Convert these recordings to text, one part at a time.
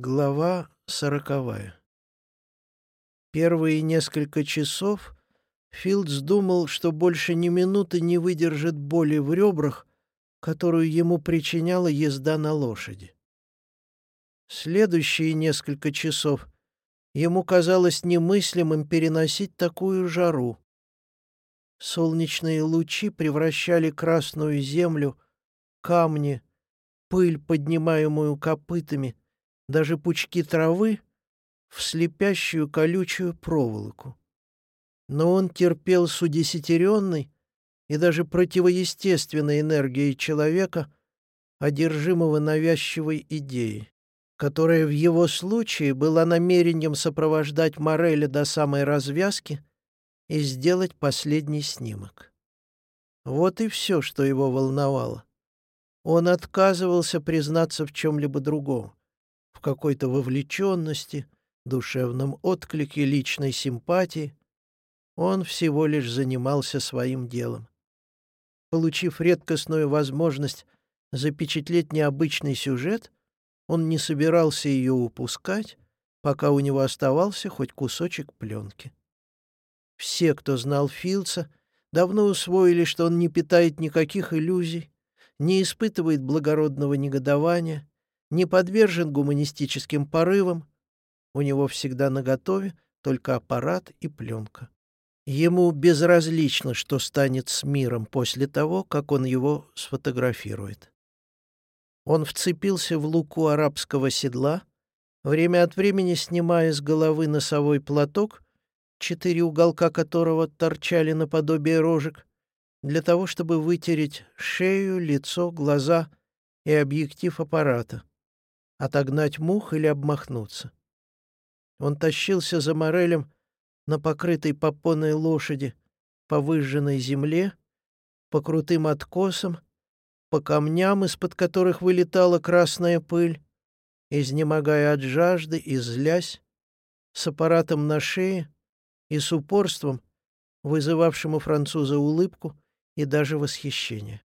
Глава сороковая. Первые несколько часов Филдс думал, что больше ни минуты не выдержит боли в ребрах, которую ему причиняла езда на лошади. Следующие несколько часов ему казалось немыслимым переносить такую жару. Солнечные лучи превращали красную землю, камни, пыль, поднимаемую копытами, даже пучки травы в слепящую колючую проволоку. Но он терпел с удесятеренной и даже противоестественной энергией человека, одержимого навязчивой идеей, которая в его случае была намерением сопровождать Мореля до самой развязки и сделать последний снимок. Вот и все, что его волновало. Он отказывался признаться в чем-либо другом в какой-то вовлеченности, душевном отклике, личной симпатии. Он всего лишь занимался своим делом. Получив редкостную возможность запечатлеть необычный сюжет, он не собирался ее упускать, пока у него оставался хоть кусочек пленки. Все, кто знал Филдса, давно усвоили, что он не питает никаких иллюзий, не испытывает благородного негодования, не подвержен гуманистическим порывам, у него всегда наготове только аппарат и пленка. Ему безразлично, что станет с миром после того, как он его сфотографирует. Он вцепился в луку арабского седла, время от времени снимая с головы носовой платок, четыре уголка которого торчали наподобие рожек, для того, чтобы вытереть шею, лицо, глаза и объектив аппарата отогнать мух или обмахнуться. Он тащился за Морелем на покрытой попоной лошади, по выжженной земле, по крутым откосам, по камням, из-под которых вылетала красная пыль, изнемогая от жажды и злясь, с аппаратом на шее и с упорством, вызывавшим у француза улыбку и даже восхищение.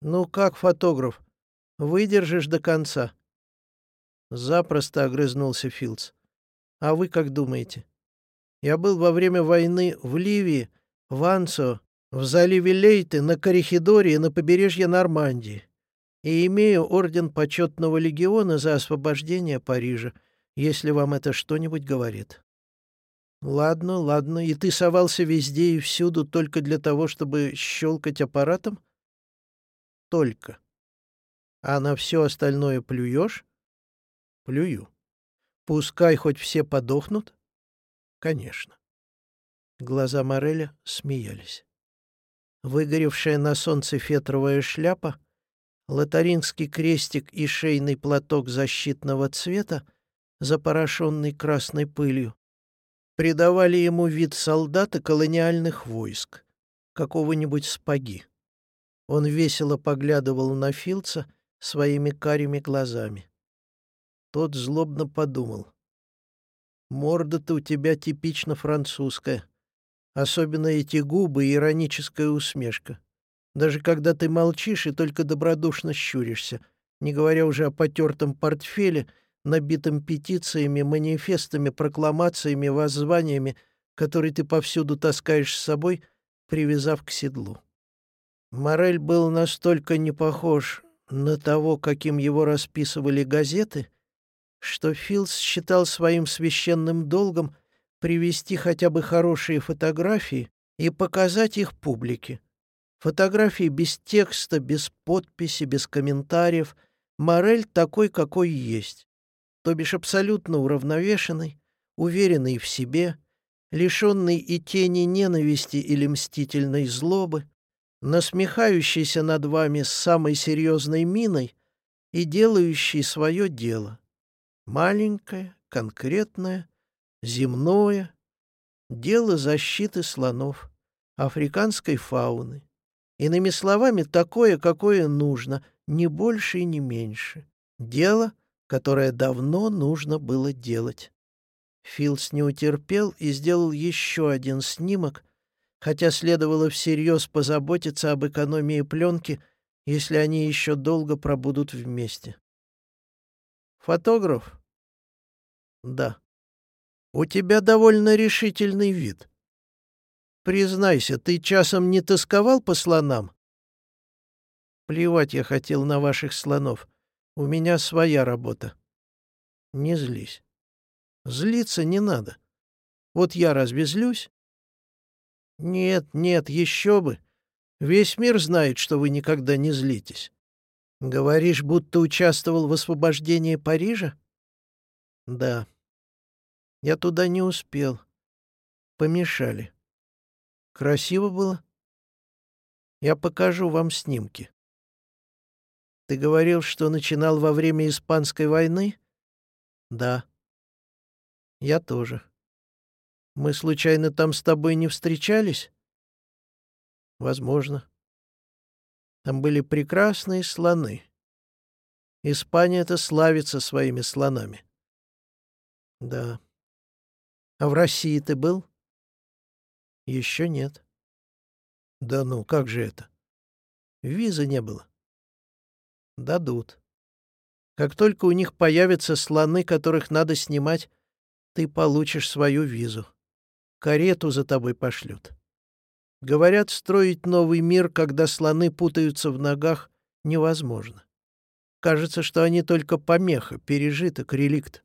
«Ну как, фотограф, Выдержишь до конца». Запросто огрызнулся Филдс. «А вы как думаете?» «Я был во время войны в Ливии, в Ансо, в заливе Лейты, на Корихидоре и на побережье Нормандии. И имею орден почетного легиона за освобождение Парижа, если вам это что-нибудь говорит». «Ладно, ладно. И ты совался везде и всюду только для того, чтобы щелкать аппаратом?» «Только». А на все остальное плюешь? Плюю. Пускай хоть все подохнут? Конечно. Глаза Мореля смеялись. Выгоревшая на солнце фетровая шляпа, лотаринский крестик и шейный платок защитного цвета, запорошенный красной пылью, придавали ему вид солдата колониальных войск, какого-нибудь спаги. Он весело поглядывал на Филдса, своими карими глазами. Тот злобно подумал. «Морда-то у тебя типично французская. Особенно эти губы и ироническая усмешка. Даже когда ты молчишь и только добродушно щуришься, не говоря уже о потертом портфеле, набитом петициями, манифестами, прокламациями, воззваниями, которые ты повсюду таскаешь с собой, привязав к седлу. Морель был настолько не похож на того, каким его расписывали газеты, что Филдс считал своим священным долгом привести хотя бы хорошие фотографии и показать их публике. Фотографии без текста, без подписи, без комментариев. Морель такой, какой есть. То бишь абсолютно уравновешенный, уверенный в себе, лишенный и тени ненависти или мстительной злобы, насмехающийся над вами с самой серьезной миной и делающий свое дело. Маленькое, конкретное, земное, дело защиты слонов, африканской фауны. Иными словами, такое, какое нужно, не больше и не меньше. Дело, которое давно нужно было делать. Филдс не утерпел и сделал еще один снимок, хотя следовало всерьез позаботиться об экономии пленки, если они еще долго пробудут вместе. Фотограф? Да. У тебя довольно решительный вид. Признайся, ты часом не тосковал по слонам? Плевать я хотел на ваших слонов. У меня своя работа. Не злись. Злиться не надо. Вот я разве злюсь? Нет, нет, еще бы. Весь мир знает, что вы никогда не злитесь. Говоришь, будто участвовал в освобождении Парижа? Да. Я туда не успел. Помешали. Красиво было? Я покажу вам снимки. Ты говорил, что начинал во время Испанской войны? Да. Я тоже. Мы случайно там с тобой не встречались? Возможно. Там были прекрасные слоны. Испания-то славится своими слонами. Да. А в России ты был? Еще нет. Да ну, как же это? Визы не было. Дадут. Как только у них появятся слоны, которых надо снимать, ты получишь свою визу. Карету за тобой пошлют. Говорят, строить новый мир, когда слоны путаются в ногах, невозможно. Кажется, что они только помеха, пережиток, реликт.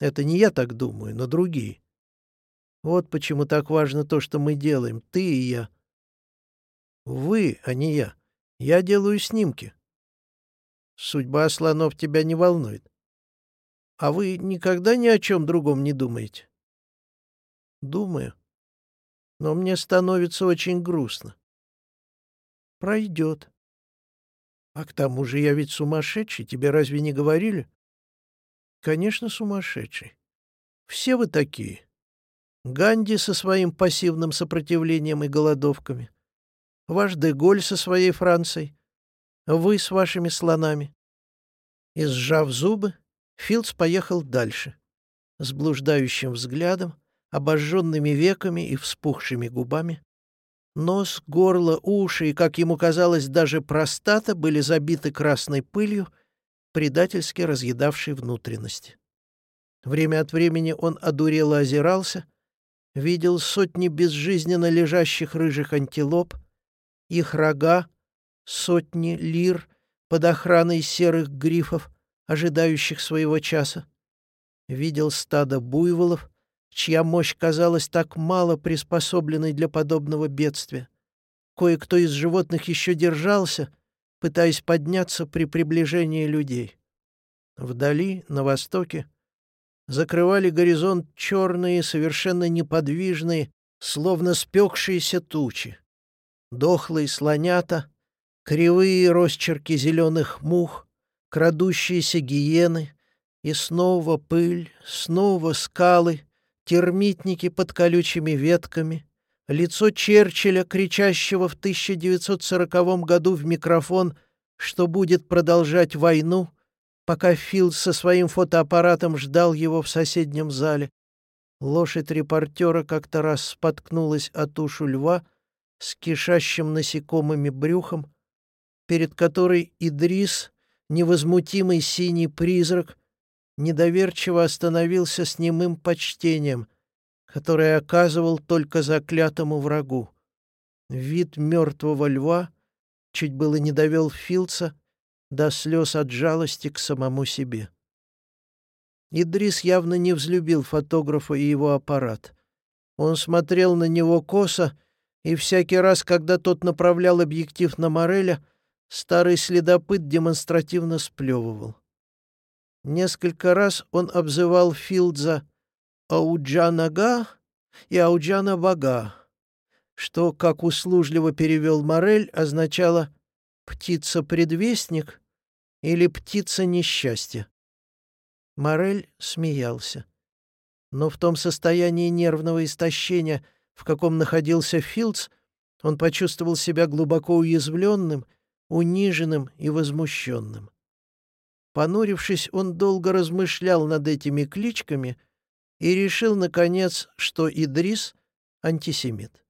Это не я так думаю, но другие. Вот почему так важно то, что мы делаем, ты и я. Вы, а не я. Я делаю снимки. Судьба слонов тебя не волнует. А вы никогда ни о чем другом не думаете? Думаю но мне становится очень грустно. Пройдет. А к тому же я ведь сумасшедший, тебе разве не говорили? Конечно, сумасшедший. Все вы такие. Ганди со своим пассивным сопротивлением и голодовками. Ваш Деголь со своей Францией. Вы с вашими слонами. И сжав зубы, Филдс поехал дальше, с блуждающим взглядом, обожженными веками и вспухшими губами. Нос, горло, уши и, как ему казалось, даже простата были забиты красной пылью, предательски разъедавшей внутренности. Время от времени он одурело озирался, видел сотни безжизненно лежащих рыжих антилоп, их рога, сотни лир под охраной серых грифов, ожидающих своего часа. Видел стадо буйволов, чья мощь казалась так мало приспособленной для подобного бедствия. Кое-кто из животных еще держался, пытаясь подняться при приближении людей. Вдали, на востоке, закрывали горизонт черные, совершенно неподвижные, словно спекшиеся тучи. Дохлые слонята, кривые росчерки зеленых мух, крадущиеся гиены, и снова пыль, снова скалы — термитники под колючими ветками, лицо Черчилля, кричащего в 1940 году в микрофон, что будет продолжать войну, пока Филд со своим фотоаппаратом ждал его в соседнем зале. Лошадь репортера как-то раз споткнулась от ушу льва с кишащим насекомыми брюхом, перед которой Идрис, невозмутимый синий призрак, недоверчиво остановился с немым почтением, которое оказывал только заклятому врагу. Вид мертвого льва чуть было не довел Филца до слез от жалости к самому себе. Идрис явно не взлюбил фотографа и его аппарат. Он смотрел на него косо, и всякий раз, когда тот направлял объектив на Мореля, старый следопыт демонстративно сплевывал. Несколько раз он обзывал Филдза Ауджанага и Ауджана-Бага, что, как услужливо перевел Морель, означало «птица-предвестник» или «птица несчастья». Морель смеялся. Но в том состоянии нервного истощения, в каком находился Филдс, он почувствовал себя глубоко уязвленным, униженным и возмущенным. Понурившись, он долго размышлял над этими кличками и решил, наконец, что Идрис — антисемит.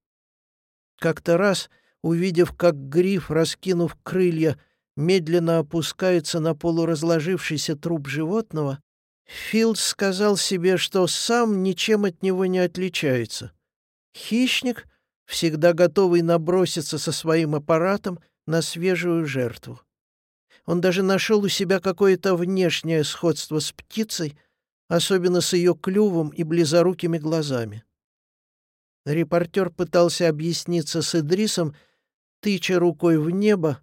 Как-то раз, увидев, как гриф, раскинув крылья, медленно опускается на полуразложившийся труп животного, Филдс сказал себе, что сам ничем от него не отличается. Хищник, всегда готовый наброситься со своим аппаратом на свежую жертву. Он даже нашел у себя какое-то внешнее сходство с птицей, особенно с ее клювом и близорукими глазами. Репортер пытался объясниться с Идрисом, тыча рукой в небо,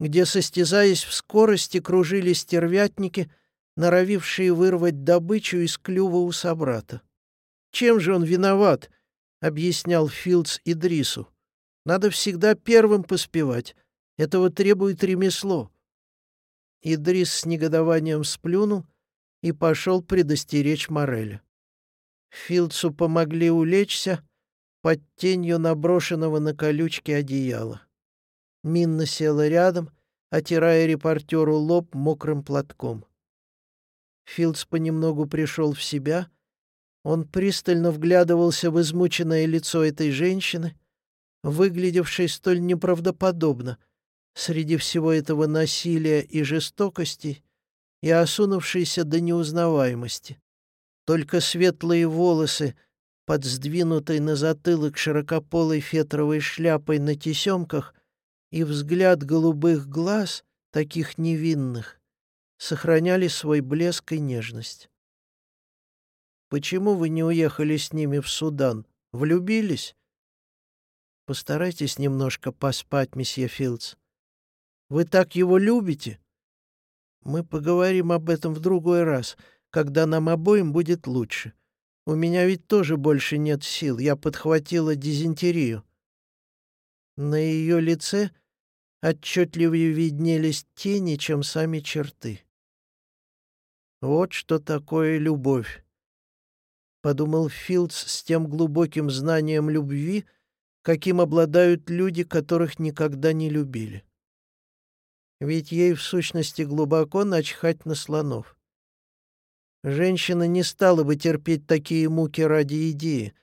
где, состязаясь в скорости, кружили стервятники, норовившие вырвать добычу из клюва у собрата. «Чем же он виноват?» — объяснял Филдс Идрису. «Надо всегда первым поспевать. Этого требует ремесло». Идрис с негодованием сплюнул и пошел предостеречь Мореля. Филдсу помогли улечься под тенью наброшенного на колючки одеяла. Минна села рядом, отирая репортеру лоб мокрым платком. Филдс понемногу пришел в себя. Он пристально вглядывался в измученное лицо этой женщины, выглядевшей столь неправдоподобно среди всего этого насилия и жестокости и осунувшейся до неузнаваемости. Только светлые волосы под сдвинутой на затылок широкополой фетровой шляпой на тесемках и взгляд голубых глаз, таких невинных, сохраняли свой блеск и нежность. «Почему вы не уехали с ними в Судан? Влюбились?» «Постарайтесь немножко поспать, месье Филдс. Вы так его любите?» «Мы поговорим об этом в другой раз, когда нам обоим будет лучше. У меня ведь тоже больше нет сил, я подхватила дизентерию». На ее лице отчетливее виднелись тени, чем сами черты. Вот что такое любовь. Подумал Филдс с тем глубоким знанием любви, каким обладают люди, которых никогда не любили. Ведь ей в сущности глубоко начхать на слонов. Женщина не стала бы терпеть такие муки ради идеи.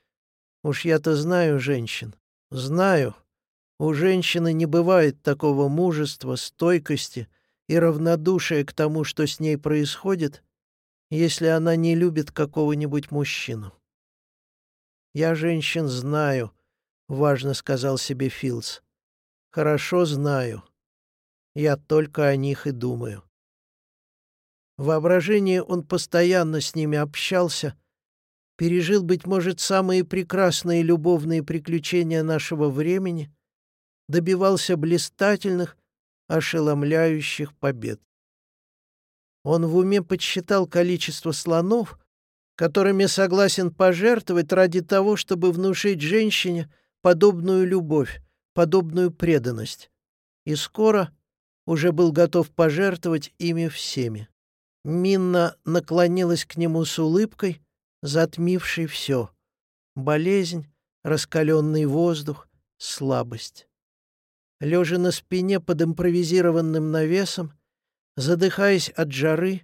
Уж я-то знаю женщин. Знаю, у женщины не бывает такого мужества, стойкости и равнодушия к тому, что с ней происходит, если она не любит какого-нибудь мужчину. «Я женщин знаю», — важно сказал себе Филдс. «Хорошо знаю. Я только о них и думаю». В воображении он постоянно с ними общался, пережил, быть может, самые прекрасные любовные приключения нашего времени — добивался блистательных, ошеломляющих побед. Он в уме подсчитал количество слонов, которыми согласен пожертвовать ради того, чтобы внушить женщине подобную любовь, подобную преданность. И скоро уже был готов пожертвовать ими всеми. Минна наклонилась к нему с улыбкой, затмившей все. Болезнь, раскаленный воздух, слабость лежа на спине под импровизированным навесом, задыхаясь от жары,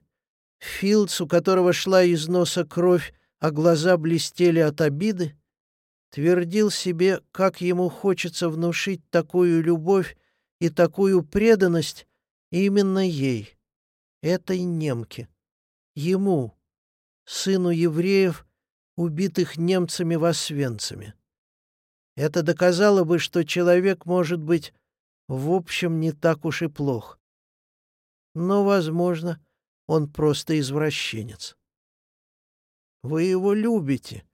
Филдс, у которого шла из носа кровь, а глаза блестели от обиды, твердил себе, как ему хочется внушить такую любовь и такую преданность именно ей, этой немке, ему, сыну евреев, убитых немцами-восвенцами. Это доказало бы, что человек может быть в общем, не так уж и плох. Но, возможно, он просто извращенец. Вы его любите.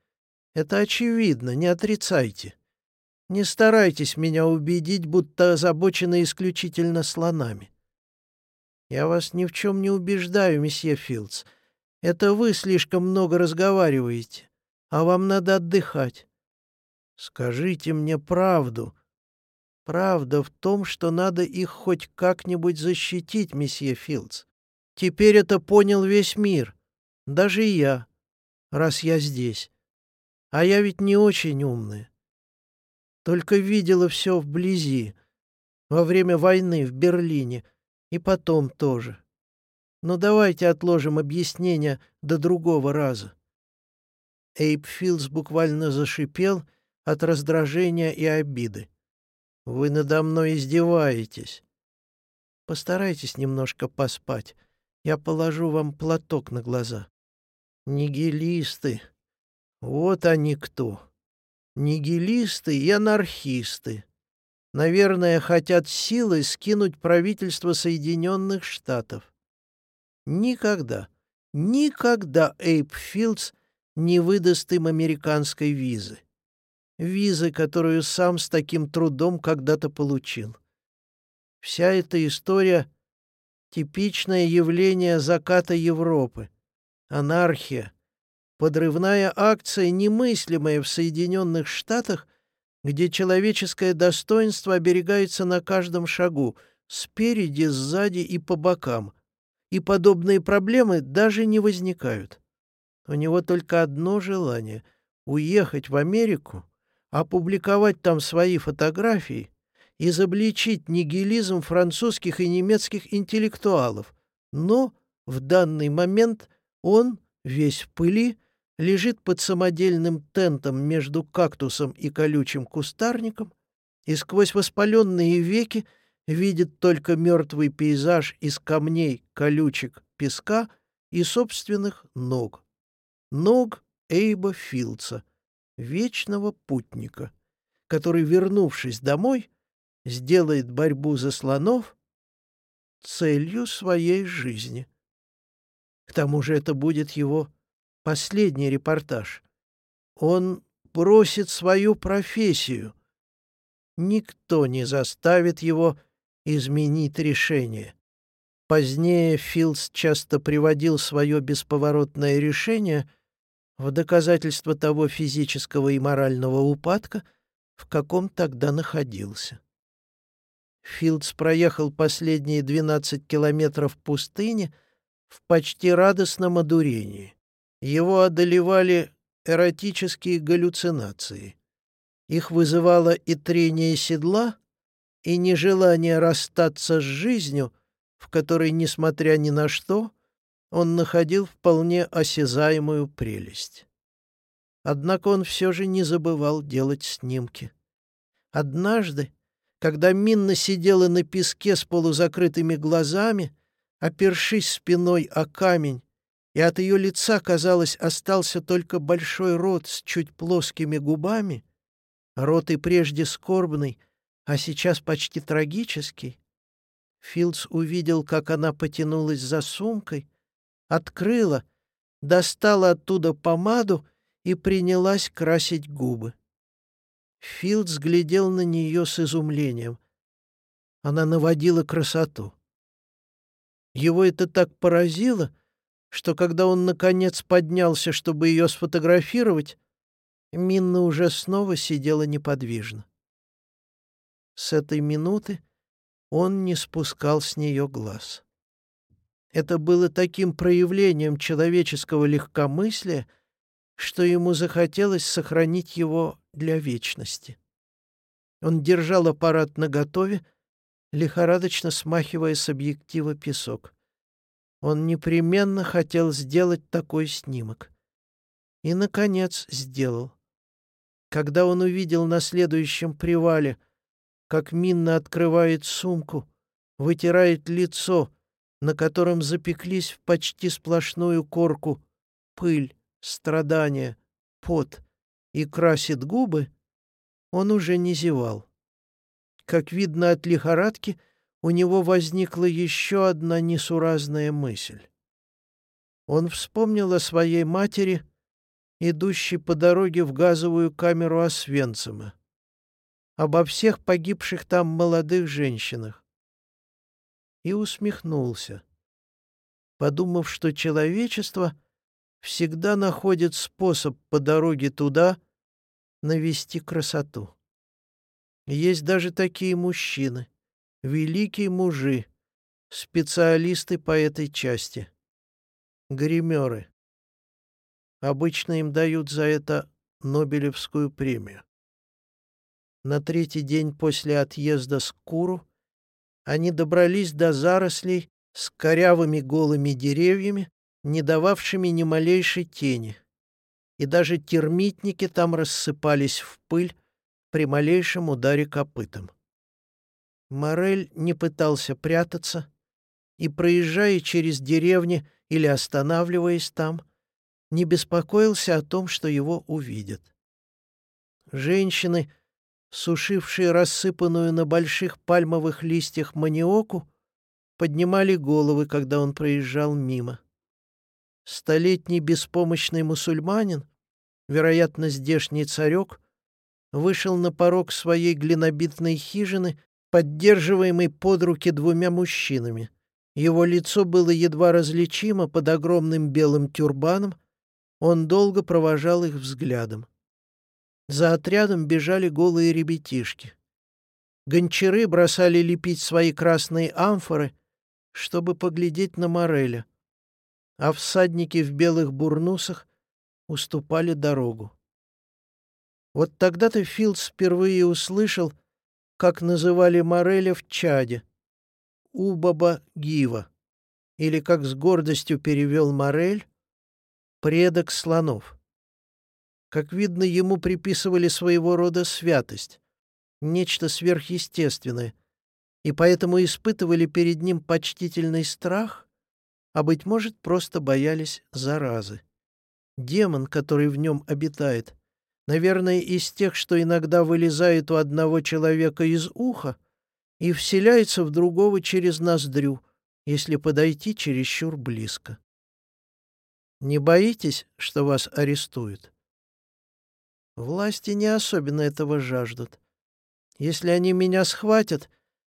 Это очевидно, не отрицайте. Не старайтесь меня убедить, будто озабочены исключительно слонами. Я вас ни в чем не убеждаю, месье Филдс. Это вы слишком много разговариваете, а вам надо отдыхать. Скажите мне правду, Правда в том, что надо их хоть как-нибудь защитить, месье Филдс. Теперь это понял весь мир, даже я, раз я здесь. А я ведь не очень умная. Только видела все вблизи, во время войны в Берлине, и потом тоже. Но давайте отложим объяснение до другого раза. Эйп Филдс буквально зашипел от раздражения и обиды. Вы надо мной издеваетесь. Постарайтесь немножко поспать. Я положу вам платок на глаза. Нигилисты. Вот они кто. Нигилисты и анархисты. Наверное, хотят силой скинуть правительство Соединенных Штатов. Никогда, никогда Эйп Филдс не выдаст им американской визы. Визы, которую сам с таким трудом когда-то получил. Вся эта история — типичное явление заката Европы. Анархия. Подрывная акция, немыслимая в Соединенных Штатах, где человеческое достоинство оберегается на каждом шагу, спереди, сзади и по бокам. И подобные проблемы даже не возникают. У него только одно желание — уехать в Америку, опубликовать там свои фотографии, изобличить нигилизм французских и немецких интеллектуалов. Но в данный момент он, весь в пыли, лежит под самодельным тентом между кактусом и колючим кустарником и сквозь воспаленные веки видит только мертвый пейзаж из камней, колючек, песка и собственных ног. Ног Эйба Филдса, вечного путника, который, вернувшись домой, сделает борьбу за слонов целью своей жизни. К тому же это будет его последний репортаж. Он бросит свою профессию. Никто не заставит его изменить решение. Позднее Филдс часто приводил свое бесповоротное решение в доказательство того физического и морального упадка, в каком тогда находился. Филдс проехал последние 12 километров пустыни в почти радостном одурении. Его одолевали эротические галлюцинации. Их вызывало и трение седла, и нежелание расстаться с жизнью, в которой, несмотря ни на что, он находил вполне осязаемую прелесть. Однако он все же не забывал делать снимки. Однажды, когда Минна сидела на песке с полузакрытыми глазами, опершись спиной о камень, и от ее лица, казалось, остался только большой рот с чуть плоскими губами, рот и прежде скорбный, а сейчас почти трагический. Филдс увидел, как она потянулась за сумкой, открыла, достала оттуда помаду и принялась красить губы. Филдс глядел на нее с изумлением. Она наводила красоту. Его это так поразило — что когда он, наконец, поднялся, чтобы ее сфотографировать, Минна уже снова сидела неподвижно. С этой минуты он не спускал с нее глаз. Это было таким проявлением человеческого легкомыслия, что ему захотелось сохранить его для вечности. Он держал аппарат наготове, лихорадочно смахивая с объектива песок. Он непременно хотел сделать такой снимок. И, наконец, сделал. Когда он увидел на следующем привале, как Минна открывает сумку, вытирает лицо, на котором запеклись в почти сплошную корку пыль, страдания, пот, и красит губы, он уже не зевал. Как видно от лихорадки — у него возникла еще одна несуразная мысль. Он вспомнил о своей матери, идущей по дороге в газовую камеру Освенцима, обо всех погибших там молодых женщинах, и усмехнулся, подумав, что человечество всегда находит способ по дороге туда навести красоту. Есть даже такие мужчины, Великие мужи, специалисты по этой части. Гримеры. Обычно им дают за это Нобелевскую премию. На третий день после отъезда с Куру они добрались до зарослей с корявыми голыми деревьями, не дававшими ни малейшей тени, и даже термитники там рассыпались в пыль при малейшем ударе копытом. Морель не пытался прятаться и, проезжая через деревни или останавливаясь там, не беспокоился о том, что его увидят. Женщины, сушившие рассыпанную на больших пальмовых листьях маниоку, поднимали головы, когда он проезжал мимо. Столетний беспомощный мусульманин, вероятно, здешний царек, вышел на порог своей глинобитной хижины, поддерживаемый под руки двумя мужчинами. Его лицо было едва различимо под огромным белым тюрбаном, он долго провожал их взглядом. За отрядом бежали голые ребятишки. Гончары бросали лепить свои красные амфоры, чтобы поглядеть на Мореля, а всадники в белых бурнусах уступали дорогу. Вот тогда-то Филдс впервые услышал, как называли Мореля в Чаде — Убаба Гива, или, как с гордостью перевел Морель, предок слонов. Как видно, ему приписывали своего рода святость, нечто сверхъестественное, и поэтому испытывали перед ним почтительный страх, а, быть может, просто боялись заразы. Демон, который в нем обитает, наверное, из тех, что иногда вылезает у одного человека из уха и вселяется в другого через ноздрю, если подойти чересчур близко. Не боитесь, что вас арестуют? Власти не особенно этого жаждут. Если они меня схватят,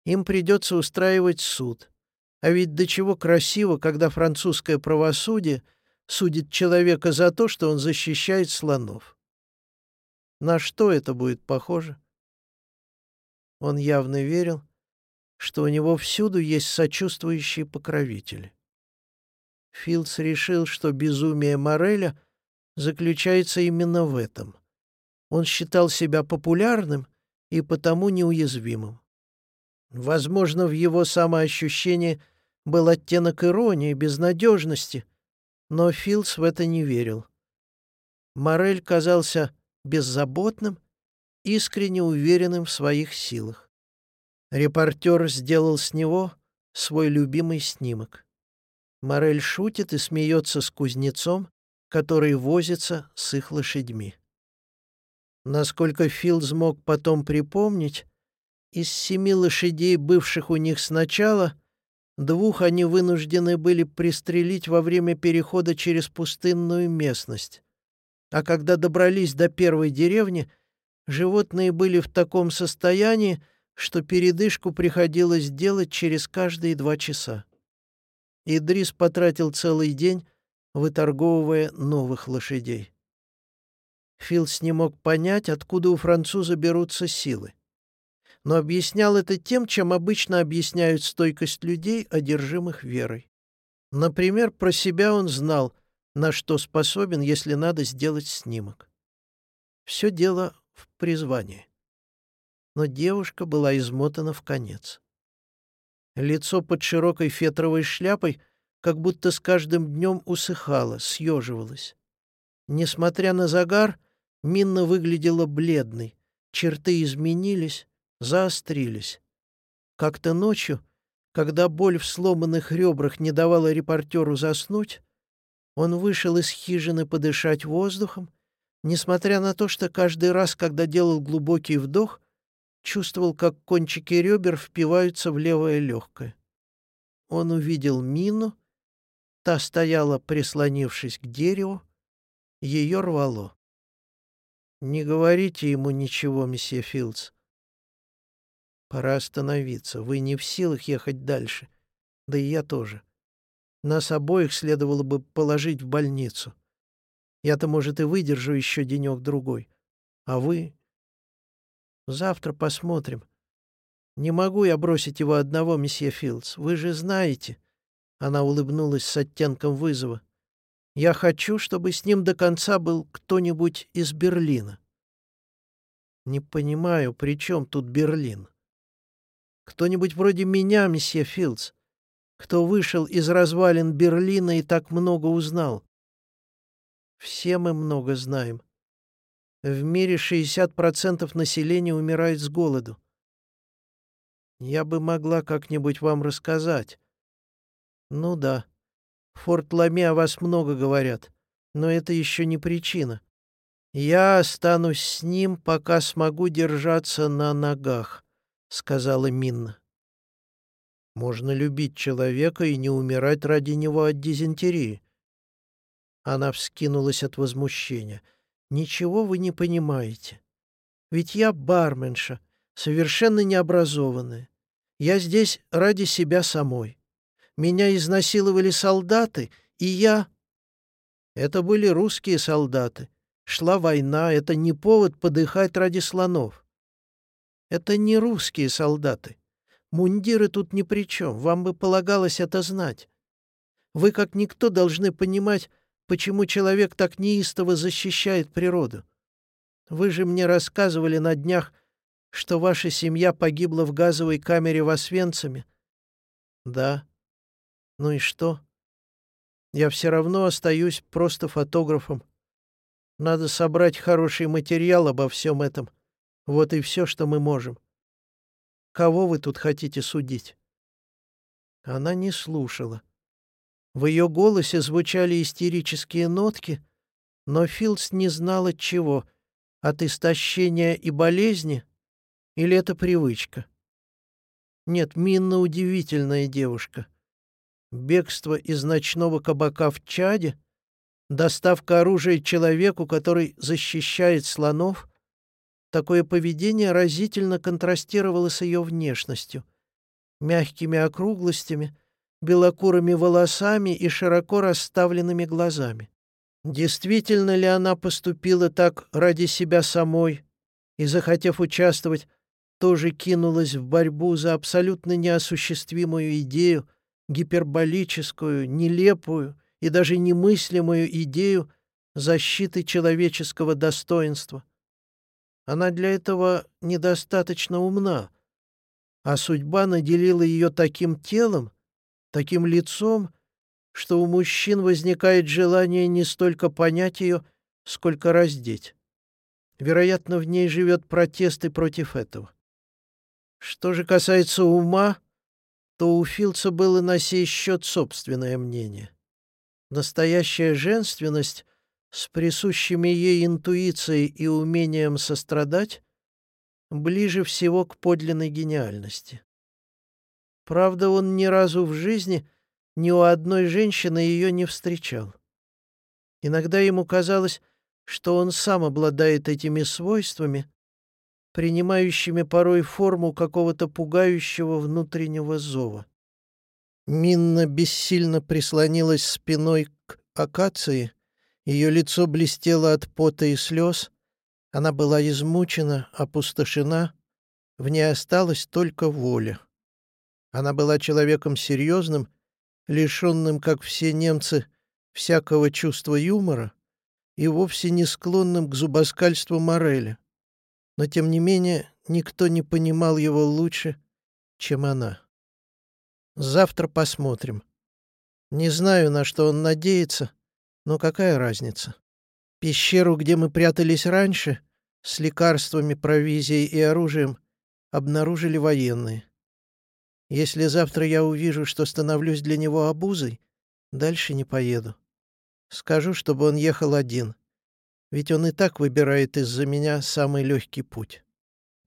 им придется устраивать суд. А ведь до чего красиво, когда французское правосудие судит человека за то, что он защищает слонов. На что это будет похоже? Он явно верил, что у него всюду есть сочувствующие покровители. Филдс решил, что безумие Мореля заключается именно в этом — он считал себя популярным и потому неуязвимым. Возможно, в его самоощущении был оттенок иронии, безнадежности, но Филдс в это не верил. Морель казался беззаботным, искренне уверенным в своих силах. Репортер сделал с него свой любимый снимок. Морель шутит и смеется с кузнецом, который возится с их лошадьми. Насколько Филд смог потом припомнить, из семи лошадей, бывших у них сначала, двух они вынуждены были пристрелить во время перехода через пустынную местность. А когда добрались до первой деревни, животные были в таком состоянии, что передышку приходилось делать через каждые два часа. Идрис потратил целый день, выторговывая новых лошадей. Филс не мог понять, откуда у француза берутся силы. Но объяснял это тем, чем обычно объясняют стойкость людей, одержимых верой. Например, про себя он знал, на что способен, если надо сделать снимок. Все дело в призвании. Но девушка была измотана в конец. Лицо под широкой фетровой шляпой как будто с каждым днем усыхало, съеживалось. Несмотря на загар, Минна выглядела бледной, черты изменились, заострились. Как-то ночью, когда боль в сломанных ребрах не давала репортеру заснуть, он вышел из хижины подышать воздухом, несмотря на то, что каждый раз, когда делал глубокий вдох, чувствовал, как кончики ребер впиваются в левое легкое. Он увидел Мину, та стояла, прислонившись к дереву, ее рвало. «Не говорите ему ничего, месье Филдс. Пора остановиться. Вы не в силах ехать дальше. Да и я тоже. Нас обоих следовало бы положить в больницу. Я-то, может, и выдержу еще денек-другой. А вы? Завтра посмотрим. Не могу я бросить его одного, месье Филдс. Вы же знаете. Она улыбнулась с оттенком вызова. Я хочу, чтобы с ним до конца был кто-нибудь из Берлина. Не понимаю, при чем тут Берлин? Кто-нибудь вроде меня, месье Филдс, кто вышел из развалин Берлина и так много узнал. Все мы много знаем. В мире 60% населения умирает с голоду. Я бы могла как-нибудь вам рассказать. Ну да, в Форт Ламе о вас много говорят, но это еще не причина. Я останусь с ним, пока смогу держаться на ногах, сказала Минна. Можно любить человека и не умирать ради него от дизентерии. Она вскинулась от возмущения. «Ничего вы не понимаете. Ведь я барменша, совершенно необразованная. Я здесь ради себя самой. Меня изнасиловали солдаты, и я... Это были русские солдаты. Шла война, это не повод подыхать ради слонов. Это не русские солдаты. Мундиры тут ни при чем, вам бы полагалось это знать. Вы, как никто, должны понимать, почему человек так неистово защищает природу. Вы же мне рассказывали на днях, что ваша семья погибла в газовой камере в Освенциме. Да. Ну и что? Я все равно остаюсь просто фотографом. Надо собрать хороший материал обо всем этом. Вот и все, что мы можем. Кого вы тут хотите судить?» Она не слушала. В ее голосе звучали истерические нотки, но Филдс не знал от чего — от истощения и болезни или это привычка. Нет, Минна удивительная девушка. Бегство из ночного кабака в Чаде, доставка оружия человеку, который защищает слонов — такое поведение разительно контрастировало с ее внешностью, мягкими округлостями — белокурыми волосами и широко расставленными глазами. Действительно ли она поступила так ради себя самой и, захотев участвовать, тоже кинулась в борьбу за абсолютно неосуществимую идею, гиперболическую, нелепую и даже немыслимую идею защиты человеческого достоинства. Она для этого недостаточно умна, а судьба наделила ее таким телом, таким лицом, что у мужчин возникает желание не столько понять ее, сколько раздеть. Вероятно, в ней живет протест и против этого. Что же касается ума, то у Филдса было на сей счет собственное мнение. Настоящая женственность с присущими ей интуицией и умением сострадать ближе всего к подлинной гениальности. Правда, он ни разу в жизни ни у одной женщины ее не встречал. Иногда ему казалось, что он сам обладает этими свойствами, принимающими порой форму какого-то пугающего внутреннего зова. Минна бессильно прислонилась спиной к акации, ее лицо блестело от пота и слез, она была измучена, опустошена, в ней осталась только воля. Она была человеком серьезным, лишенным, как все немцы, всякого чувства юмора и вовсе не склонным к зубоскальству Мореля. Но, тем не менее, никто не понимал его лучше, чем она. Завтра посмотрим. Не знаю, на что он надеется, но какая разница? Пещеру, где мы прятались раньше, с лекарствами, провизией и оружием, обнаружили военные. Если завтра я увижу, что становлюсь для него обузой, дальше не поеду. Скажу, чтобы он ехал один. Ведь он и так выбирает из-за меня самый легкий путь.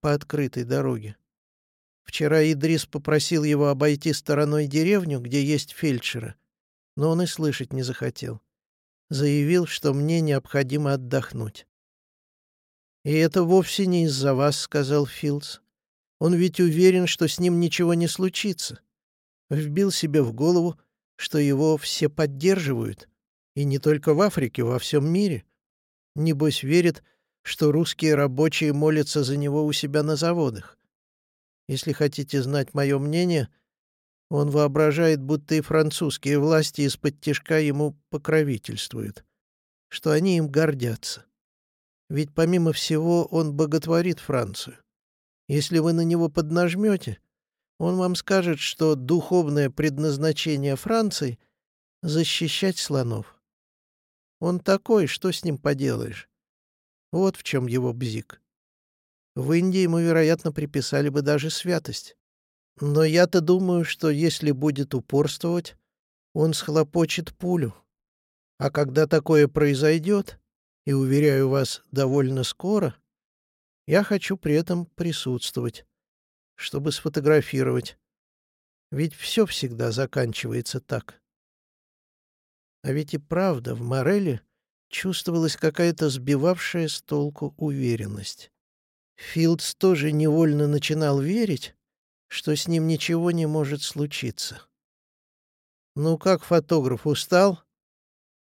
По открытой дороге. Вчера Идрис попросил его обойти стороной деревню, где есть фельдшеры, но он и слышать не захотел. Заявил, что мне необходимо отдохнуть. «И это вовсе не из-за вас», — сказал Филдс. Он ведь уверен, что с ним ничего не случится. Вбил себе в голову, что его все поддерживают. И не только в Африке, во всем мире. Небось верит, что русские рабочие молятся за него у себя на заводах. Если хотите знать мое мнение, он воображает, будто и французские власти из-под тишка ему покровительствуют, что они им гордятся. Ведь помимо всего он боготворит Францию. Если вы на него поднажмете, он вам скажет, что духовное предназначение Франции — защищать слонов. Он такой, что с ним поделаешь? Вот в чем его бзик. В Индии ему, вероятно, приписали бы даже святость. Но я-то думаю, что если будет упорствовать, он схлопочет пулю. А когда такое произойдет, и, уверяю вас, довольно скоро, я хочу при этом присутствовать, чтобы сфотографировать. Ведь все всегда заканчивается так. А ведь и правда, в Мореле чувствовалась какая-то сбивавшая с толку уверенность. Филдс тоже невольно начинал верить, что с ним ничего не может случиться. «Ну как, фотограф, устал?»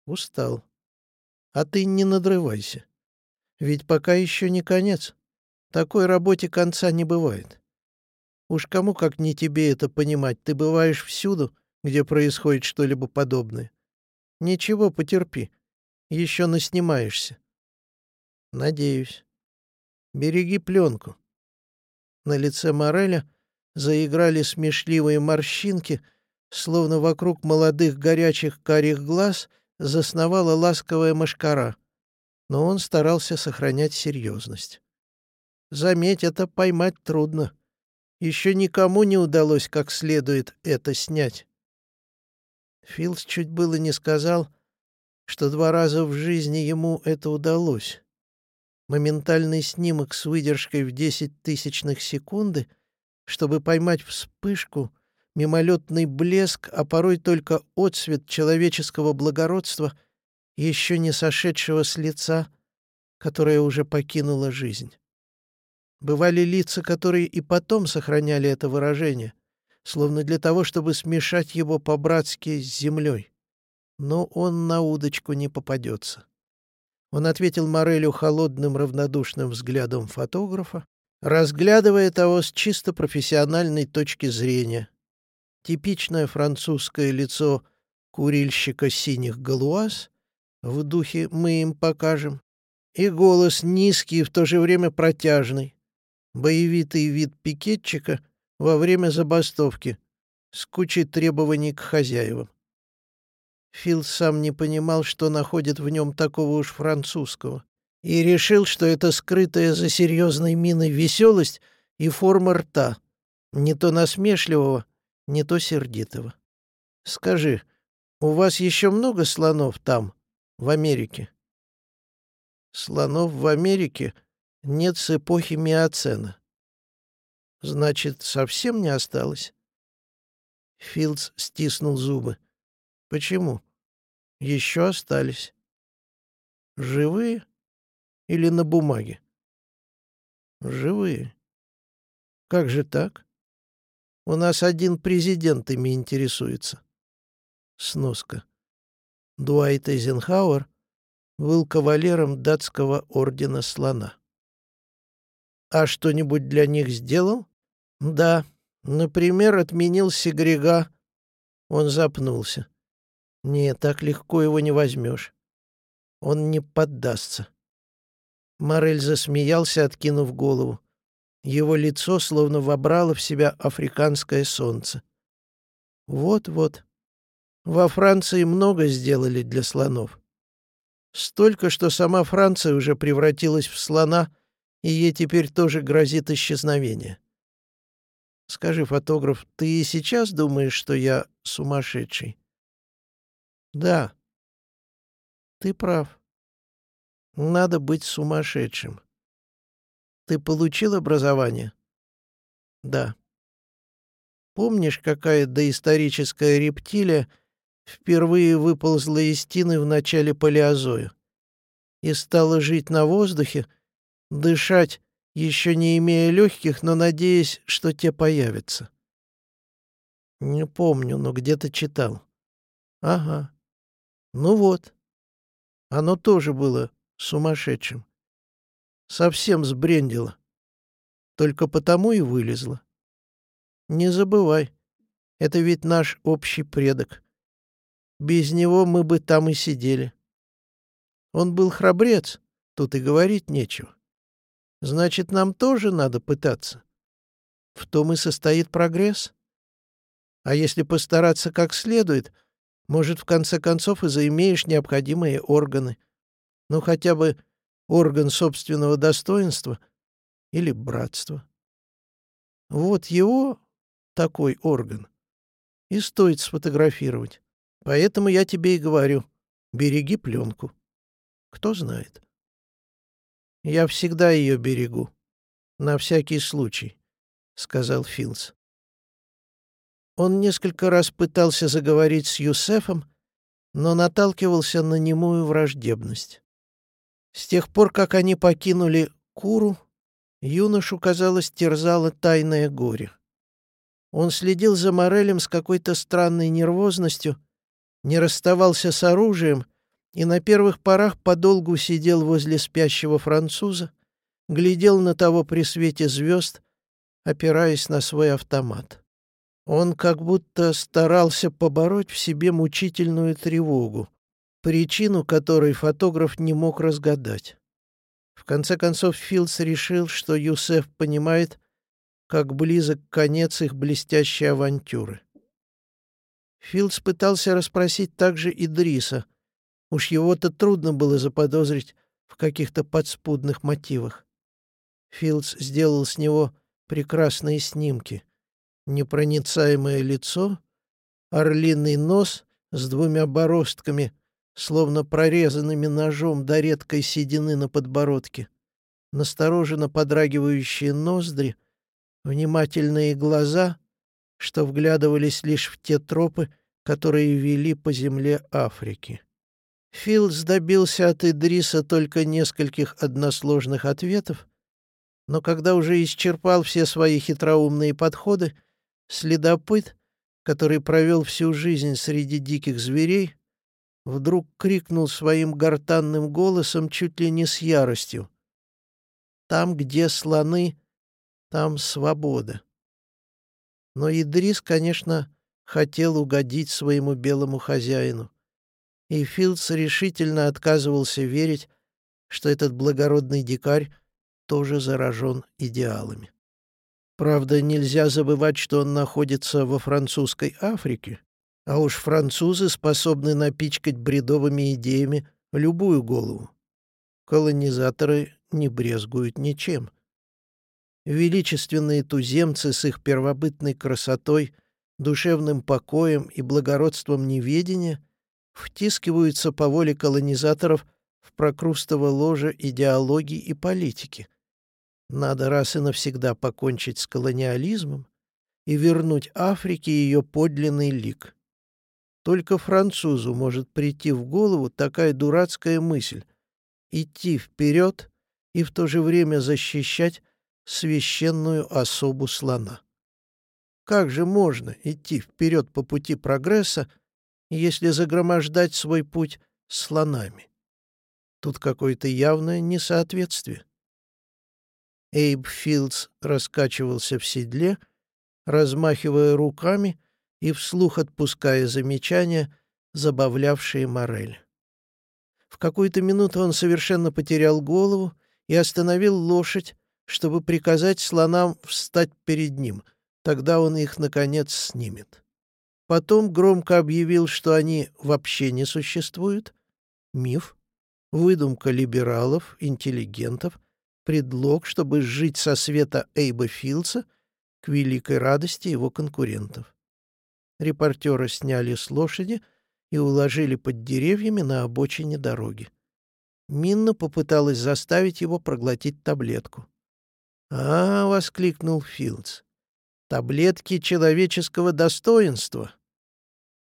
«Устал. А ты не надрывайся. Ведь пока еще не конец. Такой работе конца не бывает. Уж кому как не тебе это понимать, ты бываешь всюду, где происходит что-либо подобное. Ничего, потерпи. Еще наснимаешься. Надеюсь. Береги пленку. На лице Мореля заиграли смешливые морщинки, словно вокруг молодых горячих карих глаз засновала ласковая мошкара. Но он старался сохранять серьезность. Заметь, это поймать трудно. Еще никому не удалось как следует это снять. Филс чуть было не сказал, что два раза в жизни ему это удалось. Моментальный снимок с выдержкой в десять тысячных секунды, чтобы поймать вспышку, мимолетный блеск, а порой только отсвет человеческого благородства, еще не сошедшего с лица, которое уже покинуло жизнь. Бывали лица, которые и потом сохраняли это выражение, словно для того, чтобы смешать его по-братски с землей. Но он на удочку не попадется. Он ответил Морелю холодным равнодушным взглядом фотографа, разглядывая того с чисто профессиональной точки зрения. Типичное французское лицо курильщика синих галуаз в духе «мы им покажем» и голос низкий и в то же время протяжный, боевитый вид пикетчика во время забастовки с кучей требований к хозяевам. Фил сам не понимал, что находит в нем такого уж французского, и решил, что это скрытая за серьезной миной веселость и форма рта, не то насмешливого, не то сердитого. «Скажи, у вас еще много слонов там, в Америке?» «Слонов в Америке нет с эпохи Миоцена». «Значит, совсем не осталось?» Филдс стиснул зубы. Почему? Еще остались. Живые или на бумаге? Живые. Как же так? У нас один президент ими интересуется. Сноска. Дуайт Эйзенхауэр был кавалером датского ордена слона. А что-нибудь для них сделал? Да. Например, отменил сегрега. Он запнулся. Нет, так легко его не возьмешь. Он не поддастся. Морель засмеялся, откинув голову. Его лицо словно вобрало в себя африканское солнце. Вот-вот. Во Франции много сделали для слонов. Столько, что сама Франция уже превратилась в слона, и ей теперь тоже грозит исчезновение. Скажи, фотограф, ты и сейчас думаешь, что я сумасшедший? Да. Ты прав. Надо быть сумасшедшим. Ты получил образование? Да. Помнишь, какая доисторическая рептилия впервые выползла из тины в начале палеозоя и стала жить на воздухе, дышать, еще не имея легких, но надеясь, что те появятся? Не помню, но где-то читал. Ага. Ну вот. Оно тоже было сумасшедшим. Совсем сбрендило. Только потому и вылезло. Не забывай, это ведь наш общий предок. Без него мы бы там и сидели. Он был храбрец, тут и говорить нечего. Значит, нам тоже надо пытаться. В том и состоит прогресс. А если постараться как следует — может, в конце концов и заимеешь необходимые органы. Ну, хотя бы орган собственного достоинства или братства. Вот его такой орган. И стоит сфотографировать. Поэтому я тебе и говорю, береги пленку. Кто знает. Я всегда ее берегу. На всякий случай, — сказал Филс. Он несколько раз пытался заговорить с Юсефом, но наталкивался на немую враждебность. С тех пор, как они покинули Куру, юношу, казалось, терзало тайное горе. Он следил за Морелем с какой-то странной нервозностью, не расставался с оружием и на первых порах подолгу сидел возле спящего француза, глядел на того при свете звезд, опираясь на свой автомат. Он как будто старался побороть в себе мучительную тревогу, причину которой фотограф не мог разгадать. В конце концов Филдс решил, что Юсеф понимает, как близок конец их блестящей авантюры. Филдс пытался расспросить также Идриса. Уж его-то трудно было заподозрить в каких-то подспудных мотивах. Филдс сделал с него прекрасные снимки — непроницаемое лицо, орлиный нос с двумя бороздками, словно прорезанными ножом до редкой седины на подбородке, настороженно подрагивающие ноздри, внимательные глаза, что вглядывались лишь в те тропы, которые вели по земле Африки. Филдс добился от Идриса только нескольких односложных ответов, но когда уже исчерпал все свои хитроумные подходы, Следопыт, который провел всю жизнь среди диких зверей, вдруг крикнул своим гортанным голосом чуть ли не с яростью. «Там, где слоны, там свобода». Но Идрис, конечно, хотел угодить своему белому хозяину, и Филдс решительно отказывался верить, что этот благородный дикарь тоже заражен идеалами. Правда, нельзя забывать, что он находится во французской Африке, а уж французы способны напичкать бредовыми идеями любую голову. Колонизаторы не брезгуют ничем. Величественные туземцы с их первобытной красотой, душевным покоем и благородством неведения втискиваются по воле колонизаторов в прокрустово ложе идеологии и политики. Надо раз и навсегда покончить с колониализмом и вернуть Африке ее подлинный лик. Только французу может прийти в голову такая дурацкая мысль — идти вперед и в то же время защищать священную особу слона. Как же можно идти вперед по пути прогресса, если загромождать свой путь слонами? Тут какое-то явное несоответствие. Эйб Филдс раскачивался в седле, размахивая руками и вслух отпуская замечания, забавлявшие Морель. В какую-то минуту он совершенно потерял голову и остановил лошадь, чтобы приказать слонам встать перед ним. Тогда он их, наконец, снимет. Потом громко объявил, что они вообще не существуют. Миф, выдумка либералов, интеллигентов, предлог, чтобы жить со света Эйба Филдса к великой радости его конкурентов. Репортера сняли с лошади и уложили под деревьями на обочине дороги. Минна попыталась заставить его проглотить таблетку. «А!» — воскликнул Филдс. «Таблетки человеческого достоинства!»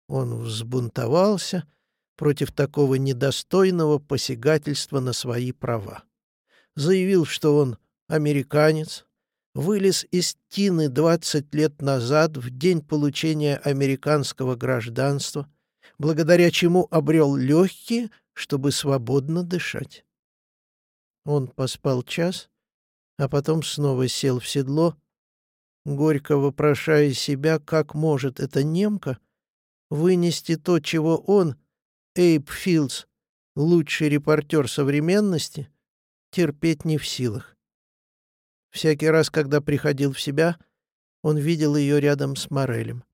Он взбунтовался против такого недостойного посягательства на свои права заявил, что он американец, вылез из Тины 20 лет назад в день получения американского гражданства, благодаря чему обрел легкие, чтобы свободно дышать. Он поспал час, а потом снова сел в седло, горько вопрошая себя, как может эта немка вынести то, чего он, Эйб Филдс, лучший репортер современности, терпеть не в силах. Всякий раз, когда приходил в себя, он видел ее рядом с Морелем.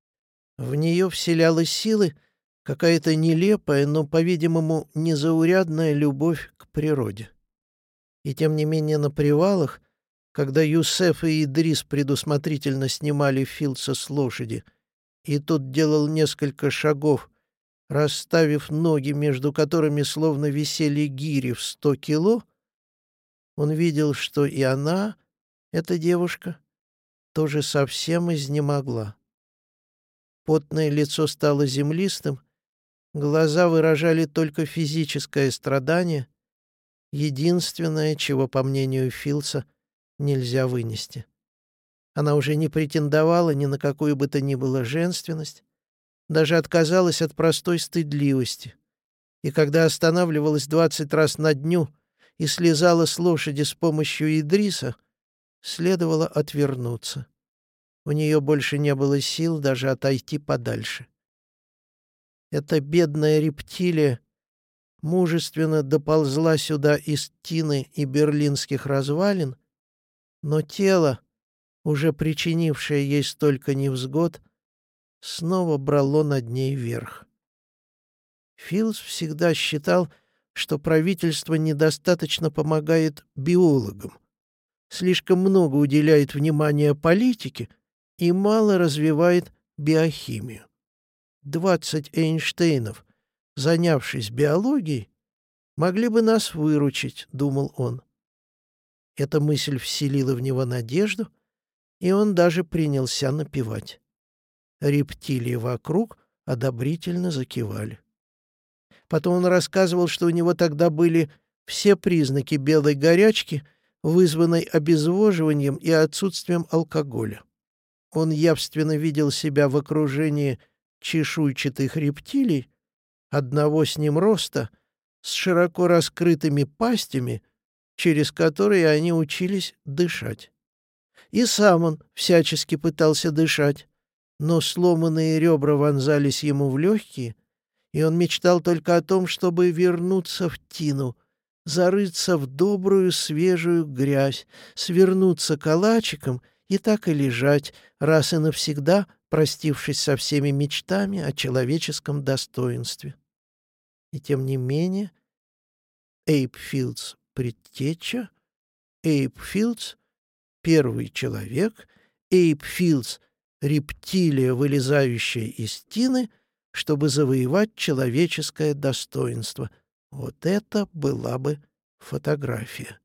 В нее вселялась силы какая-то нелепая, но, по-видимому, незаурядная любовь к природе. И тем не менее на привалах, когда Юсеф и Идрис предусмотрительно снимали Филдса с лошади, и тот делал несколько шагов, расставив ноги, между которыми словно висели гири в сто кило, он видел, что и она, эта девушка, тоже совсем изнемогла. Потное лицо стало землистым, глаза выражали только физическое страдание, единственное, чего, по мнению Филса, нельзя вынести. Она уже не претендовала ни на какую бы то ни было женственность, даже отказалась от простой стыдливости. И когда останавливалась двадцать раз на дню и слезала с лошади с помощью Идриса, следовало отвернуться. У нее больше не было сил даже отойти подальше. Эта бедная рептилия мужественно доползла сюда из Тины и берлинских развалин, но тело, уже причинившее ей столько невзгод, снова брало над ней верх. Филс всегда считал, что правительство недостаточно помогает биологам, слишком много уделяет внимания политике и мало развивает биохимию. Двадцать Эйнштейнов, занявшись биологией, могли бы нас выручить, думал он. Эта мысль вселила в него надежду, и он даже принялся напевать. Рептилии вокруг одобрительно закивали. Потом он рассказывал, что у него тогда были все признаки белой горячки, вызванной обезвоживанием и отсутствием алкоголя. Он явственно видел себя в окружении чешуйчатых рептилий, одного с ним роста, с широко раскрытыми пастями, через которые они учились дышать. И сам он всячески пытался дышать, но сломанные ребра вонзались ему в легкие, и он мечтал только о том, чтобы вернуться в тину, зарыться в добрую свежую грязь, свернуться калачиком и так и лежать, раз и навсегда простившись со всеми мечтами о человеческом достоинстве. И тем не менее Эйп Филдс — предтеча, Эйп Филдс — первый человек, Эйп Филдс — рептилия, вылезающая из тины, чтобы завоевать человеческое достоинство. Вот это была бы фотография.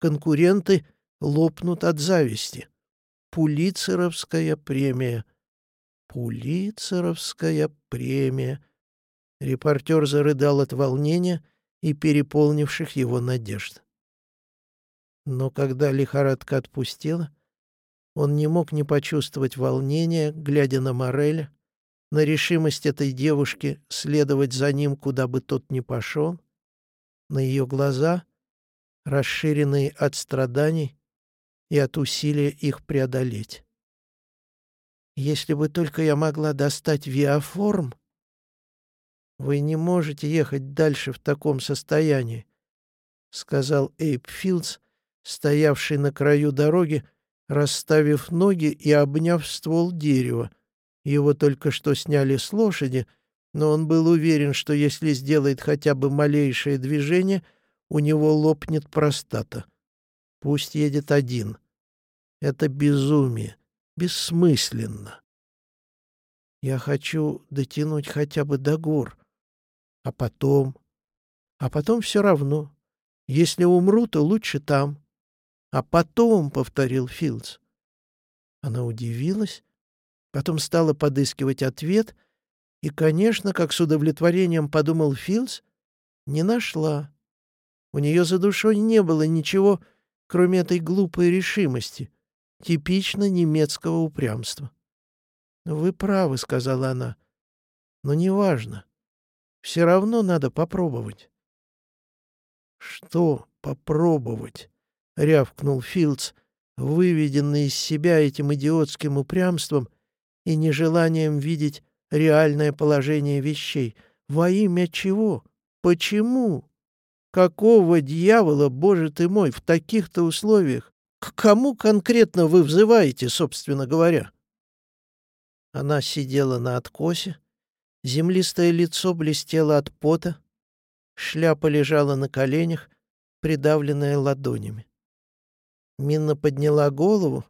Конкуренты лопнут от зависти. Пулицеровская премия. Пулицеровская премия. Репортер зарыдал от волнения и переполнивших его надежд. Но когда лихорадка отпустила, он не мог не почувствовать волнения, глядя на Мореля, на решимость этой девушки следовать за ним, куда бы тот ни пошел, на ее глаза, расширенные от страданий и от усилия их преодолеть. «Если бы только я могла достать виаформ...» «Вы не можете ехать дальше в таком состоянии», — сказал Эйп Филдс, стоявший на краю дороги, расставив ноги и обняв ствол дерева. Его только что сняли с лошади, но он был уверен, что если сделает хотя бы малейшее движение, у него лопнет простата. Пусть едет один. Это безумие, бессмысленно. Я хочу дотянуть хотя бы до гор, а потом... А потом все равно. Если умру, то лучше там. А потом, — повторил Филдс. Она удивилась, потом стала подыскивать ответ и, конечно, как с удовлетворением подумал Филдс, не нашла. У нее за душой не было ничего, кроме этой глупой решимости, типично немецкого упрямства. «Вы правы», — сказала она, — «но неважно. Все равно надо попробовать». «Что попробовать?» — рявкнул Филдс, выведенный из себя этим идиотским упрямством и нежеланием видеть реальное положение вещей. «Во имя чего? Почему? Какого дьявола, боже ты мой, в таких-то условиях? К кому конкретно вы взываете, собственно говоря?» Она сидела на откосе, Землистое лицо блестело от пота, шляпа лежала на коленях, придавленная ладонями. Минна подняла голову,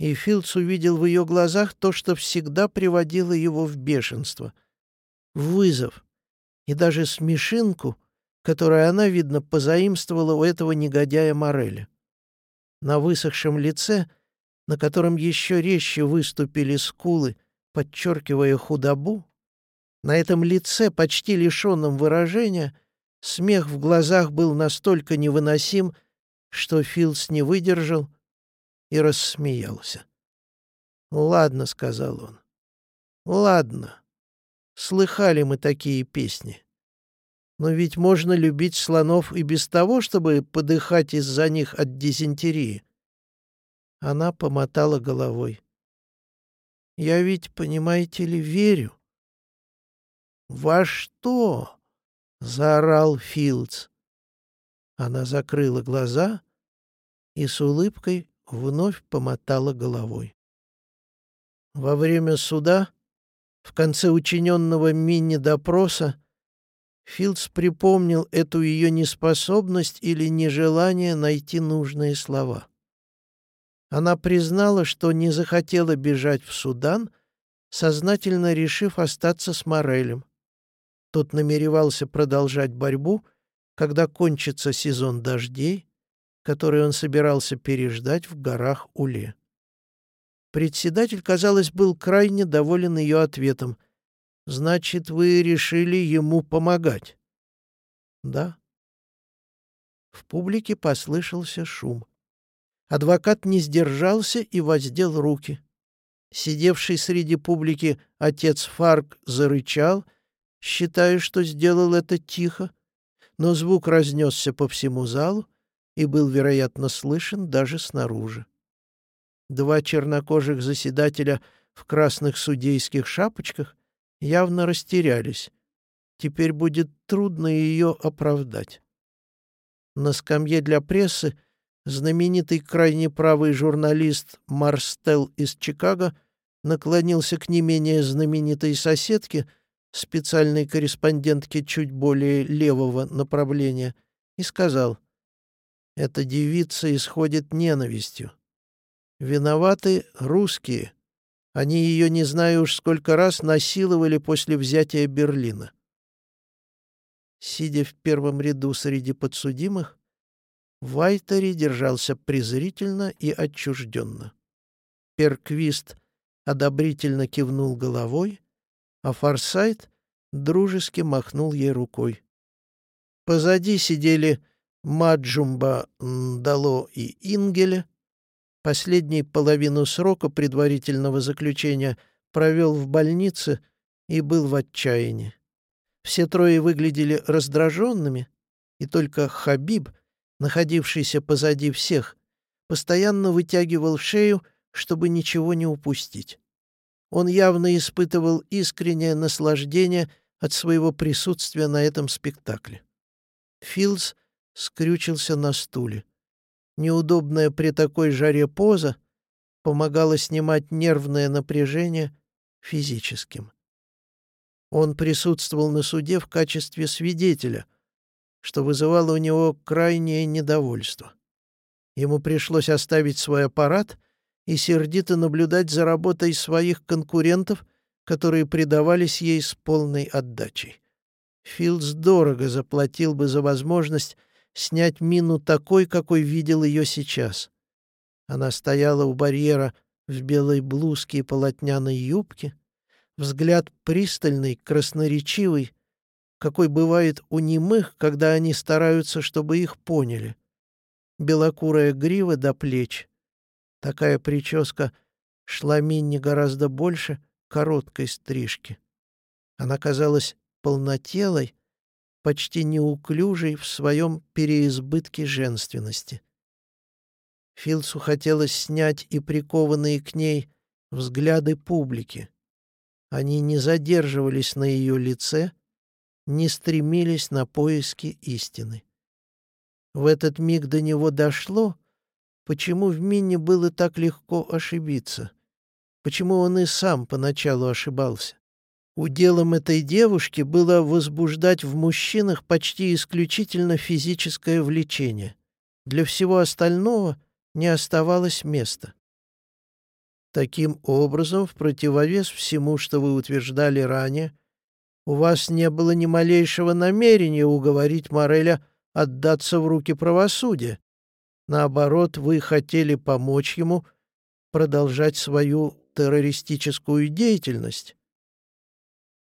и Филдс увидел в ее глазах то, что всегда приводило его в бешенство. Вызов и даже смешинку, которую она, видно, позаимствовала у этого негодяя Мореля. На высохшем лице, на котором еще резче выступили скулы, подчеркивая худобу, на этом лице, почти лишенном выражения, смех в глазах был настолько невыносим, что Филдс не выдержал и рассмеялся. «Ладно», — сказал он, — «ладно. Слыхали мы такие песни. Но ведь можно любить слонов и без того, чтобы подыхать из-за них от дизентерии». Она помотала головой. «Я ведь, понимаете ли, верю». «Во что?» — заорал Филдс. Она закрыла глаза и с улыбкой вновь помотала головой. Во время суда, в конце учиненного мини-допроса, Филдс припомнил эту ее неспособность или нежелание найти нужные слова. Она признала, что не захотела бежать в Судан, сознательно решив остаться с Морелем. Тот намеревался продолжать борьбу — когда кончится сезон дождей, который он собирался переждать в горах Уле. Председатель, казалось, был крайне доволен ее ответом. «Значит, вы решили ему помогать?» «Да». В публике послышался шум. Адвокат не сдержался и воздел руки. Сидевший среди публики отец Фарк зарычал, считая, что сделал это тихо, но звук разнесся по всему залу и был, вероятно, слышен даже снаружи. Два чернокожих заседателя в красных судейских шапочках явно растерялись. Теперь будет трудно ее оправдать. На скамье для прессы знаменитый крайне правый журналист Марстел из Чикаго наклонился к не менее знаменитой соседке — специальной корреспондентке чуть более левого направления, и сказал, «Эта девица исходит ненавистью. Виноваты русские. Они ее, не знаю уж сколько раз, насиловали после взятия Берлина». Сидя в первом ряду среди подсудимых, Вайтери держался презрительно и отчужденно. Перквист одобрительно кивнул головой, а Форсайт дружески махнул ей рукой. Позади сидели Маджумба Дало и Ингеля. Последний половину срока предварительного заключения провел в больнице и был в отчаянии. Все трое выглядели раздраженными, и только Хабиб, находившийся позади всех, постоянно вытягивал шею, чтобы ничего не упустить. Он явно испытывал искреннее наслаждение от своего присутствия на этом спектакле. Филдс скрючился на стуле. Неудобная при такой жаре поза помогала снимать нервное напряжение физическим. Он присутствовал на суде в качестве свидетеля, что вызывало у него крайнее недовольство. Ему пришлось оставить свой аппарат — и сердито наблюдать за работой своих конкурентов, которые предавались ей с полной отдачей. Филдс дорого заплатил бы за возможность снять мину такой, какой видел ее сейчас. Она стояла у барьера в белой блузке и полотняной юбке, взгляд пристальный, красноречивый, какой бывает у немых, когда они стараются, чтобы их поняли. Белокурая грива до плеч, Такая прическа шла Минни гораздо больше короткой стрижки. Она казалась полнотелой, почти неуклюжей в своем переизбытке женственности. Филсу хотелось снять и прикованные к ней взгляды публики. Они не задерживались на ее лице, не стремились на поиски истины. В этот миг до него дошло, Почему в Минне было так легко ошибиться? Почему он и сам поначалу ошибался? Уделом этой девушки было возбуждать в мужчинах почти исключительно физическое влечение. Для всего остального не оставалось места. Таким образом, в противовес всему, что вы утверждали ранее, у вас не было ни малейшего намерения уговорить Мореля отдаться в руки правосудия. Наоборот, вы хотели помочь ему продолжать свою террористическую деятельность.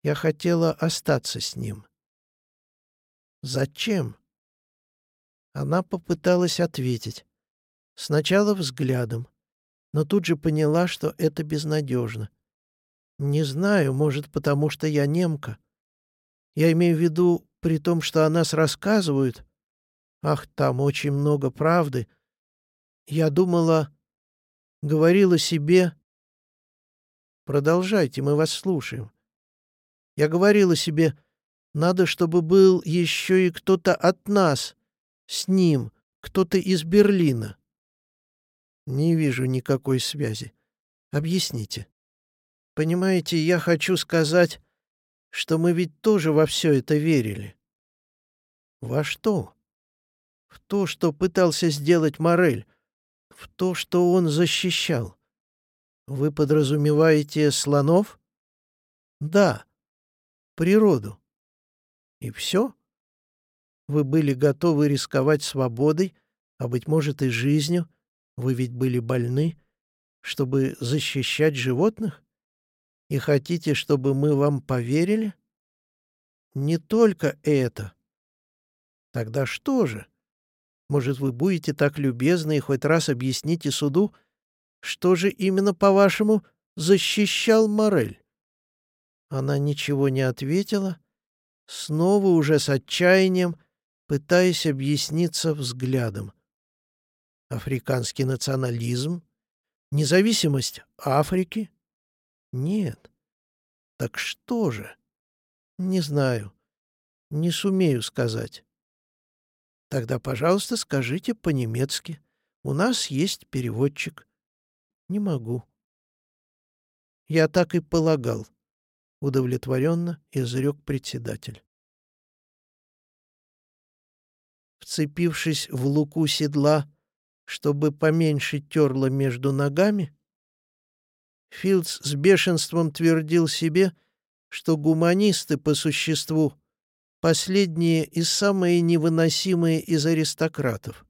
Я хотела остаться с ним. Зачем? Она попыталась ответить. Сначала взглядом, но тут же поняла, что это безнадежно. Не знаю, может, потому что я немка. Я имею в виду, при том, что о нас рассказывают. Ах, там очень много правды. Я думала, говорила себе... Продолжайте, мы вас слушаем. Я говорила себе, надо, чтобы был еще и кто-то от нас, с ним, кто-то из Берлина. Не вижу никакой связи. Объясните. Понимаете, я хочу сказать, что мы ведь тоже во все это верили. Во что? В то, что пытался сделать Морель, в то, что он защищал. Вы подразумеваете слонов? Да. Природу. И все? Вы были готовы рисковать свободой, а, быть может, и жизнью, вы ведь были больны, чтобы защищать животных? И хотите, чтобы мы вам поверили? Не только это. Тогда что же? Может, вы будете так любезны и хоть раз объясните суду, что же именно, по-вашему, защищал Морель? Она ничего не ответила, снова уже с отчаянием, пытаясь объясниться взглядом африканский национализм, независимость Африки? Нет. Так что же? Не знаю. Не сумею сказать. Тогда, пожалуйста, скажите по-немецки. У нас есть переводчик. Не могу. Я так и полагал, удовлетворенно изрек председатель. Вцепившись в луку седла, чтобы поменьше терло между ногами? Филдс с бешенством твердил себе, что гуманисты по существу последние и самые невыносимые из аристократов,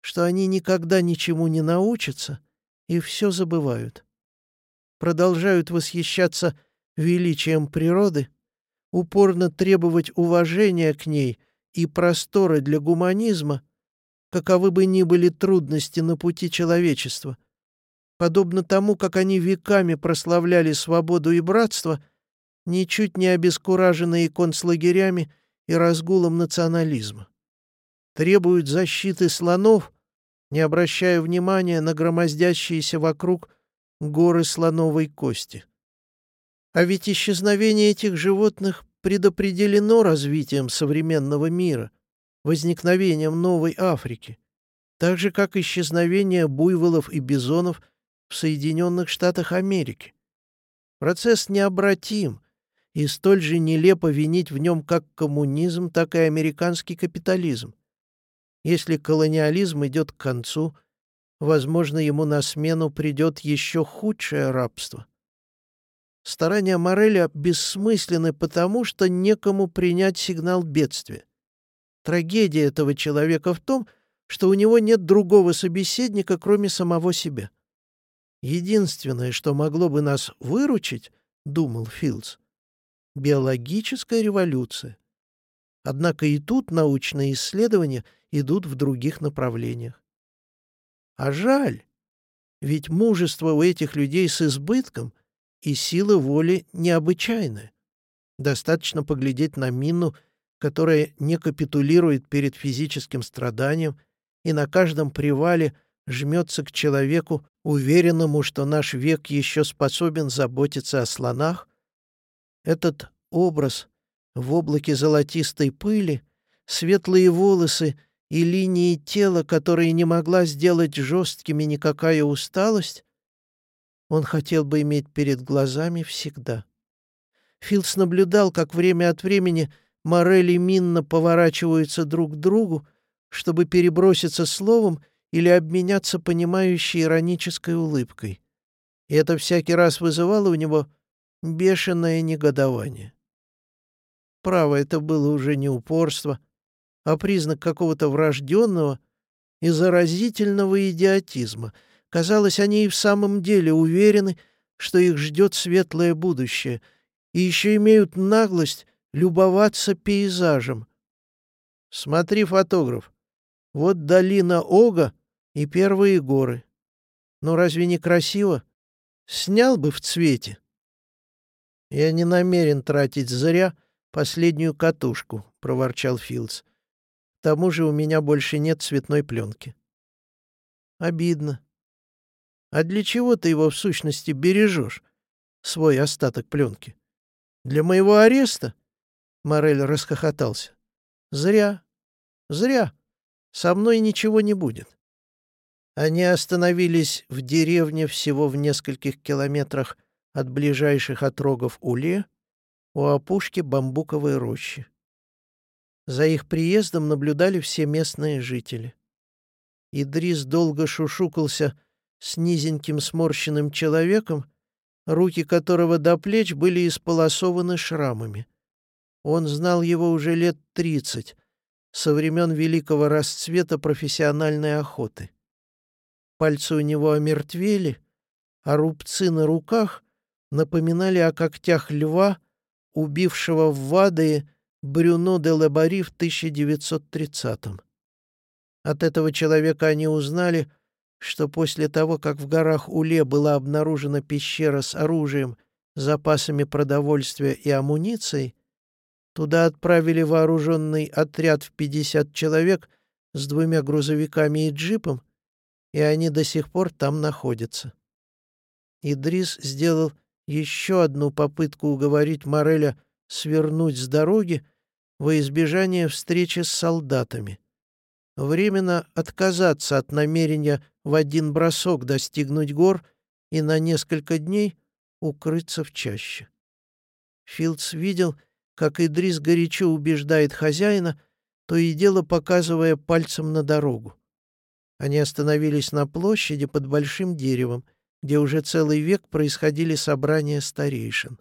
что они никогда ничему не научатся и все забывают. Продолжают восхищаться величием природы, упорно требовать уважения к ней и простора для гуманизма, каковы бы ни были трудности на пути человечества. Подобно тому, как они веками прославляли свободу и братство, ничуть не обескураженные концлагерями и разгулом национализма. Требуют защиты слонов, не обращая внимания на громоздящиеся вокруг горы слоновой кости. А ведь исчезновение этих животных предопределено развитием современного мира — возникновением новой Африки, так же, как исчезновение буйволов и бизонов в Соединенных Штатах Америки. Процесс необратим, и столь же нелепо винить в нем как коммунизм, так и американский капитализм. Если колониализм идет к концу, возможно, ему на смену придет еще худшее рабство. Старания Мореля бессмысленны потому, что некому принять сигнал бедствия. Трагедия этого человека в том, что у него нет другого собеседника, кроме самого себя. Единственное, что могло бы нас выручить, — думал Филдс, — биологическая революция. Однако и тут научные исследования идут в других направлениях. А жаль, ведь мужество у этих людей с избытком и сила воли необычайная. Достаточно поглядеть на Мину — которая не капитулирует перед физическим страданием и на каждом привале жмется к человеку, уверенному, что наш век еще способен заботиться о слонах, этот образ в облаке золотистой пыли, светлые волосы и линии тела, которые не могла сделать жесткими никакая усталость, он хотел бы иметь перед глазами всегда. Филдс наблюдал, как время от времени — Морель и Минна поворачиваются друг к другу, чтобы переброситься словом или обменяться понимающей иронической улыбкой. И это всякий раз вызывало у него бешеное негодование. Право, это было уже не упорство, а признак какого-то врожденного и заразительного идиотизма. Казалось, они и в самом деле уверены, что их ждет светлое будущее, и еще имеют наглость любоваться пейзажем. Смотри, фотограф, вот долина Ога и первые горы. Ну разве не красиво? Снял бы в цвете. Я не намерен тратить зря последнюю катушку, — проворчал Филдс. К тому же у меня больше нет цветной пленки. Обидно. А для чего ты его в сущности бережешь, свой остаток пленки? Для моего ареста? Морель расхохотался. Зря. Зря. Со мной ничего не будет. Они остановились в деревне всего в нескольких километрах от ближайших отрогов Уле, у опушки бамбуковой рощи. За их приездом наблюдали все местные жители. Идрис долго шушукался с низеньким сморщенным человеком, руки которого до плеч были исполосованы шрамами. Он знал его уже лет тридцать, со времен великого расцвета профессиональной охоты. Пальцы у него омертвели, а рубцы на руках напоминали о когтях льва, убившего в Вадае Брюно де Лабари в 1930-м. От этого человека они узнали, что после того, как в горах Уле была обнаружена пещера с оружием, запасами продовольствия и амуницией, туда отправили вооруженный отряд в 50 человек с двумя грузовиками и джипом, и они до сих пор там находятся. Идрис сделал еще одну попытку уговорить Мореля свернуть с дороги во избежание встречи с солдатами. Временно отказаться от намерения в один бросок достигнуть гор и на несколько дней укрыться в чаще. Филдс видел, как Идрис горячо убеждает хозяина, то и дело показывая пальцем на дорогу. Они остановились на площади под большим деревом, где уже целый век происходили собрания старейшин.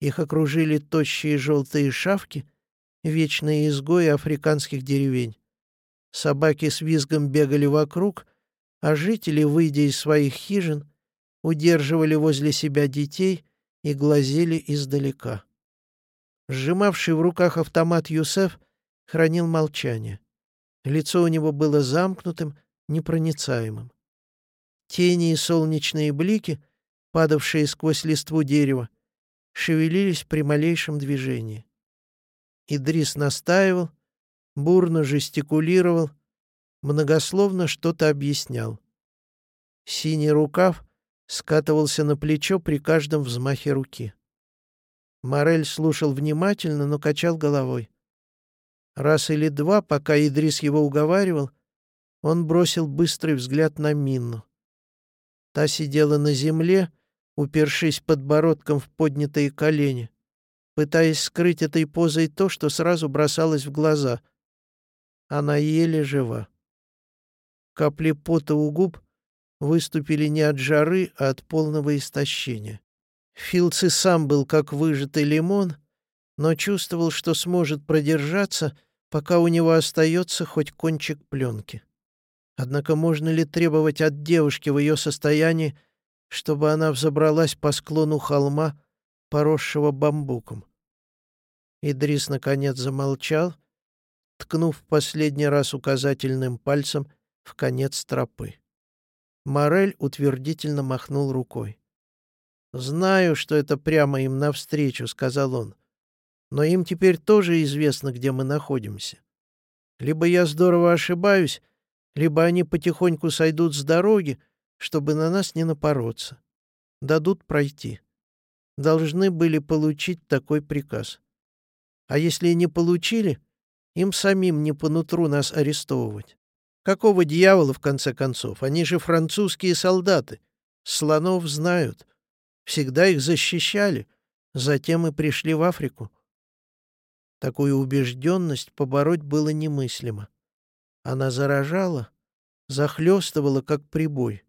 Их окружили тощие желтые шавки, вечные изгои африканских деревень. Собаки с визгом бегали вокруг, а жители, выйдя из своих хижин, удерживали возле себя детей и глазели издалека. Сжимавший в руках автомат Юсеф хранил молчание. Лицо у него было замкнутым, непроницаемым. Тени и солнечные блики, падавшие сквозь листву дерева, шевелились при малейшем движении. Идрис настаивал, бурно жестикулировал, многословно что-то объяснял. Синий рукав скатывался на плечо при каждом взмахе руки. Морель слушал внимательно, но качал головой. Раз или два, пока Идрис его уговаривал, он бросил быстрый взгляд на Минну. Та сидела на земле, упершись подбородком в поднятые колени, пытаясь скрыть этой позой то, что сразу бросалось в глаза. Она еле жива. Капли пота у губ выступили не от жары, а от полного истощения. Филдс и сам был как выжатый лимон, но чувствовал, что сможет продержаться, пока у него остается хоть кончик пленки. Однако можно ли требовать от девушки в ее состоянии, чтобы она взобралась по склону холма, поросшего бамбуком? Идрис наконец замолчал, ткнув последний раз указательным пальцем в конец тропы. Морель утвердительно махнул рукой. «Знаю, что это прямо им навстречу», — сказал он. «Но им теперь тоже известно, где мы находимся. Либо я здорово ошибаюсь, либо они потихоньку сойдут с дороги, чтобы на нас не напороться. Дадут пройти. Должны были получить такой приказ. А если не получили, им самим не по нутру нас арестовывать. Какого дьявола, в конце концов? Они же французские солдаты. Слонов знают. Всегда их защищали. Затем и пришли в Африку. Такую убежденность побороть было немыслимо. Она заражала, захлестывало, как прибой.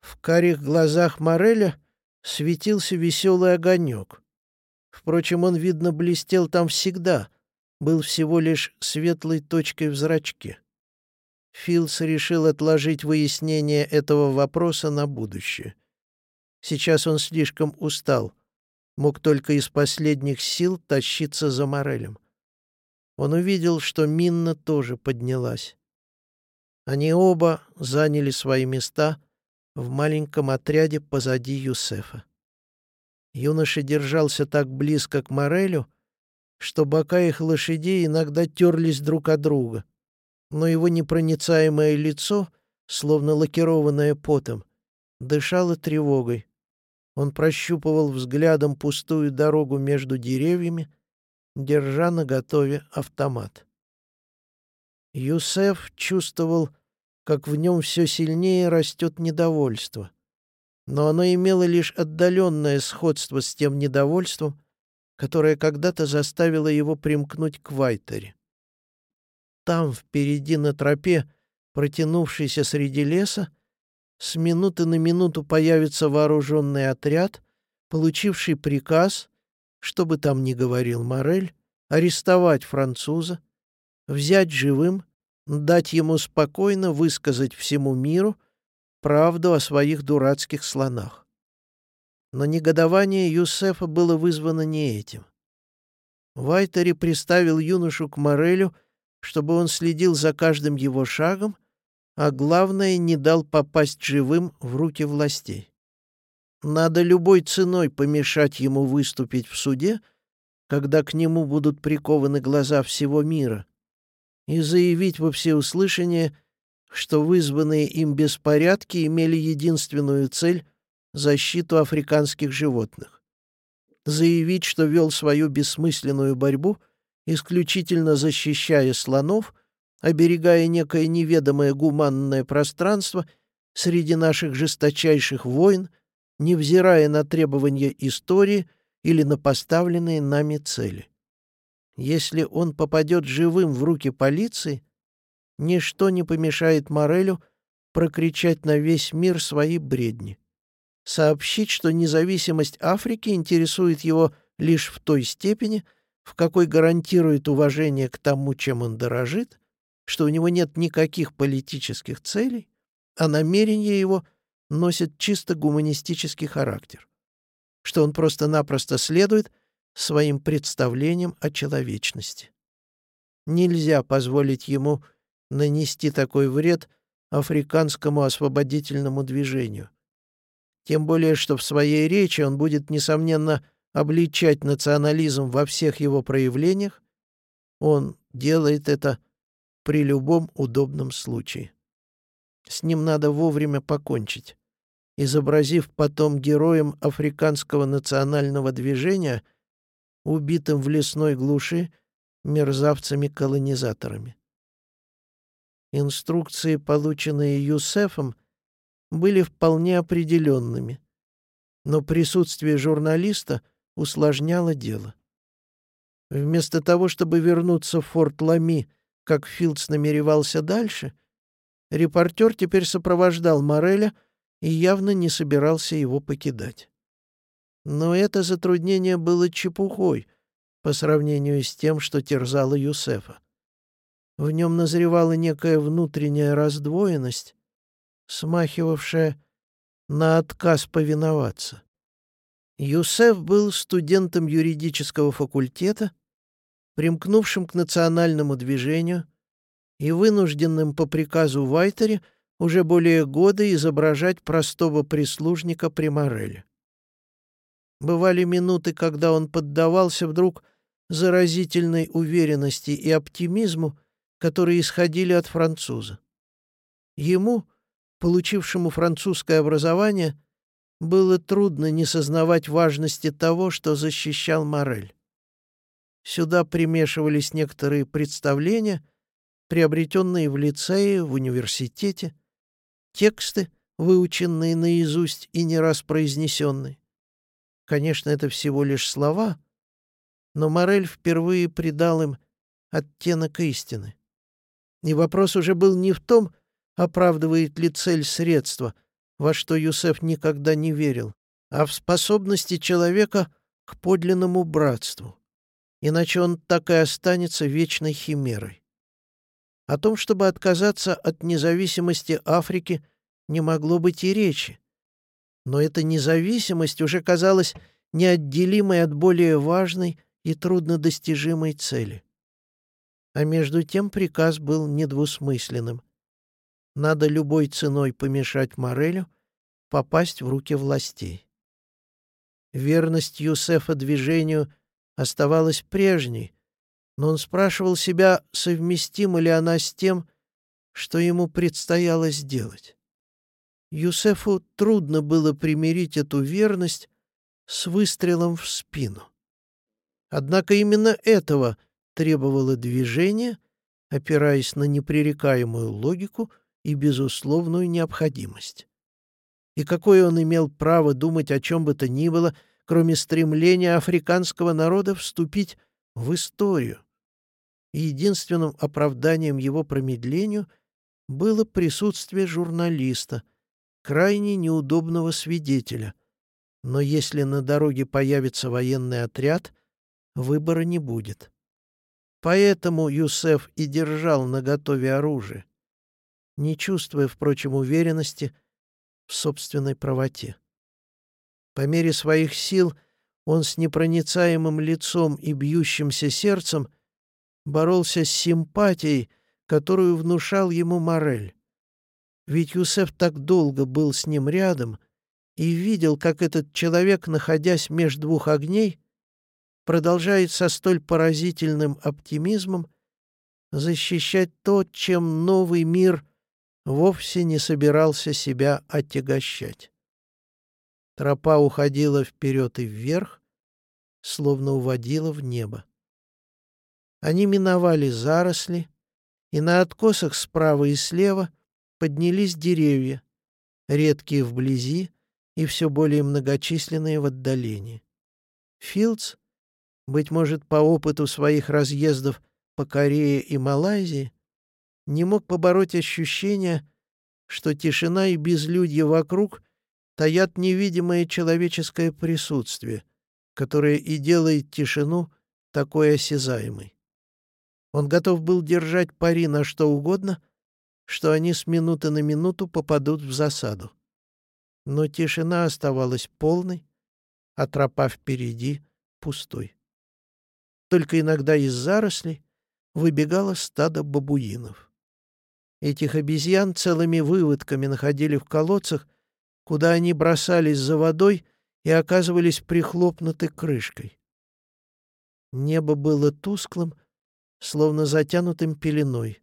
В карих глазах Мореля светился веселый огонек. Впрочем, он, видно, блестел там всегда, был всего лишь светлой точкой в зрачке. Филс решил отложить выяснение этого вопроса на будущее. Сейчас он слишком устал, мог только из последних сил тащиться за Морелем. Он увидел, что Минна тоже поднялась. Они оба заняли свои места в маленьком отряде позади Юсефа. Юноша держался так близко к Морелю, что бока их лошадей иногда терлись друг от друга но его непроницаемое лицо, словно лакированное потом, дышало тревогой. Он прощупывал взглядом пустую дорогу между деревьями, держа наготове автомат. Юсеф чувствовал, как в нем все сильнее растет недовольство. Но оно имело лишь отдаленное сходство с тем недовольством, которое когда-то заставило его примкнуть к Вайтере. Там, впереди на тропе, протянувшейся среди леса, с минуты на минуту появится вооруженный отряд, получивший приказ, что бы там ни говорил Морель, арестовать француза, взять живым, дать ему спокойно высказать всему миру правду о своих дурацких слонах. Но негодование Юсефа было вызвано не этим. Вайтери приставил юношу к Морелю — чтобы он следил за каждым его шагом, а главное, не дал попасть живым в руки властей. Надо любой ценой помешать ему выступить в суде, когда к нему будут прикованы глаза всего мира, и заявить во всеуслышание, что вызванные им беспорядки имели единственную цель — защиту африканских животных. Заявить, что вел свою бессмысленную борьбу — исключительно защищая слонов, оберегая некое неведомое гуманное пространство среди наших жесточайших войн, невзирая на требования истории или на поставленные нами цели. Если он попадет живым в руки полиции, ничто не помешает Морелю прокричать на весь мир свои бредни. Сообщить, что независимость Африки интересует его лишь в той степени, в какой гарантирует уважение к тому, чем он дорожит, что у него нет никаких политических целей, а намерения его носят чисто гуманистический характер, что он просто-напросто следует своим представлениям о человечности. Нельзя позволить ему нанести такой вред африканскому освободительному движению. Тем более, что в своей речи он будет, несомненно, обличать национализм во всех его проявлениях, он делает это при любом удобном случае. С ним надо вовремя покончить, изобразив потом героем африканского национального движения, убитым в лесной глуши мерзавцами-колонизаторами. Инструкции, полученные Юсефом, были вполне определенными, но присутствие журналиста усложняло дело. Вместо того, чтобы вернуться в форт Лами, как Филдс намеревался дальше, репортер теперь сопровождал Мореля и явно не собирался его покидать. Но это затруднение было чепухой по сравнению с тем, что терзало Юсефа. В нем назревала некая внутренняя раздвоенность, смахивавшая на отказ повиноваться. Юсеф был студентом юридического факультета, примкнувшим к национальному движению и вынужденным по приказу Вайтери уже более года изображать простого прислужника Примореля. Бывали минуты, когда он поддавался вдруг заразительной уверенности и оптимизму, которые исходили от француза. Ему, получившему французское образование, было трудно не сознавать важности того, что защищал Морель. Сюда примешивались некоторые представления, приобретенные в лицее, в университете, тексты, выученные наизусть и не раз произнесенные. Конечно, это всего лишь слова, но Морель впервые придал им оттенок истины. И вопрос уже был не в том, оправдывает ли цель средства, во что Юсеф никогда не верил, а в способности человека к подлинному братству. Иначе он так и останется вечной химерой. О том, чтобы отказаться от независимости Африки, не могло быть и речи. Но эта независимость уже казалась неотделимой от более важной и труднодостижимой цели. А между тем приказ был недвусмысленным. Надо любой ценой помешать Морелю попасть в руки властей. Верность Юсефа движению оставалась прежней, но он спрашивал себя, совместима ли она с тем, что ему предстояло сделать. Юсефу трудно было примирить эту верность с выстрелом в спину. Однако именно этого требовало движение, опираясь на непререкаемую логику и безусловную необходимость. И какое он имел право думать о чем бы то ни было, кроме стремления африканского народа вступить в историю? И единственным оправданием его промедлению было присутствие журналиста, крайне неудобного свидетеля, но если на дороге появится военный отряд, выбора не будет. Поэтому Юсеф и держал наготове оружие, не чувствуя, впрочем, уверенности в собственной правоте. По мере своих сил он с непроницаемым лицом и бьющимся сердцем боролся с симпатией, которую внушал ему Морель. Ведь Юсеф так долго был с ним рядом — и видел, как этот человек, находясь между двух огней, продолжает со столь поразительным оптимизмом защищать то, чем новый мир вовсе не собирался себя отягощать. Тропа уходила вперед и вверх, словно уводила в небо. Они миновали заросли, и на откосах справа и слева поднялись деревья, редкие вблизи, и все более многочисленные в отдалении. Филдс, быть может, по опыту своих разъездов по Корее и Малайзии, не мог побороть ощущение, что тишина и безлюдье вокруг таят невидимое человеческое присутствие, которое и делает тишину такой осязаемой. Он готов был держать пари на что угодно, что они с минуты на минуту попадут в засаду но тишина оставалась полной, а тропа впереди — пустой. Только иногда из зарослей выбегало стадо бабуинов. Этих обезьян целыми выводками находили в колодцах, куда они бросались за водой и оказывались прихлопнуты крышкой. Небо было тусклым, словно затянутым пеленой.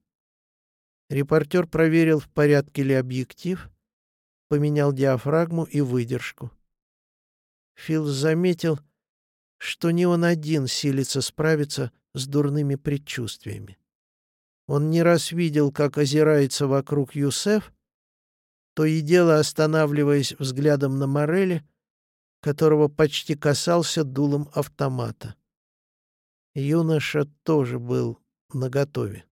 Репортер проверил, в порядке ли объектив, поменял диафрагму и выдержку. Фил заметил, что не он один силится справиться с дурными предчувствиями. Он не раз видел, как озирается вокруг Юсеф, то и дело останавливаясь взглядом на Морели, которого почти касался дулом автомата. Юноша тоже был наготове.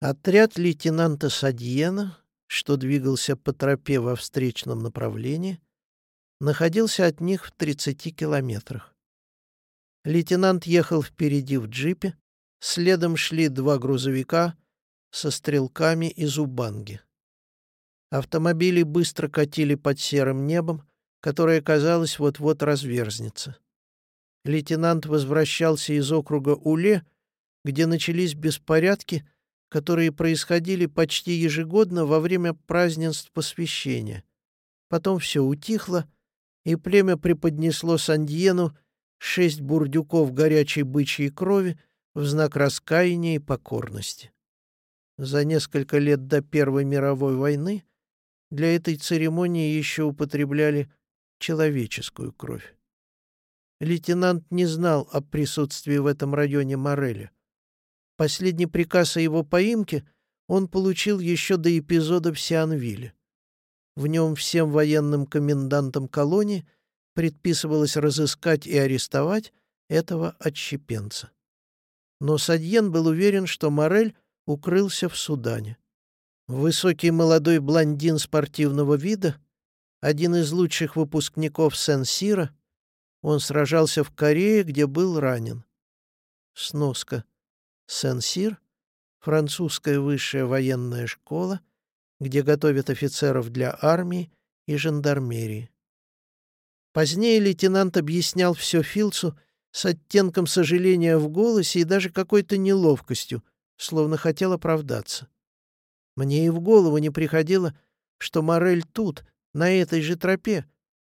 Отряд лейтенанта Садьена что двигался по тропе во встречном направлении, находился от них в 30 километрах. Лейтенант ехал впереди в джипе, следом шли два грузовика со стрелками из Убанги. Автомобили быстро катили под серым небом, которое, казалось, вот-вот разверзнется. Лейтенант возвращался из округа Уле, где начались беспорядки — которые происходили почти ежегодно во время празднеств посвящения. Потом все утихло, и племя преподнесло Сандьену шесть бурдюков горячей бычьей крови в знак раскаяния и покорности. За несколько лет до Первой мировой войны для этой церемонии еще употребляли человеческую кровь. Лейтенант не знал о присутствии в этом районе Мореля. Последний приказ о его поимке он получил еще до эпизода в Сианвилле. В нем всем военным комендантам колонии предписывалось разыскать и арестовать этого отщепенца. Но Садьен был уверен, что Морель укрылся в Судане. Высокий молодой блондин спортивного вида, один из лучших выпускников Сен-Сира, он сражался в Корее, где был ранен. Сноска. Сен-Сир — французская высшая военная школа, где готовят офицеров для армии и жандармерии. Позднее лейтенант объяснял все Филцу с оттенком сожаления в голосе и даже какой-то неловкостью, словно хотел оправдаться. Мне и в голову не приходило, что Морель тут, на этой же тропе,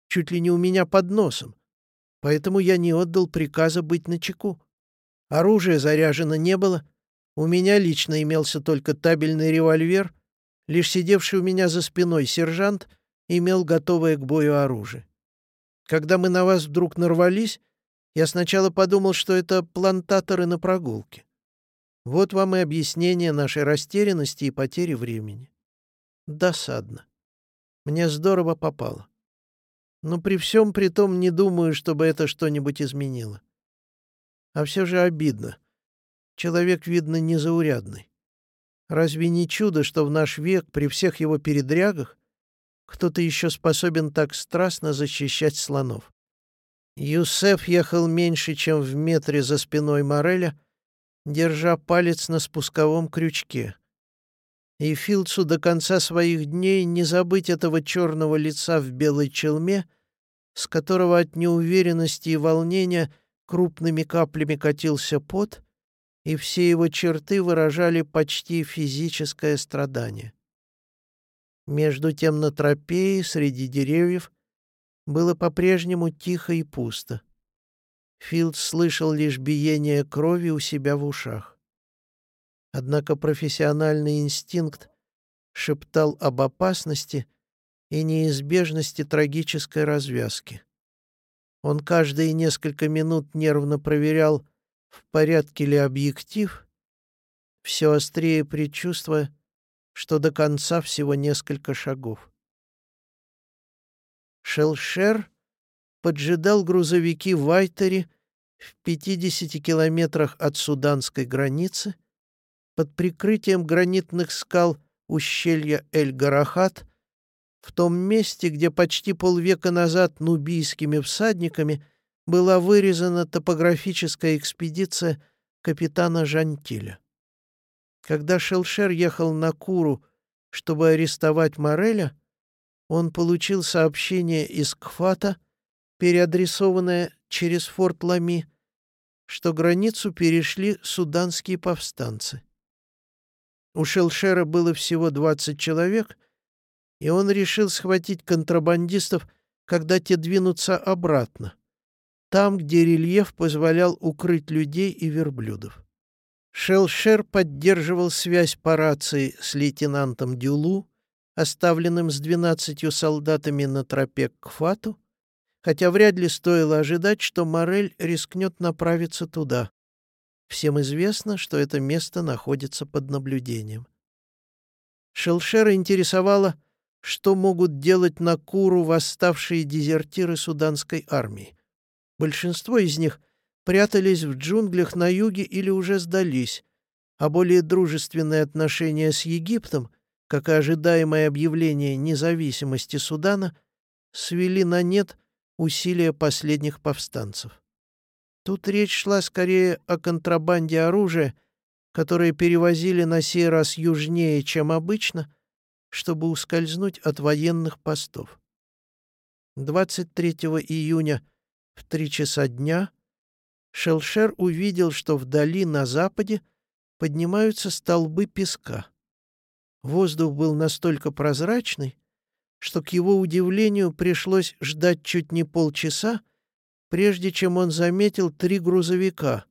чуть ли не у меня под носом, поэтому я не отдал приказа быть начеку. Оружия заряжено не было, у меня лично имелся только табельный револьвер, лишь сидевший у меня за спиной сержант имел готовое к бою оружие. Когда мы на вас вдруг нарвались, я сначала подумал, что это плантаторы на прогулке. Вот вам и объяснение нашей растерянности и потери времени. Досадно. Мне здорово попало. Но при всем при том не думаю, чтобы это что-нибудь изменило. А все же обидно. Человек, видно, незаурядный. Разве не чудо, что в наш век, при всех его передрягах, кто-то еще способен так страстно защищать слонов? Юсеф ехал меньше, чем в метре за спиной Мореля, держа палец на спусковом крючке. И Филдсу до конца своих дней не забыть этого черного лица в белой челме, с которого от неуверенности и волнения крупными каплями катился пот, и все его черты выражали почти физическое страдание. Между тем на тропе среди деревьев было по-прежнему тихо и пусто. Филд слышал лишь биение крови у себя в ушах. Однако профессиональный инстинкт шептал об опасности и неизбежности трагической развязки. Он каждые несколько минут нервно проверял, в порядке ли объектив, все острее предчувствуя, что до конца всего несколько шагов. Шелшер поджидал грузовики в Айтере в 50 километрах от суданской границы под прикрытием гранитных скал ущелья Эль-Гарахат в том месте, где почти полвека назад нубийскими всадниками была вырезана топографическая экспедиция капитана Жантиля. Когда Шелшер ехал на Куру, чтобы арестовать Мореля, он получил сообщение из Кфата, переадресованное через форт Лами, что границу перешли суданские повстанцы. У Шелшера было всего 20 человек, и он решил схватить контрабандистов, когда те двинутся обратно, там, где рельеф позволял укрыть людей и верблюдов. Шелшер поддерживал связь по рации с лейтенантом Дюлу, оставленным с двенадцатью солдатами на тропе к Фату, хотя вряд ли стоило ожидать, что Морель рискнет направиться туда. Всем известно, что это место находится под наблюдением. Шелшера интересовало, что могут делать на Куру восставшие дезертиры суданской армии. Большинство из них прятались в джунглях на юге или уже сдались, а более дружественные отношения с Египтом, как и ожидаемое объявление независимости Судана, свели на нет усилия последних повстанцев. Тут речь шла скорее о контрабанде оружия, которое перевозили на сей раз южнее, чем обычно, чтобы ускользнуть от военных постов. 23 июня в три часа дня Шелшер увидел, что вдали на западе поднимаются столбы песка. Воздух был настолько прозрачный, что, к его удивлению, пришлось ждать чуть не полчаса, прежде чем он заметил три грузовика,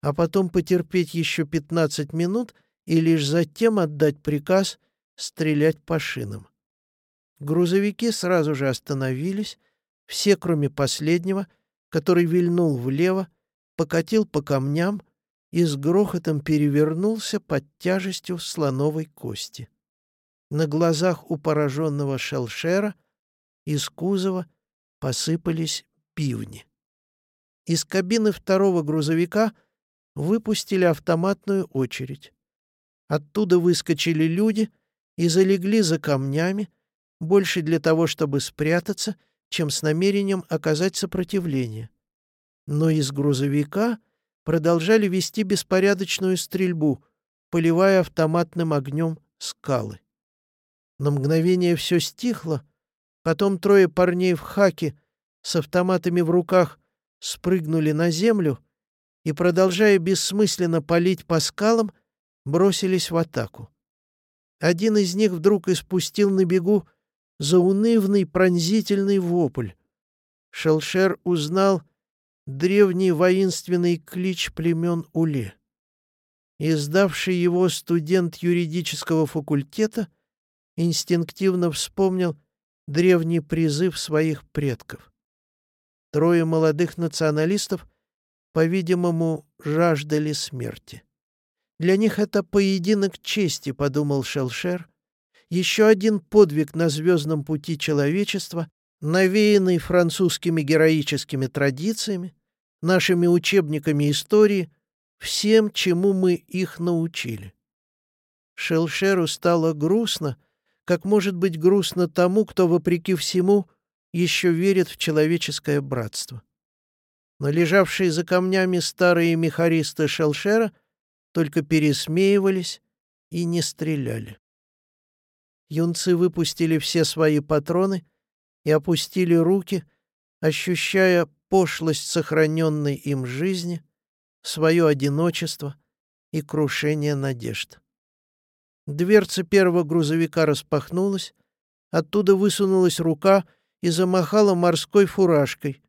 а потом потерпеть еще 15 минут и лишь затем отдать приказ стрелять по шинам. Грузовики сразу же остановились, все, кроме последнего, который вильнул влево, покатил по камням и с грохотом перевернулся под тяжестью слоновой кости. На глазах у пораженного шелшера из кузова посыпались пивни. Из кабины второго грузовика выпустили автоматную очередь. Оттуда выскочили люди и залегли за камнями, больше для того, чтобы спрятаться, чем с намерением оказать сопротивление. Но из грузовика продолжали вести беспорядочную стрельбу, поливая автоматным огнем скалы. На мгновение все стихло, потом трое парней в хаке с автоматами в руках спрыгнули на землю и, продолжая бессмысленно палить по скалам, бросились в атаку. Один из них вдруг испустил на бегу заунывный пронзительный вопль. Шелшер узнал древний воинственный клич племен Уле. Издавший его студент юридического факультета инстинктивно вспомнил древний призыв своих предков. Трое молодых националистов, по-видимому, жаждали смерти. Для них это поединок чести, подумал Шелшер. Еще один подвиг на звездном пути человечества, навеянный французскими героическими традициями, нашими учебниками истории, всем, чему мы их научили. Шелшеру стало грустно, как может быть грустно тому, кто, вопреки всему, еще верит в человеческое братство. Но лежавшие за камнями старые мехаристы Шелшера только пересмеивались и не стреляли. Юнцы выпустили все свои патроны и опустили руки, ощущая пошлость сохраненной им жизни, свое одиночество и крушение надежд. Дверца первого грузовика распахнулась, оттуда высунулась рука и замахала морской фуражкой,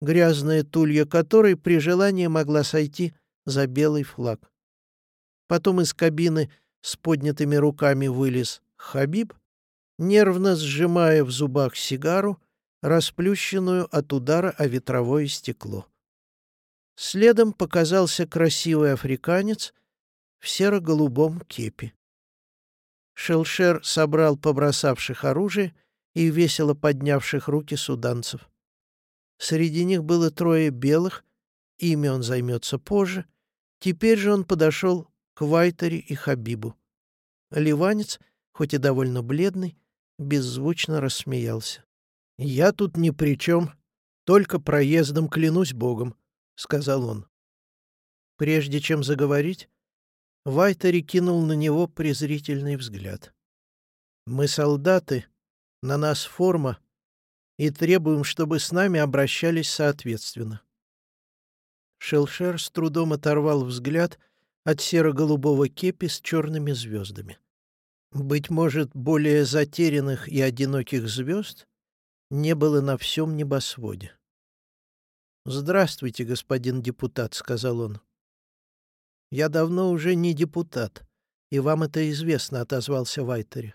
грязная тулья которой при желании могла сойти за белый флаг. Потом из кабины с поднятыми руками вылез Хабиб, нервно сжимая в зубах сигару, расплющенную от удара о ветровое стекло. Следом показался красивый африканец в серо-голубом кепи. Шелшер собрал побросавших оружие и весело поднявших руки суданцев. Среди них было трое белых, ими он займется позже. Теперь же он подошел к Вайтере и Хабибу. Ливанец, хоть и довольно бледный, беззвучно рассмеялся. «Я тут ни при чем, только проездом клянусь Богом», — сказал он. Прежде чем заговорить, Вайтери кинул на него презрительный взгляд. «Мы солдаты, на нас форма, и требуем, чтобы с нами обращались соответственно». Шелшер с трудом оторвал взгляд от серо-голубого кепи с черными звездами. Быть может, более затерянных и одиноких звезд не было на всем небосводе. «Здравствуйте, господин депутат», — сказал он. «Я давно уже не депутат, и вам это известно», — отозвался Вайтери.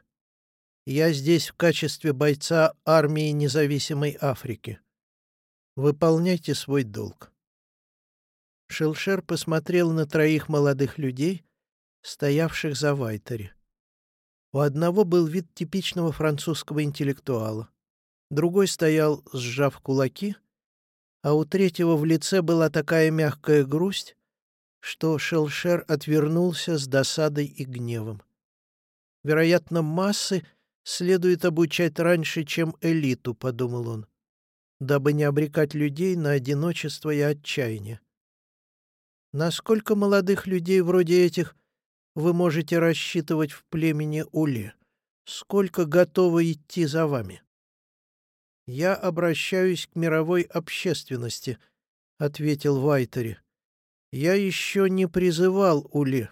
«Я здесь в качестве бойца армии независимой Африки. Выполняйте свой долг». Шелшер посмотрел на троих молодых людей, стоявших за Вайтери. У одного был вид типичного французского интеллектуала. Другой стоял, сжав кулаки, а у третьего в лице была такая мягкая грусть, что Шелшер отвернулся с досадой и гневом. Вероятно, массы следует обучать раньше, чем элиту, — подумал он, дабы не обрекать людей на одиночество и отчаяние. Насколько молодых людей вроде этих вы можете рассчитывать в племени Уле? Сколько готовы идти за вами? «Я обращаюсь к мировой общественности», — ответил Вайтери. «Я еще не призывал Ули.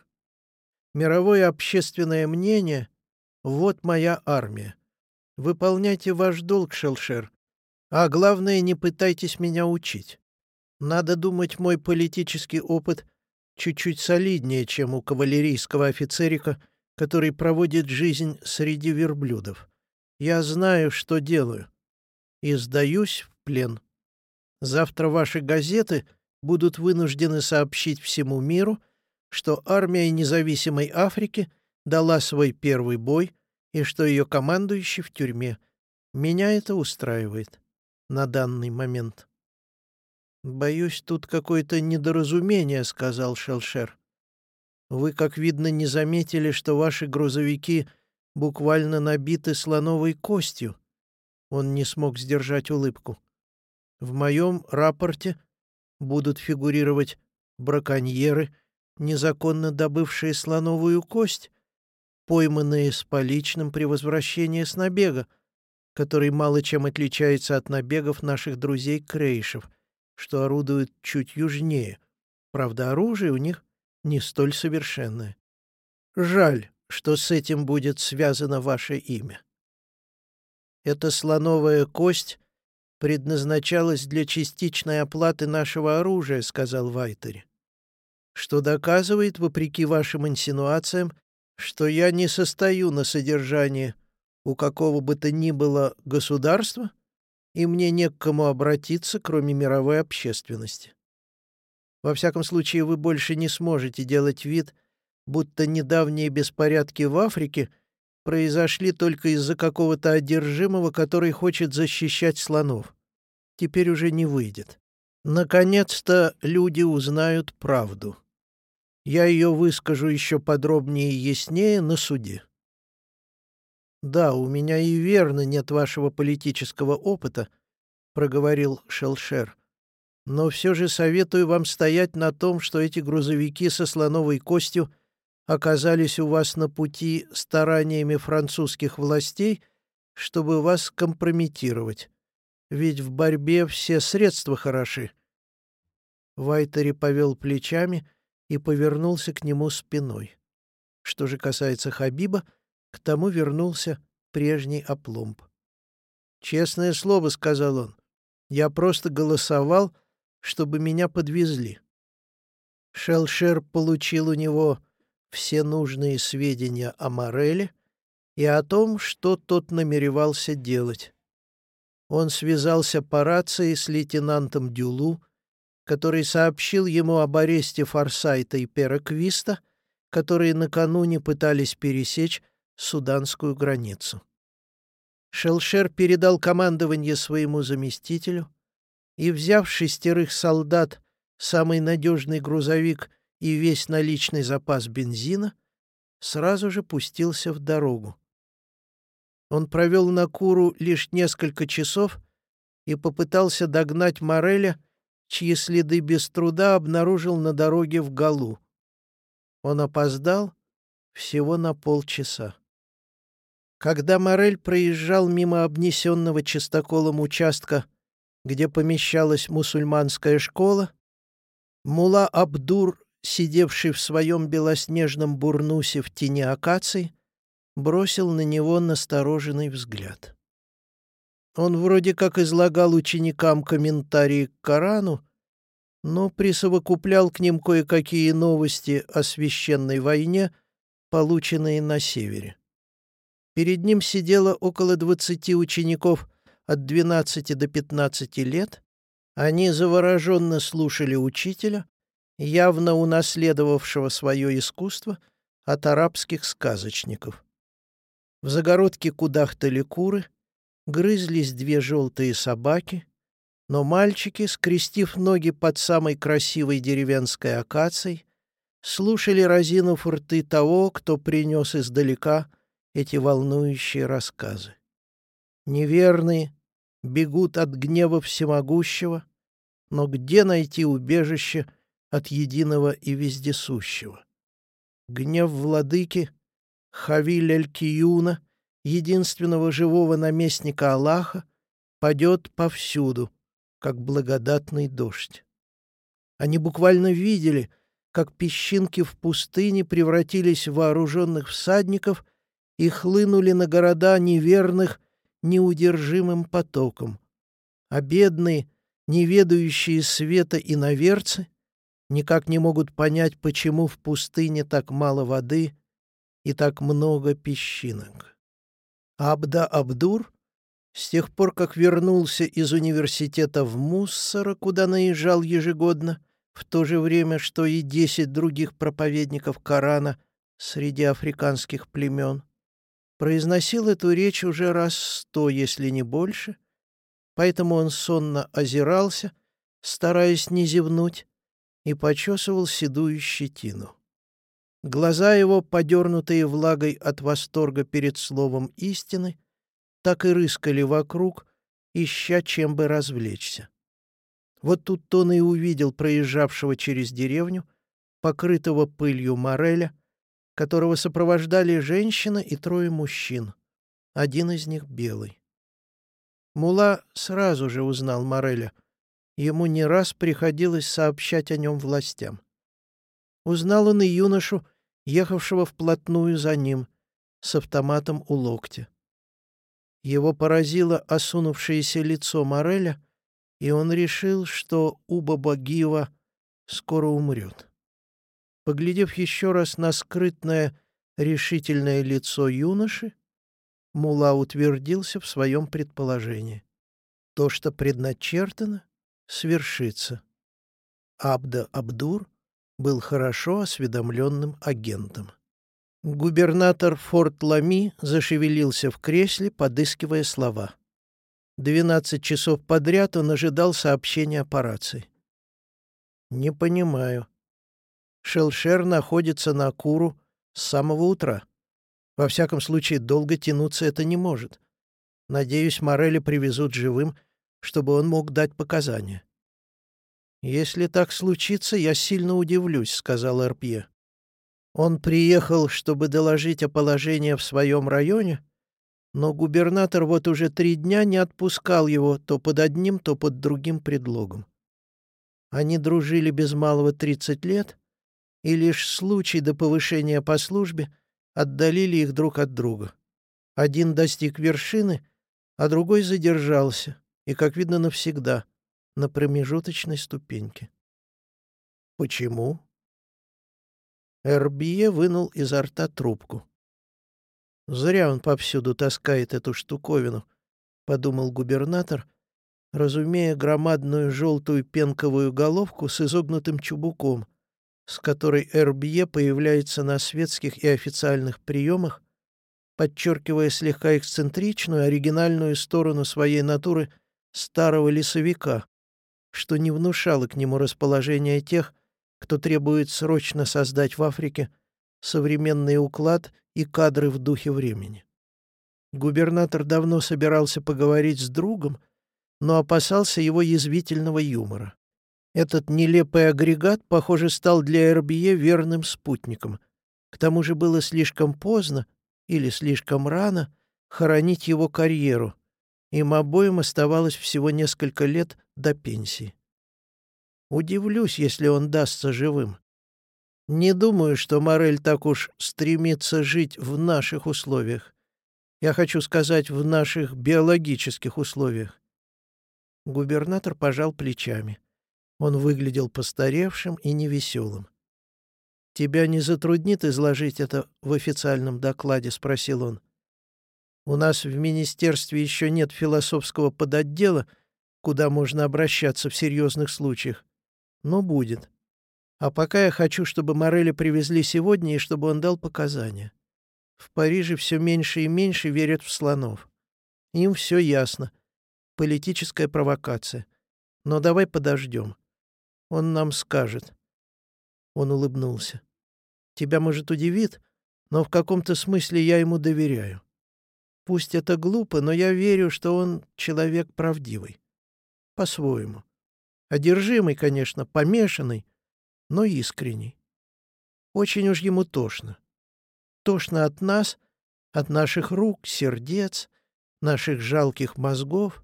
Мировое общественное мнение — вот моя армия. Выполняйте ваш долг, Шелшер. А главное, не пытайтесь меня учить. Надо думать, мой политический опыт чуть-чуть солиднее, чем у кавалерийского офицерика, который проводит жизнь среди верблюдов. Я знаю, что делаю и сдаюсь в плен. Завтра ваши газеты будут вынуждены сообщить всему миру, что армия независимой Африки дала свой первый бой и что ее командующий в тюрьме. Меня это устраивает на данный момент. «Боюсь, тут какое-то недоразумение», — сказал Шелшер. «Вы, как видно, не заметили, что ваши грузовики буквально набиты слоновой костью. Он не смог сдержать улыбку. В моем рапорте будут фигурировать браконьеры, незаконно добывшие слоновую кость, пойманные с поличным при возвращении с набега, который мало чем отличается от набегов наших друзей-крейшев, что орудуют чуть южнее. Правда, оружие у них не столь совершенное. Жаль, что с этим будет связано ваше имя. Эта слоновая кость предназначалась для частичной оплаты нашего оружия, сказал Вайтери, что доказывает, вопреки вашим инсинуациям, что я не состою на содержании у какого бы то ни было государства, и мне не к кому обратиться, кроме мировой общественности. Во всяком случае, вы больше не сможете делать вид, будто недавние беспорядки в Африке произошли только из-за какого-то одержимого, который хочет защищать слонов. Теперь уже не выйдет. Наконец-то люди узнают правду. Я ее выскажу еще подробнее и яснее на суде. «Да, у меня и верно нет вашего политического опыта», — проговорил Шелшер. «Но все же советую вам стоять на том, что эти грузовики со слоновой костью оказались у вас на пути стараниями французских властей, чтобы вас компрометировать. Ведь в борьбе все средства хороши». Вайтери повел плечами и повернулся к нему спиной. Что же касается Хабиба, — к тому вернулся прежний опломб. «Честное слово», — сказал он, — «я просто голосовал, чтобы меня подвезли». Шелшер получил у него все нужные сведения о Мореле и о том, что тот намеревался делать. Он связался по рации с лейтенантом Дюлу, который сообщил ему об аресте Форсайта и Переквиста, которые накануне пытались пересечь суданскую границу. Шелшер передал командование своему заместителю и, взяв шестерых солдат, самый надежный грузовик и весь наличный запас бензина, сразу же пустился в дорогу. Он провел на Куру лишь несколько часов и попытался догнать Мореля, чьи следы без труда обнаружил на дороге в Галу. Он опоздал всего на полчаса. Когда Морель проезжал мимо обнесенного чистоколом участка, где помещалась мусульманская школа, Мула Абдур, сидевший в своем белоснежном бурнусе в тени акаций, бросил на него настороженный взгляд. Он вроде как излагал ученикам комментарии к Корану, но присовокуплял к ним кое-какие новости о священной войне, полученные на севере. Перед ним сидело около двадцати учеников от двенадцати до пятнадцати лет. Они завороженно слушали учителя, явно унаследовавшего свое искусство от арабских сказочников. В загородке кудахтали куры, грызлись две желтые собаки, но мальчики, скрестив ноги под самой красивой деревенской акацией, слушали разинув рты того, кто принес издалека — эти волнующие рассказы. Неверные бегут от гнева всемогущего, но где найти убежище от единого и вездесущего? Гнев владыки Хавиль-эль-Киюна, единственного живого наместника Аллаха, падет повсюду, как благодатный дождь. Они буквально видели, как песчинки в пустыне превратились в вооруженных всадников и хлынули на города неверных неудержимым потоком. А бедные, неведающие света и наверцы никак не могут понять, почему в пустыне так мало воды и так много песчинок. Абда Абдур, с тех пор, как вернулся из университета в Муссора, куда наезжал ежегодно, в то же время, что и десять других проповедников Корана среди африканских племен, произносил эту речь уже раз сто, если не больше, поэтому он сонно озирался, стараясь не зевнуть, и почесывал седую щетину. Глаза его, подернутые влагой от восторга перед словом истины, так и рыскали вокруг, ища чем бы развлечься. Вот тут он и увидел проезжавшего через деревню, покрытого пылью мореля, которого сопровождали женщина и трое мужчин, один из них белый. Мула сразу же узнал Мореля. Ему не раз приходилось сообщать о нем властям. Узнал он и юношу, ехавшего вплотную за ним, с автоматом у локтя. Его поразило осунувшееся лицо Мореля, и он решил, что Уба Багива скоро умрет. Поглядев еще раз на скрытное, решительное лицо юноши, Мула утвердился в своем предположении. То, что предначертано, свершится. Абда Абдур был хорошо осведомленным агентом. Губернатор Форт Лами зашевелился в кресле, подыскивая слова. Двенадцать часов подряд он ожидал сообщения по рации. «Не понимаю. Шелшер находится на Куру с самого утра. Во всяком случае, долго тянуться это не может. Надеюсь, Морели привезут живым, чтобы он мог дать показания. «Если так случится, я сильно удивлюсь», — сказал Эрпье. Он приехал, чтобы доложить о положении в своем районе, но губернатор вот уже три дня не отпускал его то под одним, то под другим предлогом. Они дружили без малого тридцать лет, и лишь случай до повышения по службе отдалили их друг от друга. Один достиг вершины, а другой задержался, и, как видно, навсегда — на промежуточной ступеньке. Почему? Эрбие вынул изо рта трубку. «Зря он повсюду таскает эту штуковину», — подумал губернатор, разумея громадную желтую пенковую головку с изогнутым чубуком, с которой Эрбье появляется на светских и официальных приемах, подчеркивая слегка эксцентричную, оригинальную сторону своей натуры старого лесовика, что не внушало к нему расположения тех, кто требует срочно создать в Африке современный уклад и кадры в духе времени. Губернатор давно собирался поговорить с другом, но опасался его язвительного юмора. Этот нелепый агрегат, похоже, стал для Эрбие верным спутником. К тому же было слишком поздно или слишком рано хоронить его карьеру, им обоим оставалось всего несколько лет до пенсии. Удивлюсь, если он дастся живым. Не думаю, что Морель так уж стремится жить в наших условиях. Я хочу сказать, в наших биологических условиях. Губернатор пожал плечами. Он выглядел постаревшим и невеселым. «Тебя не затруднит изложить это в официальном докладе?» — спросил он. У нас в министерстве еще нет философского подотдела, куда можно обращаться в серьезных случаях. Но будет. А пока я хочу, чтобы Мореля привезли сегодня и чтобы он дал показания. В Париже все меньше и меньше верят в слонов. Им все ясно. Политическая провокация. Но давай подождем. Он нам скажет. Он улыбнулся. Тебя, может, удивит, но в каком-то смысле я ему доверяю. Пусть это глупо, но я верю, что он человек правдивый. По-своему. Одержимый, конечно, помешанный, но искренний. Очень уж ему тошно. Тошно от нас, от наших рук, сердец, наших жалких мозгов.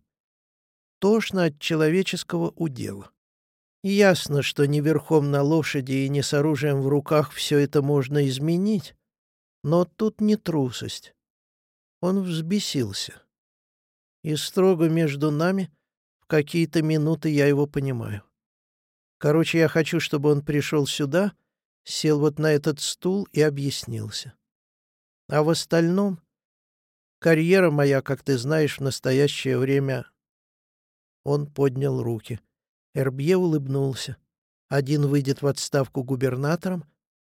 Тошно от человеческого удела. Ясно, что не верхом на лошади и не с оружием в руках все это можно изменить, но тут не трусость. Он взбесился. И строго между нами в какие-то минуты я его понимаю. Короче, я хочу, чтобы он пришел сюда, сел вот на этот стул и объяснился. А в остальном... Карьера моя, как ты знаешь, в настоящее время... Он поднял руки. Эрбье улыбнулся. Один выйдет в отставку губернатором,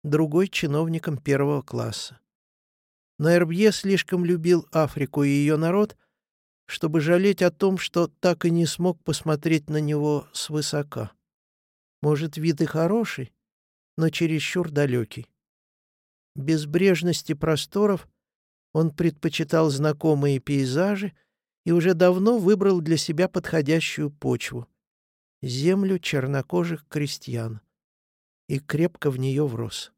другой — чиновником первого класса. Но Эрбье слишком любил Африку и ее народ, чтобы жалеть о том, что так и не смог посмотреть на него свысока. Может, вид и хороший, но чересчур далекий. безбрежности просторов он предпочитал знакомые пейзажи и уже давно выбрал для себя подходящую почву — землю чернокожих крестьян, и крепко в нее врос.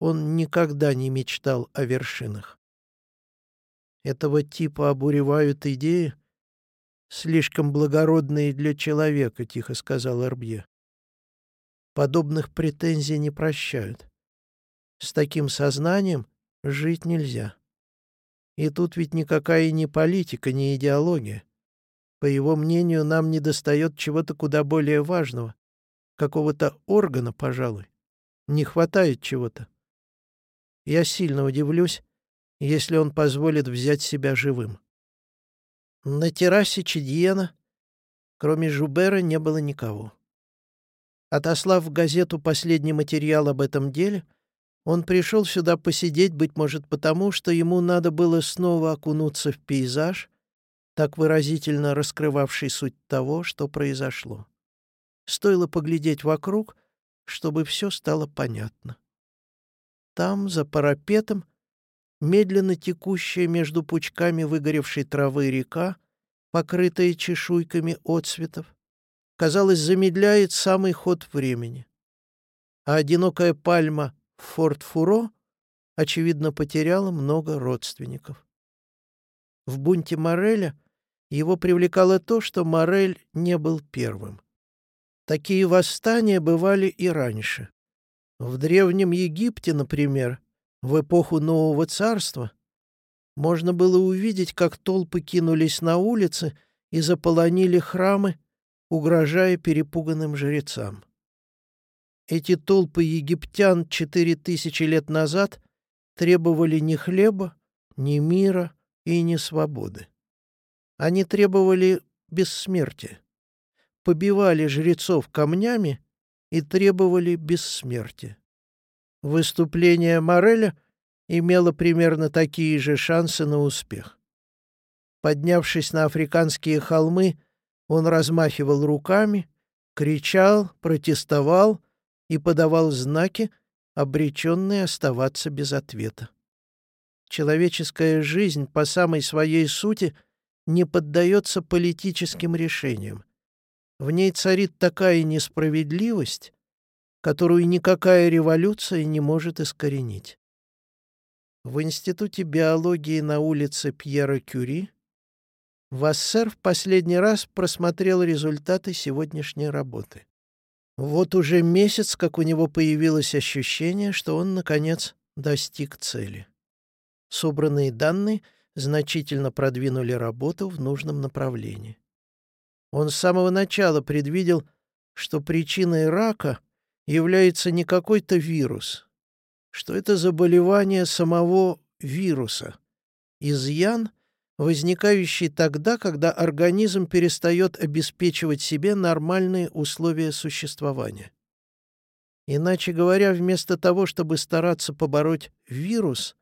Он никогда не мечтал о вершинах. Этого типа обуревают идеи, слишком благородные для человека, — тихо сказал Арбье. Подобных претензий не прощают. С таким сознанием жить нельзя. И тут ведь никакая не политика, не идеология. По его мнению, нам недостает чего-то куда более важного. Какого-то органа, пожалуй. Не хватает чего-то. Я сильно удивлюсь, если он позволит взять себя живым. На террасе Чедьена, кроме Жубера, не было никого. Отослав в газету последний материал об этом деле, он пришел сюда посидеть, быть может, потому, что ему надо было снова окунуться в пейзаж, так выразительно раскрывавший суть того, что произошло. Стоило поглядеть вокруг, чтобы все стало понятно. Там, за парапетом, медленно текущая между пучками выгоревшей травы река, покрытая чешуйками отцветов, казалось, замедляет самый ход времени. А одинокая пальма Форт Фуро, очевидно, потеряла много родственников. В бунте Мореля его привлекало то, что Морель не был первым. Такие восстания бывали и раньше. В Древнем Египте, например, в эпоху Нового Царства, можно было увидеть, как толпы кинулись на улицы и заполонили храмы, угрожая перепуганным жрецам. Эти толпы египтян четыре тысячи лет назад требовали ни хлеба, ни мира и ни свободы. Они требовали бессмертия, побивали жрецов камнями и требовали бессмертия. Выступление Мореля имело примерно такие же шансы на успех. Поднявшись на африканские холмы, он размахивал руками, кричал, протестовал и подавал знаки, обреченные оставаться без ответа. Человеческая жизнь по самой своей сути не поддается политическим решениям. В ней царит такая несправедливость, которую никакая революция не может искоренить. В Институте биологии на улице Пьера Кюри Вассер в последний раз просмотрел результаты сегодняшней работы. Вот уже месяц, как у него появилось ощущение, что он, наконец, достиг цели. Собранные данные значительно продвинули работу в нужном направлении. Он с самого начала предвидел, что причиной рака является не какой-то вирус, что это заболевание самого вируса, изъян — возникающий тогда, когда организм перестает обеспечивать себе нормальные условия существования. Иначе говоря, вместо того, чтобы стараться побороть вирус,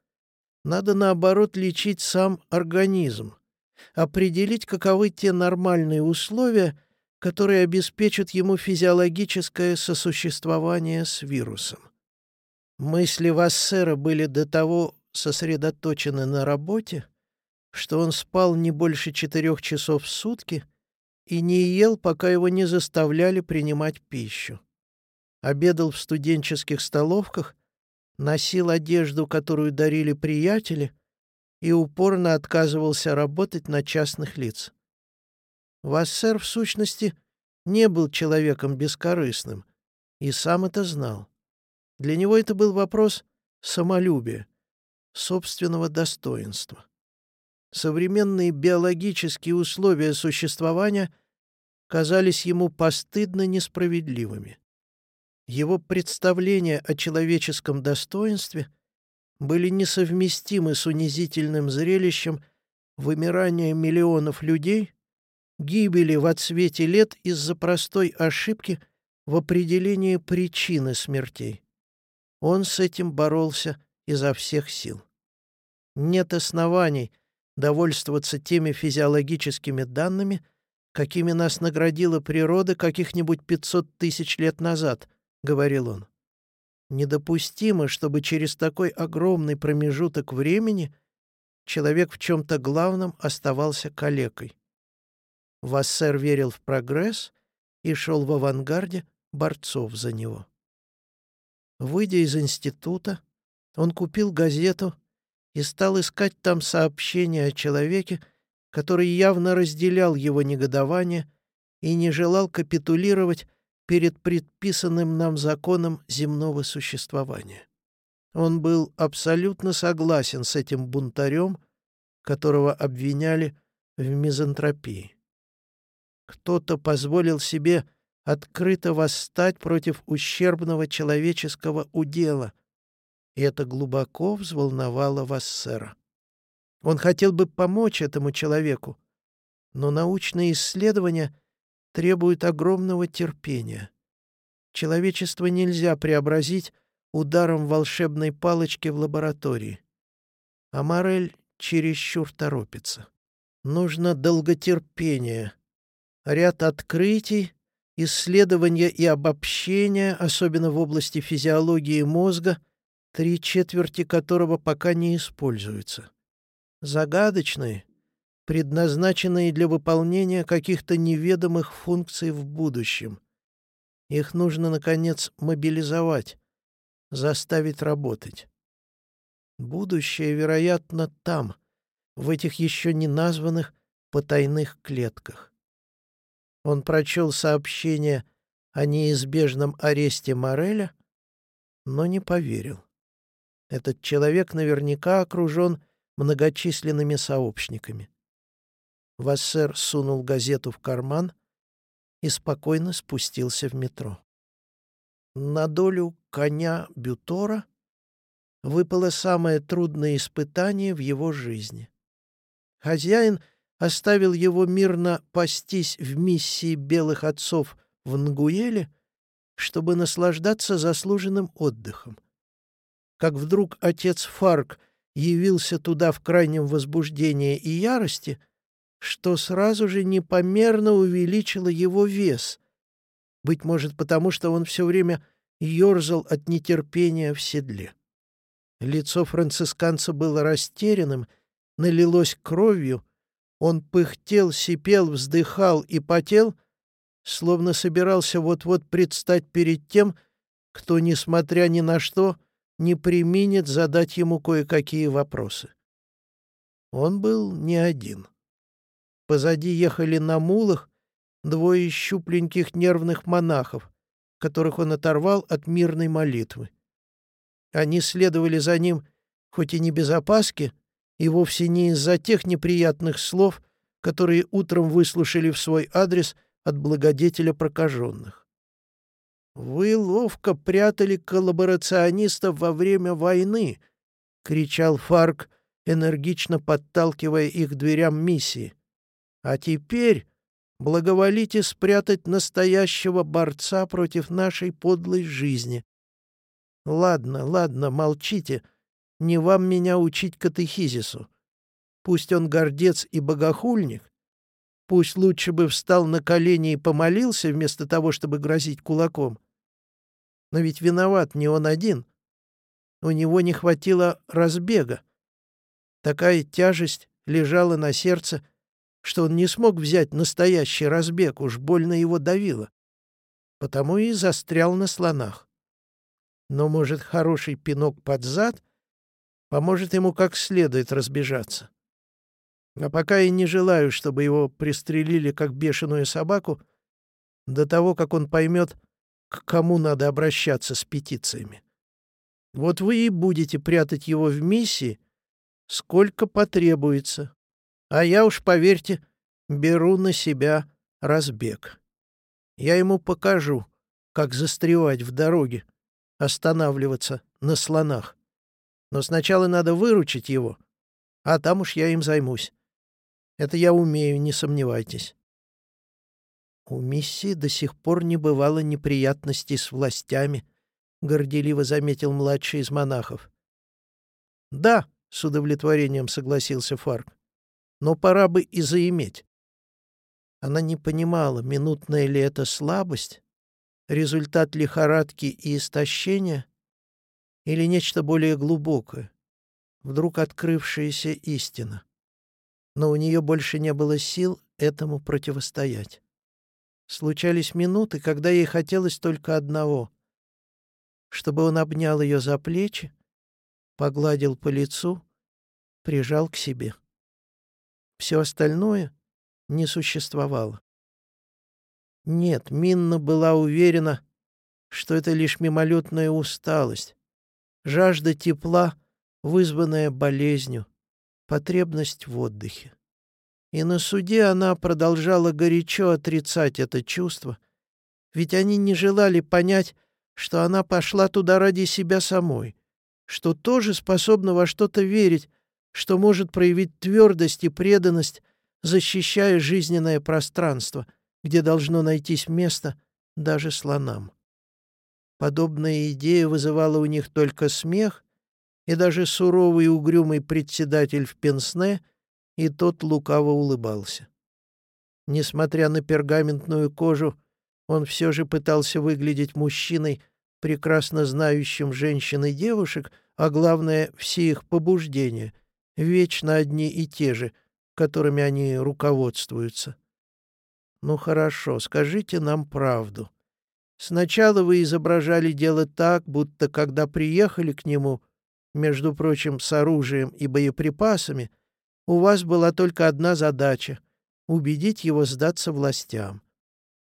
надо, наоборот, лечить сам организм, определить, каковы те нормальные условия, которые обеспечат ему физиологическое сосуществование с вирусом. Мысли Вассера были до того сосредоточены на работе, что он спал не больше четырех часов в сутки и не ел, пока его не заставляли принимать пищу. Обедал в студенческих столовках, носил одежду, которую дарили приятели, и упорно отказывался работать на частных лиц. Вассер, в сущности, не был человеком бескорыстным и сам это знал. Для него это был вопрос самолюбия, собственного достоинства. Современные биологические условия существования казались ему постыдно несправедливыми. Его представления о человеческом достоинстве были несовместимы с унизительным зрелищем вымирания миллионов людей, гибели в отсвете лет из-за простой ошибки в определении причины смертей. Он с этим боролся изо всех сил. Нет оснований — довольствоваться теми физиологическими данными, какими нас наградила природа каких-нибудь пятьсот тысяч лет назад, — говорил он. Недопустимо, чтобы через такой огромный промежуток времени человек в чем-то главном оставался калекой. Вассер верил в прогресс и шел в авангарде борцов за него. Выйдя из института, он купил газету и стал искать там сообщения о человеке, который явно разделял его негодование и не желал капитулировать перед предписанным нам законом земного существования. Он был абсолютно согласен с этим бунтарем, которого обвиняли в мизантропии. Кто-то позволил себе открыто восстать против ущербного человеческого удела, и это глубоко взволновало Вассера. Он хотел бы помочь этому человеку, но научные исследования требуют огромного терпения. Человечество нельзя преобразить ударом волшебной палочки в лаборатории. А Морель чересчур торопится. Нужно долготерпение, ряд открытий, исследования и обобщения, особенно в области физиологии мозга, три четверти которого пока не используются. Загадочные, предназначенные для выполнения каких-то неведомых функций в будущем. Их нужно, наконец, мобилизовать, заставить работать. Будущее, вероятно, там, в этих еще не названных потайных клетках. Он прочел сообщение о неизбежном аресте Мореля, но не поверил. Этот человек наверняка окружен многочисленными сообщниками. Вассер сунул газету в карман и спокойно спустился в метро. На долю коня Бютора выпало самое трудное испытание в его жизни. Хозяин — оставил его мирно пастись в миссии белых отцов в Нгуеле, чтобы наслаждаться заслуженным отдыхом. Как вдруг отец Фарк явился туда в крайнем возбуждении и ярости, что сразу же непомерно увеличило его вес, быть может, потому что он все время ерзал от нетерпения в седле. Лицо францисканца было растерянным, налилось кровью — он пыхтел, сипел, вздыхал и потел, словно собирался вот-вот предстать перед тем, кто, несмотря ни на что, не применит задать ему кое-какие вопросы. Он был не один. Позади ехали на мулах двое щупленьких нервных монахов, которых он оторвал от мирной молитвы. Они следовали за ним, хоть и не без опаски, и вовсе не из-за тех неприятных слов, которые утром выслушали в свой адрес от благодетеля прокаженных. «Вы ловко прятали коллаборационистов во время войны», — кричал Фарк, энергично подталкивая их к дверям миссии. «А теперь благоволите спрятать настоящего борца против нашей подлой жизни. Ладно, ладно, молчите, не вам меня учить катехизису. Пусть он гордец и богохульник, пусть лучше бы встал на колени и помолился вместо того, чтобы грозить кулаком. Но ведь виноват не он один. У него не хватило разбега. Такая тяжесть лежала на сердце, что он не смог взять настоящий разбег, уж больно его давило. Потому и застрял на слонах. Но, может, хороший пинок под зад — поможет ему как следует разбежаться. А пока я не желаю, чтобы его пристрелили как бешеную собаку, до того, как он поймет, к кому надо обращаться с петициями. Вот вы и будете прятать его в миссии, сколько потребуется. А я уж, поверьте, беру на себя разбег. Я ему покажу, как застревать в дороге, останавливаться на слонах. Но сначала надо выручить его, а там уж я им займусь. Это я умею, не сомневайтесь. У миссии до сих пор не бывало неприятностей с властями, — горделиво заметил младший из монахов. «Да», — с удовлетворением согласился Фарк, — «но пора бы и заиметь». Она не понимала, минутная ли это слабость, результат лихорадки и истощения, или нечто более глубокое, вдруг открывшаяся истина. Но у нее больше не было сил этому противостоять. Случались минуты, когда ей хотелось только одного — чтобы он обнял ее за плечи, погладил по лицу, прижал к себе. Все остальное не существовало. Нет, Минна была уверена, что это лишь мимолетная усталость, жажда тепла, вызванная болезнью, потребность в отдыхе. И на суде она продолжала горячо отрицать это чувство, ведь они не желали понять, что она пошла туда ради себя самой, что тоже способна во что-то верить, что может проявить твердость и преданность, защищая жизненное пространство, где должно найтись место даже слонам. Подобная идея вызывала у них только смех, и даже суровый и угрюмый председатель в пенсне, и тот лукаво улыбался. Несмотря на пергаментную кожу, он все же пытался выглядеть мужчиной, прекрасно знающим женщин и девушек, а главное, все их побуждения, вечно одни и те же, которыми они руководствуются. «Ну хорошо, скажите нам правду», Сначала вы изображали дело так, будто когда приехали к нему, между прочим, с оружием и боеприпасами, у вас была только одна задача — убедить его сдаться властям.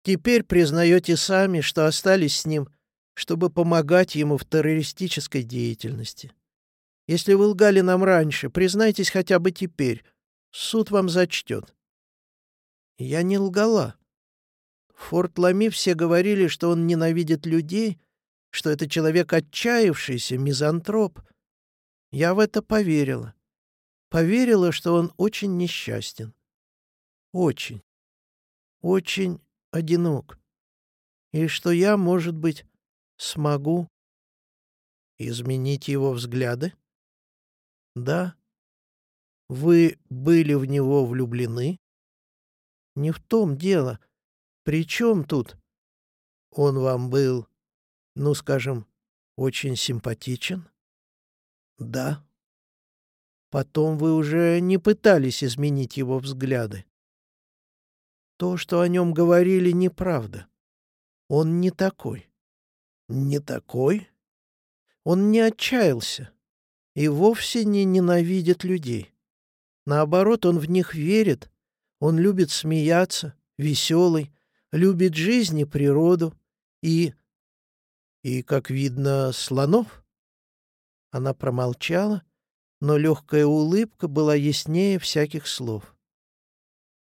Теперь признаете сами, что остались с ним, чтобы помогать ему в террористической деятельности. Если вы лгали нам раньше, признайтесь хотя бы теперь. Суд вам зачтет. Я не лгала. В Форт Лами все говорили, что он ненавидит людей, что это человек отчаявшийся, мизантроп. Я в это поверила. Поверила, что он очень несчастен. Очень. Очень одинок. И что я, может быть, смогу изменить его взгляды? Да. Вы были в него влюблены? Не в том дело. При чем тут? Он вам был, ну, скажем, очень симпатичен? Да. Потом вы уже не пытались изменить его взгляды. То, что о нем говорили, неправда. Он не такой. Не такой? Он не отчаялся и вовсе не ненавидит людей. Наоборот, он в них верит, он любит смеяться, веселый, любит жизнь и природу и... и, как видно, слонов. Она промолчала, но легкая улыбка была яснее всяких слов.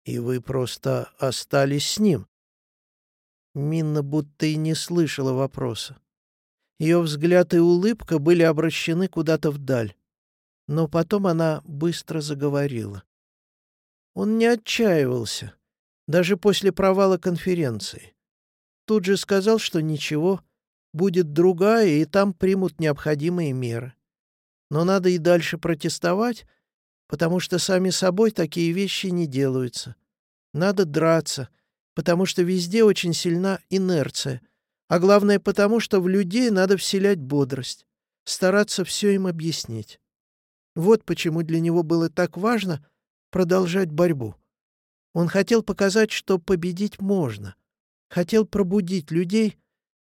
«И вы просто остались с ним?» Минна будто и не слышала вопроса. Ее взгляд и улыбка были обращены куда-то вдаль. Но потом она быстро заговорила. Он не отчаивался даже после провала конференции. Тут же сказал, что ничего, будет другая, и там примут необходимые меры. Но надо и дальше протестовать, потому что сами собой такие вещи не делаются. Надо драться, потому что везде очень сильна инерция, а главное потому, что в людей надо вселять бодрость, стараться все им объяснить. Вот почему для него было так важно продолжать борьбу. Он хотел показать, что победить можно. Хотел пробудить людей,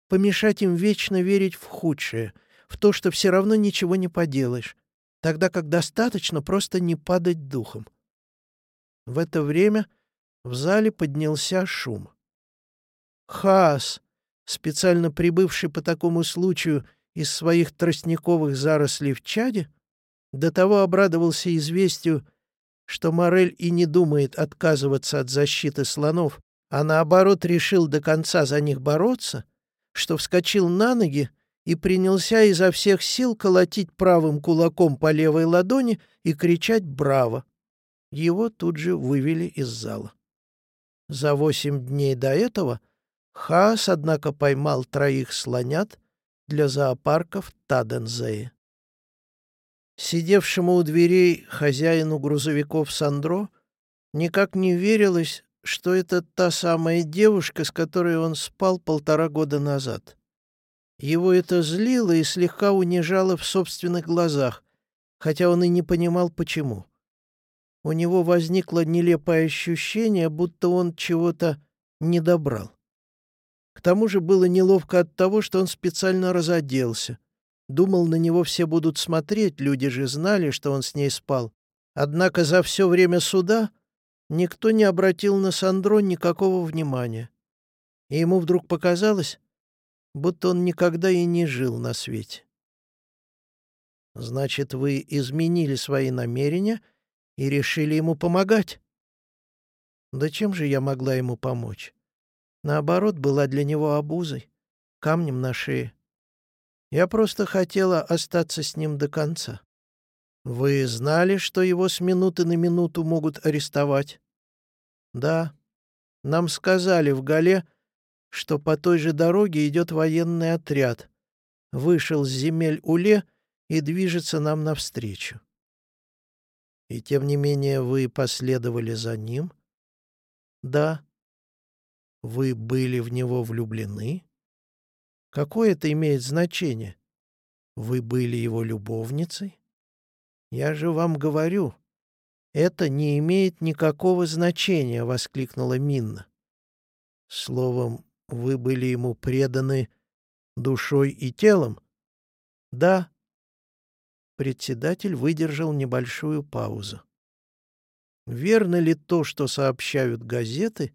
помешать им вечно верить в худшее, в то, что все равно ничего не поделаешь, тогда как достаточно просто не падать духом. В это время в зале поднялся шум. Хаас, специально прибывший по такому случаю из своих тростниковых зарослей в Чаде, до того обрадовался известию, что Морель и не думает отказываться от защиты слонов, а наоборот решил до конца за них бороться, что вскочил на ноги и принялся изо всех сил колотить правым кулаком по левой ладони и кричать «Браво!». Его тут же вывели из зала. За восемь дней до этого Хаас, однако, поймал троих слонят для зоопарков Тадензее. Сидевшему у дверей хозяину грузовиков Сандро никак не верилось, что это та самая девушка, с которой он спал полтора года назад. Его это злило и слегка унижало в собственных глазах, хотя он и не понимал, почему. У него возникло нелепое ощущение, будто он чего-то не добрал. К тому же было неловко от того, что он специально разоделся. Думал, на него все будут смотреть, люди же знали, что он с ней спал. Однако за все время суда никто не обратил на Сандро никакого внимания. И ему вдруг показалось, будто он никогда и не жил на свете. «Значит, вы изменили свои намерения и решили ему помогать?» «Да чем же я могла ему помочь? Наоборот, была для него обузой, камнем на шее. Я просто хотела остаться с ним до конца. Вы знали, что его с минуты на минуту могут арестовать? Да. Нам сказали в Гале, что по той же дороге идет военный отряд. Вышел с земель Уле и движется нам навстречу. И тем не менее вы последовали за ним? Да. Вы были в него влюблены? Какое это имеет значение? Вы были его любовницей? Я же вам говорю, это не имеет никакого значения, — воскликнула Минна. Словом, вы были ему преданы душой и телом? Да. Председатель выдержал небольшую паузу. Верно ли то, что сообщают газеты,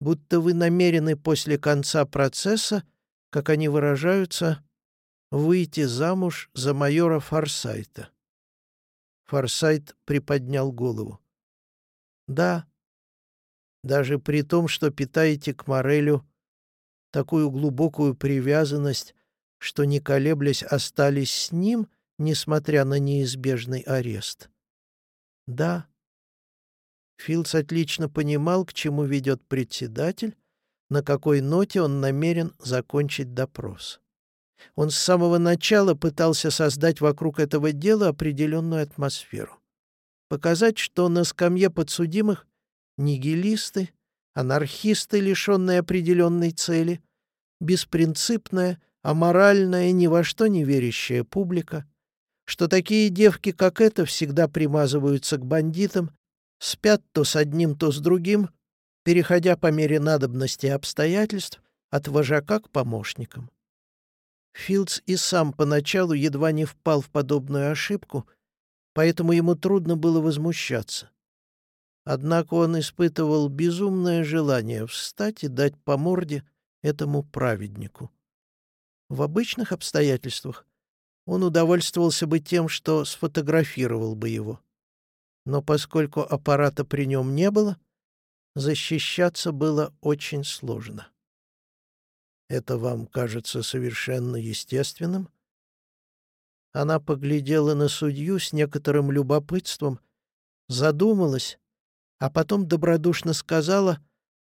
будто вы намерены после конца процесса, как они выражаются, выйти замуж за майора Форсайта? Форсайт приподнял голову. Да, даже при том, что питаете к Морелю такую глубокую привязанность, что, не колеблясь, остались с ним, несмотря на неизбежный арест? Да. Филдс отлично понимал, к чему ведет председатель, на какой ноте он намерен закончить допрос. Он с самого начала пытался создать вокруг этого дела определенную атмосферу. Показать, что на скамье подсудимых нигилисты, анархисты, лишенные определенной цели, беспринципная, аморальная, ни во что не верящая публика, что такие девки, как эта, всегда примазываются к бандитам, спят то с одним, то с другим, переходя по мере надобности обстоятельств от вожака к помощникам. Филдс и сам поначалу едва не впал в подобную ошибку, поэтому ему трудно было возмущаться. Однако он испытывал безумное желание встать и дать по морде этому праведнику. В обычных обстоятельствах он удовольствовался бы тем, что сфотографировал бы его. Но поскольку аппарата при нем не было, защищаться было очень сложно. Это вам кажется совершенно естественным? Она поглядела на судью с некоторым любопытством, задумалась а потом добродушно сказала,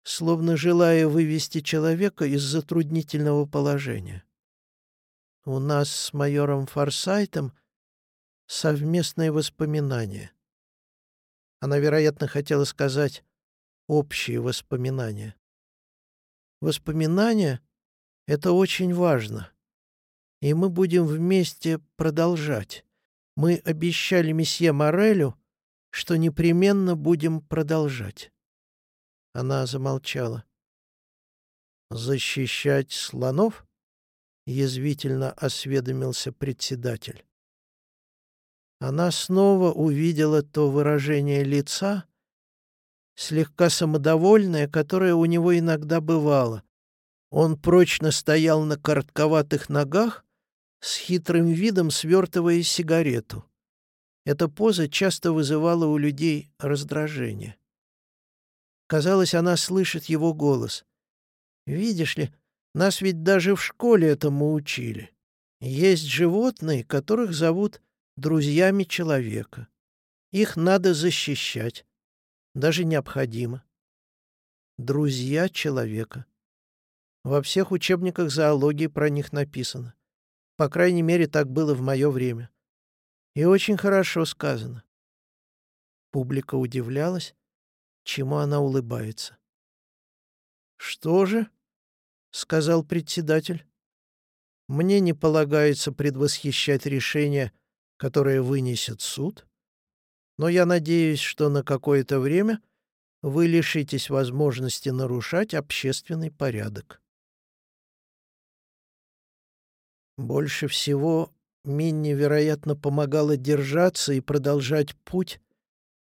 словно желая вывести человека из затруднительного положения. «У нас с майором Форсайтом совместные воспоминания». Она, вероятно, хотела сказать «общие воспоминания». Воспоминания — это очень важно, и мы будем вместе продолжать. Мы обещали месье Морелю, что непременно будем продолжать. Она замолчала. «Защищать слонов?» — язвительно осведомился председатель. Она снова увидела то выражение лица, слегка самодовольное, которое у него иногда бывало. Он прочно стоял на коротковатых ногах, с хитрым видом свертывая сигарету. Эта поза часто вызывала у людей раздражение. Казалось, она слышит его голос. «Видишь ли, нас ведь даже в школе этому учили. Есть животные, которых зовут друзьями человека. Их надо защищать. Даже необходимо. Друзья человека. Во всех учебниках зоологии про них написано. По крайней мере, так было в мое время. И очень хорошо сказано. Публика удивлялась, чему она улыбается. «Что же?» — сказал председатель. Мне не полагается предвосхищать решение, которое вынесет суд, но я надеюсь, что на какое-то время вы лишитесь возможности нарушать общественный порядок. Больше всего Минни, вероятно, помогала держаться и продолжать путь,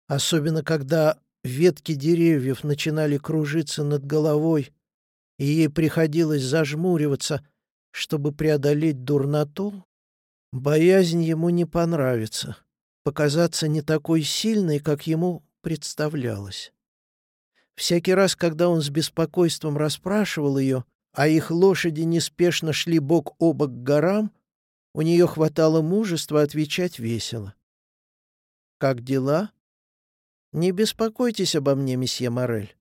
особенно когда ветки деревьев начинали кружиться над головой, и ей приходилось зажмуриваться, чтобы преодолеть дурноту, боязнь ему не понравится, показаться не такой сильной, как ему представлялось. Всякий раз, когда он с беспокойством расспрашивал ее, а их лошади неспешно шли бок о бок к горам, у нее хватало мужества отвечать весело. «Как дела?» «Не беспокойтесь обо мне, месье Морель.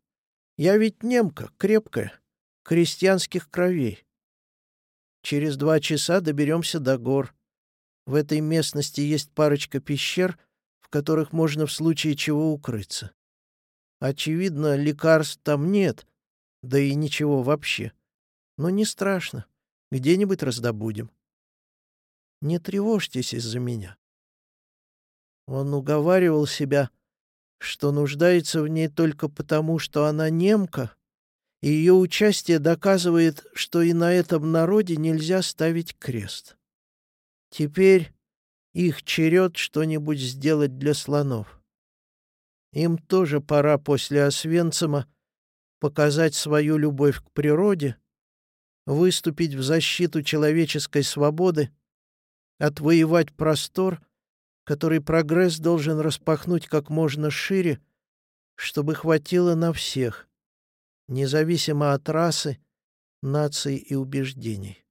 Я ведь немка, крепкая, крестьянских кровей. Через два часа доберемся до гор. В этой местности есть парочка пещер, в которых можно в случае чего укрыться. Очевидно, лекарств там нет, да и ничего вообще. Но не страшно, где-нибудь раздобудем. Не тревожьтесь из-за меня. Он уговаривал себя, что нуждается в ней только потому, что она немка, и ее участие доказывает, что и на этом народе нельзя ставить крест. Теперь их черед что-нибудь сделать для слонов. Им тоже пора после Освенцима показать свою любовь к природе, выступить в защиту человеческой свободы отвоевать простор, который прогресс должен распахнуть как можно шире, чтобы хватило на всех, независимо от расы, наций и убеждений.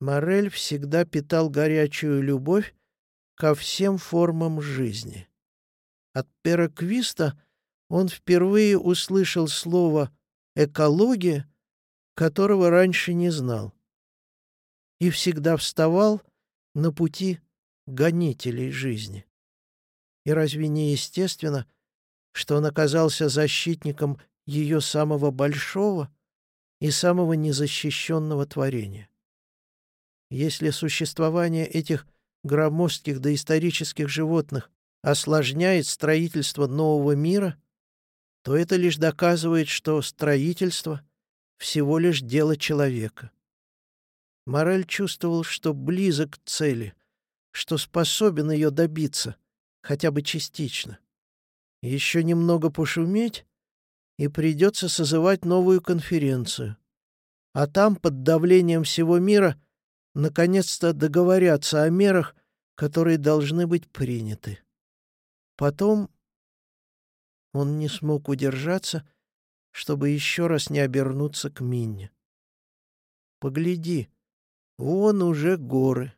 Морель всегда питал горячую любовь ко всем формам жизни. От Переквиста он впервые услышал слово «экология», которого раньше не знал и всегда вставал на пути гонителей жизни. И разве не естественно, что он оказался защитником ее самого большого и самого незащищенного творения? Если существование этих громоздких доисторических животных осложняет строительство нового мира, то это лишь доказывает, что строительство — всего лишь дело человека. Мораль чувствовал, что близок к цели, что способен ее добиться, хотя бы частично. Еще немного пошуметь, и придется созывать новую конференцию. А там, под давлением всего мира, наконец-то договорятся о мерах, которые должны быть приняты. Потом он не смог удержаться, чтобы еще раз не обернуться к Минне. «Погляди», Вон уже горы.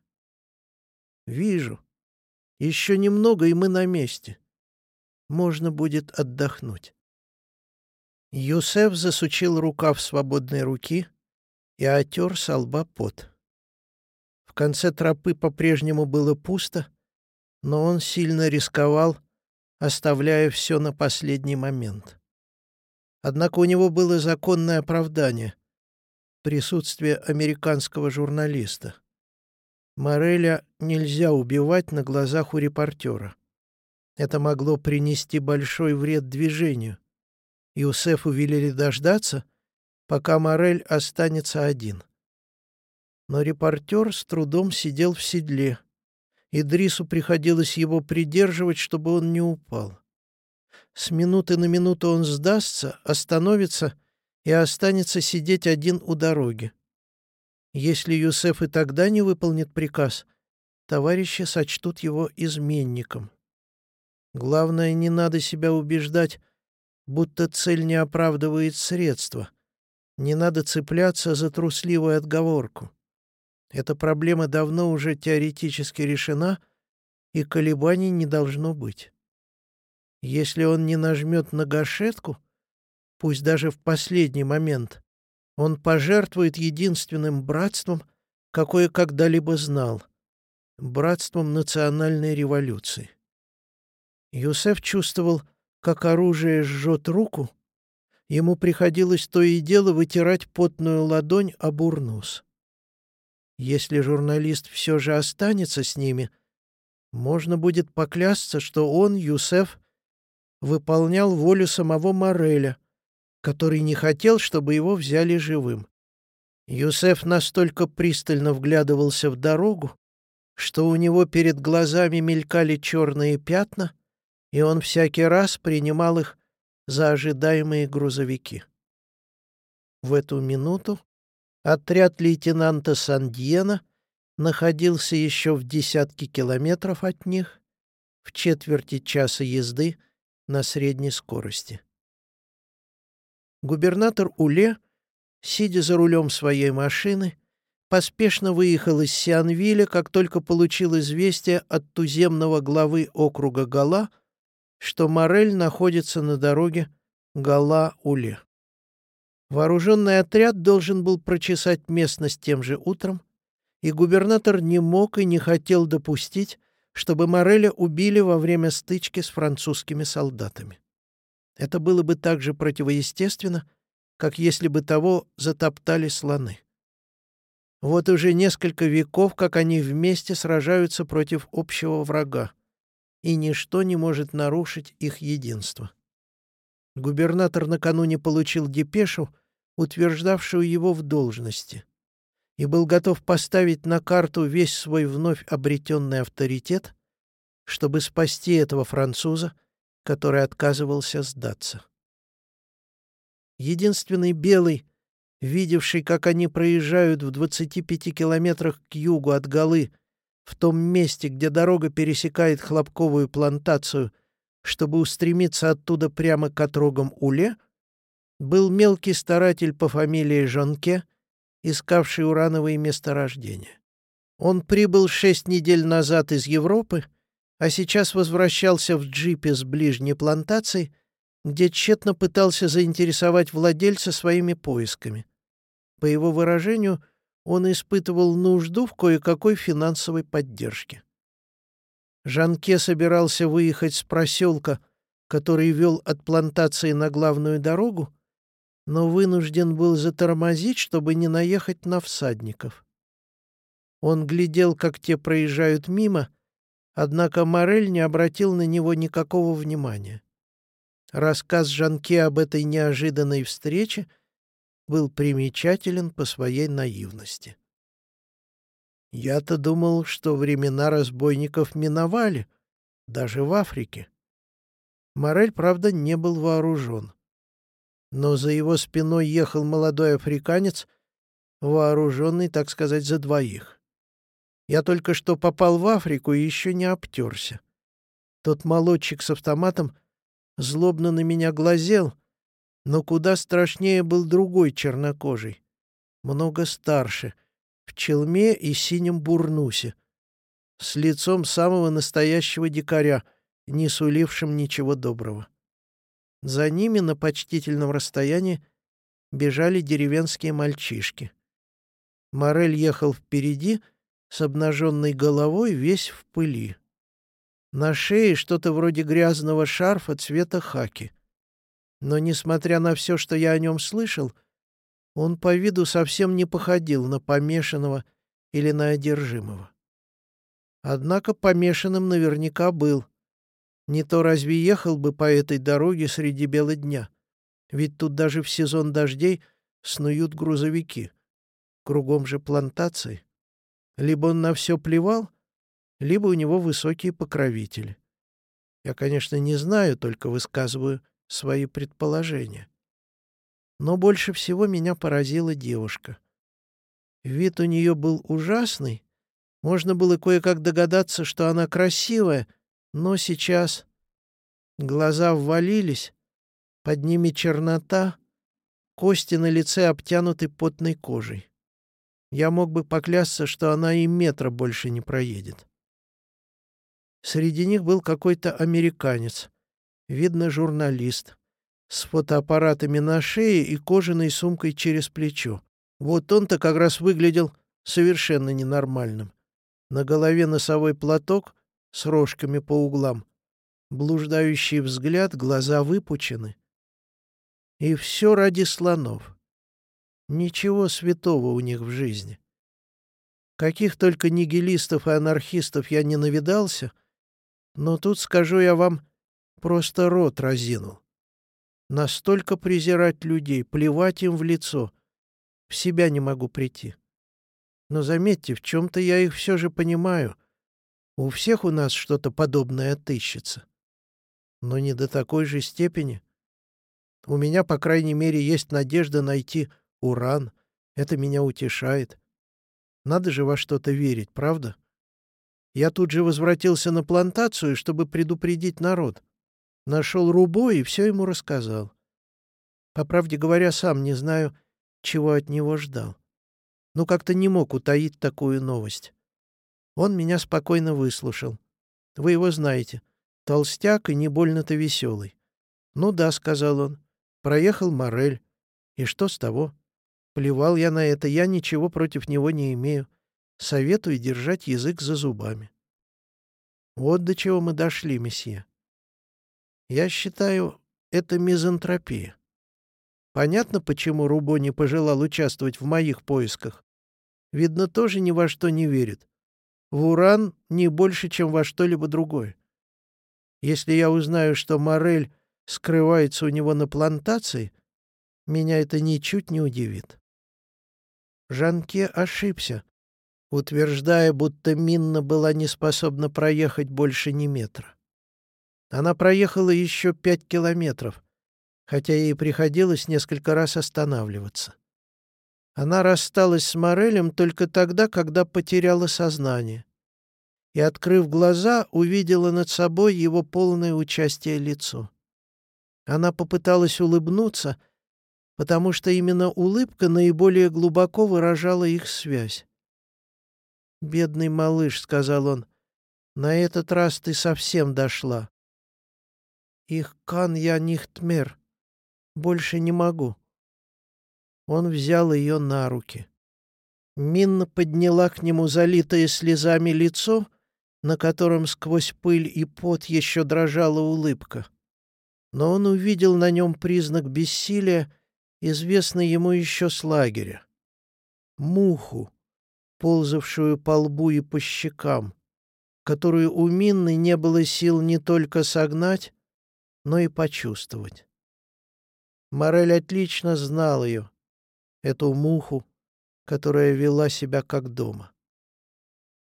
Вижу. Еще немного, и мы на месте. Можно будет отдохнуть. Юсеф засучил рукав свободной руки и отер со лба пот. Конце тропы по-прежнему было пусто, но он сильно рисковал, оставляя все на последний момент. Однако у него было законное оправдание — присутствие американского журналиста. Мореля нельзя убивать на глазах у репортера. Это могло принести большой вред движению. Юсефу велели дождаться, пока Морель останется один. Но репортер с трудом сидел в седле. Идрису приходилось его придерживать, чтобы он не упал. С минуты на минуту он сдастся, остановится и останется сидеть один у дороги. Если Юсеф и тогда не выполнит приказ, товарищи сочтут его изменником. Главное, не надо себя убеждать, будто цель не оправдывает средства. Не надо цепляться за трусливую отговорку. Эта проблема давно уже теоретически решена, и колебаний не должно быть. Если он не нажмет на гашетку, пусть даже в последний момент, он пожертвует единственным братством, какое когда-либо знал — братством национальной революции. Юсеф чувствовал, как оружие жжет руку, ему приходилось то и дело вытирать потную ладонь об урнус. Если журналист все же останется с ними, можно будет поклясться, что он, Юсеф, выполнял волю самого Мореля, который не хотел, чтобы его взяли живым. Юсеф настолько пристально вглядывался в дорогу, что у него перед глазами мелькали черные пятна, и он всякий раз принимал их за ожидаемые грузовики. В эту минуту отряд лейтенанта Сандьена находился еще в десятке километров от них, в четверти часа езды на средней скорости. Губернатор Уле, сидя за рулем своей машины, поспешно выехал из Сианвиля, как только получил известие от туземного главы округа Гала, что Морель находится на дороге Гала-Уле. Вооруженный отряд должен был прочесать местность тем же утром, и губернатор не мог и не хотел допустить, чтобы Мореля убили во время стычки с французскими солдатами. Это было бы так же противоестественно, как если бы того затоптали слоны. Вот уже несколько веков, как они вместе сражаются против общего врага, и ничто не может нарушить их единство. Губернатор накануне получил депешу, утверждавшую его в должности, и был готов поставить на карту весь свой вновь обретенный авторитет, чтобы спасти этого француза, который отказывался сдаться. Единственный белый, видевший, как они проезжают в 25 километрах к югу от Галы, в том месте, где дорога пересекает хлопковую плантацию, чтобы устремиться оттуда прямо к отрогам Уле, был мелкий старатель по фамилии Жонке, искавший урановые месторождения. Он прибыл шесть недель назад из Европы, а сейчас возвращался в джипе с ближней плантации — где тщетно пытался заинтересовать владельца своими поисками. По его выражению, он испытывал нужду в кое-какой финансовой поддержке. Жанке собирался выехать с проселка, который вел от плантации на главную дорогу, но вынужден был затормозить, чтобы не наехать на всадников. Он глядел, как те проезжают мимо, однако Морель не обратил на него никакого внимания. Рассказ Жанке об этой неожиданной встрече был примечателен по своей наивности. Я-то думал, что времена разбойников миновали, даже в Африке. Морель, правда, не был вооружен. Но за его спиной ехал молодой африканец, вооруженный, так сказать, за двоих. Я только что попал в Африку и еще не обтерся. Тот молодчик с автоматом злобно на меня глазел, но куда страшнее был другой чернокожий, много старше, в челме и синем бурнусе, с лицом самого настоящего дикаря, не сулившим ничего доброго. За ними на почтительном расстоянии бежали деревенские мальчишки. Морель ехал впереди с обнаженной головой, весь в пыли. На шее что-то вроде грязного шарфа цвета хаки. Но, несмотря на все, что я о нем слышал, он по виду совсем не походил на помешанного или на одержимого. Однако помешанным наверняка был. Не то разве ехал бы по этой дороге среди бела дня? Ведь тут даже в сезон дождей снуют грузовики. Кругом же плантации. Либо он на все плевал, либо у него высокие покровители. Я, конечно, не знаю, только высказываю свои предположения. Но больше всего меня поразила девушка. Вид у нее был ужасный. Можно было кое-как догадаться, что она красивая, но сейчас глаза ввалились, под ними чернота, кости на лице обтянуты потной кожей. Я мог бы поклясться, что она и метра больше не проедет. Среди них был какой-то американец, видно, журналист, с фотоаппаратами на шее и кожаной сумкой через плечо. Вот он-то как раз выглядел совершенно ненормальным. На голове носовой платок с рожками по углам, блуждающий взгляд, глаза выпучены. И все ради слонов. Ничего святого у них в жизни. Каких только нигилистов и анархистов я не навидался, но тут, скажу я вам, просто рот разинул. Настолько презирать людей, плевать им в лицо. В себя не могу прийти. Но заметьте, в чем-то я их все же понимаю. У всех у нас что-то подобное отыщется. Но не до такой же степени. У меня, по крайней мере, есть надежда найти уран. Это меня утешает. Надо же во что-то верить, правда? Я тут же возвратился на плантацию, чтобы предупредить народ. Нашел Рубо и все ему рассказал. По правде говоря, сам не знаю, чего от него ждал. Ну, как-то не мог утаить такую новость. Он меня спокойно выслушал. Вы его знаете. Толстяк и не больно-то веселый. «Ну да», — сказал он. «Проехал Морель. И что с того? Плевал я на это, я ничего против него не имею. Советую держать язык за зубами. Вот до чего мы дошли, месье. Я считаю, это мизантропия. Понятно, почему Рубо не пожелал участвовать в моих поисках. Видно, тоже ни во что не верит. В уран не больше, чем во что-либо другое. Если я узнаю, что Морель скрывается у него на плантации, меня это ничуть не удивит. Жанке ошибся, утверждая, будто Минна была не способна проехать больше ни метра. Она проехала еще пять километров, хотя ей приходилось несколько раз останавливаться. Она рассталась с Морелем только тогда, когда потеряла сознание. И, открыв глаза, увидела над собой его полное участие лицо. Она попыталась улыбнуться — потому что именно улыбка наиболее глубоко выражала их связь. «Бедный малыш», — сказал он, — «на этот раз ты совсем дошла». «Их кан я нихтмер. Больше не могу». Он взял ее на руки. Минна подняла к нему залитое слезами лицо, на котором сквозь пыль и пот еще дрожала улыбка. Но он увидел на нем признак бессилия известный ему еще с лагеря. Муху, ползавшую по лбу и по щекам, которую у Минны не было сил не только согнать, но и почувствовать. Морель отлично знал ее, эту муху, которая вела себя как дома.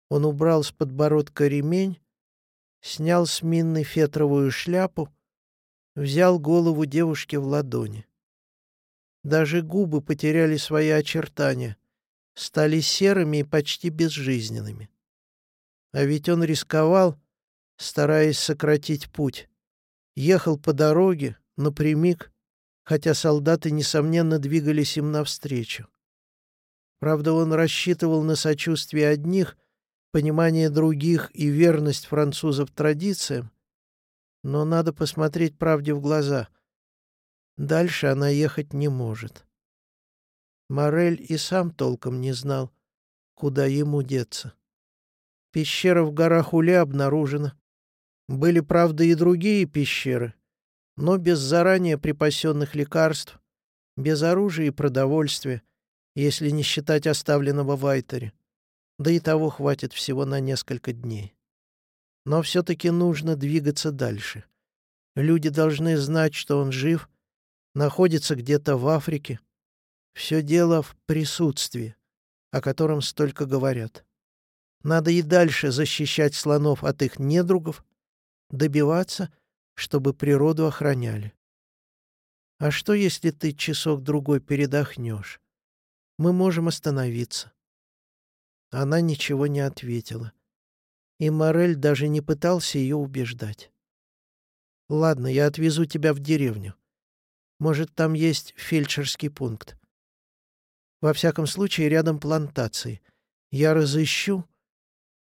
Он убрал с подбородка ремень, снял с Минны фетровую шляпу, взял голову девушки в ладони. Даже губы потеряли свои очертания, стали серыми и почти безжизненными. А ведь он рисковал, стараясь сократить путь. Ехал по дороге, напрямик, хотя солдаты, несомненно, двигались им навстречу. Правда, он рассчитывал на сочувствие одних, понимание других и верность французов традициям, но надо посмотреть правде в глаза. Дальше она ехать не может. Морель и сам толком не знал, куда ему деться. Пещера в горах Уля обнаружена. Были, правда, и другие пещеры, но без заранее припасенных лекарств, без оружия и продовольствия, если не считать оставленного в Айтере. Да и того хватит всего на несколько дней. Но все-таки нужно двигаться дальше. Люди должны знать, что он жив — находится где-то в Африке. Все дело в присутствии, о котором столько говорят. Надо и дальше защищать слонов от их недругов, добиваться, чтобы природу охраняли. А что, если ты часок-другой передохнешь? Мы можем остановиться. Она ничего не ответила. И Морель даже не пытался ее убеждать. «Ладно, я отвезу тебя в деревню. Может, там есть фельдшерский пункт. Во всяком случае, рядом плантации. Я разыщу?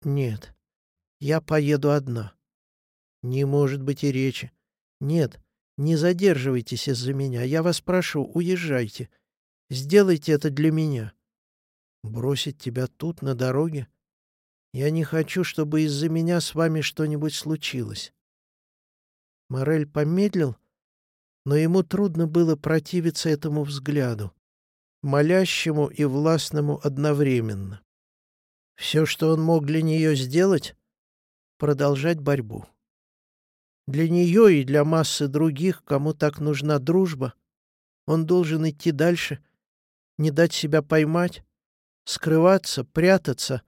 Нет. Я поеду одна. Не может быть и речи. Нет, не задерживайтесь из-за меня. Я вас прошу, уезжайте. Сделайте это для меня. Бросить тебя тут, на дороге? Я не хочу, чтобы из-за меня с вами что-нибудь случилось. Морель помедлил, но ему трудно было противиться этому взгляду, молящему и властному одновременно. Все, что он мог для нее сделать — продолжать борьбу. Для нее и для массы других, кому так нужна дружба, он должен идти дальше, не дать себя поймать, скрываться, прятаться,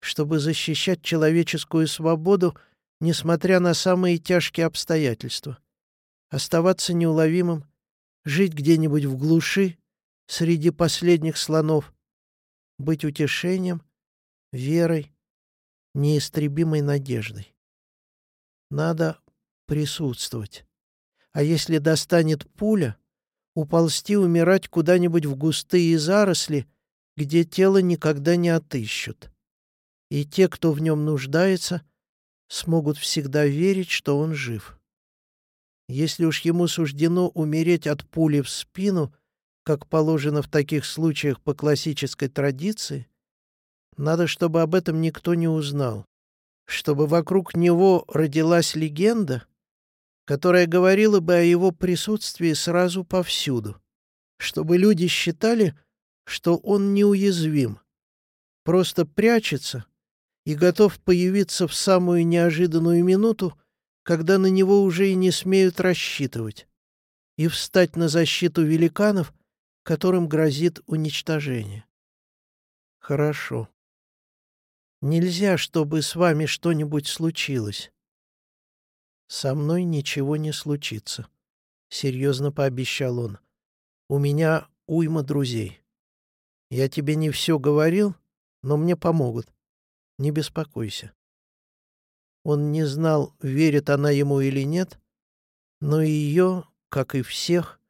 чтобы защищать человеческую свободу, несмотря на самые тяжкие обстоятельства, оставаться неуловимым, жить где-нибудь в глуши, среди последних слонов, быть утешением, верой, неистребимой надеждой. Надо присутствовать. А если достанет пуля, уползти умирать куда-нибудь в густые заросли, где тело никогда не отыщут. И те, кто в нем нуждается, смогут всегда верить, что он жив. Если уж ему суждено умереть от пули в спину, как положено в таких случаях по классической традиции, надо, чтобы об этом никто не узнал, чтобы вокруг него родилась легенда, которая говорила бы о его присутствии сразу повсюду, чтобы люди считали, что он неуязвим, просто прячется и готов появиться в самую неожиданную минуту, когда на него уже и не смеют рассчитывать, и встать на защиту великанов, которым грозит уничтожение. Хорошо. Нельзя, чтобы с вами что-нибудь случилось. Со мной ничего не случится, — серьезно пообещал он. У меня уйма друзей. Я тебе не все говорил, но мне помогут. Не беспокойся. Он не знал, верит она ему или нет, но ее, как и всех,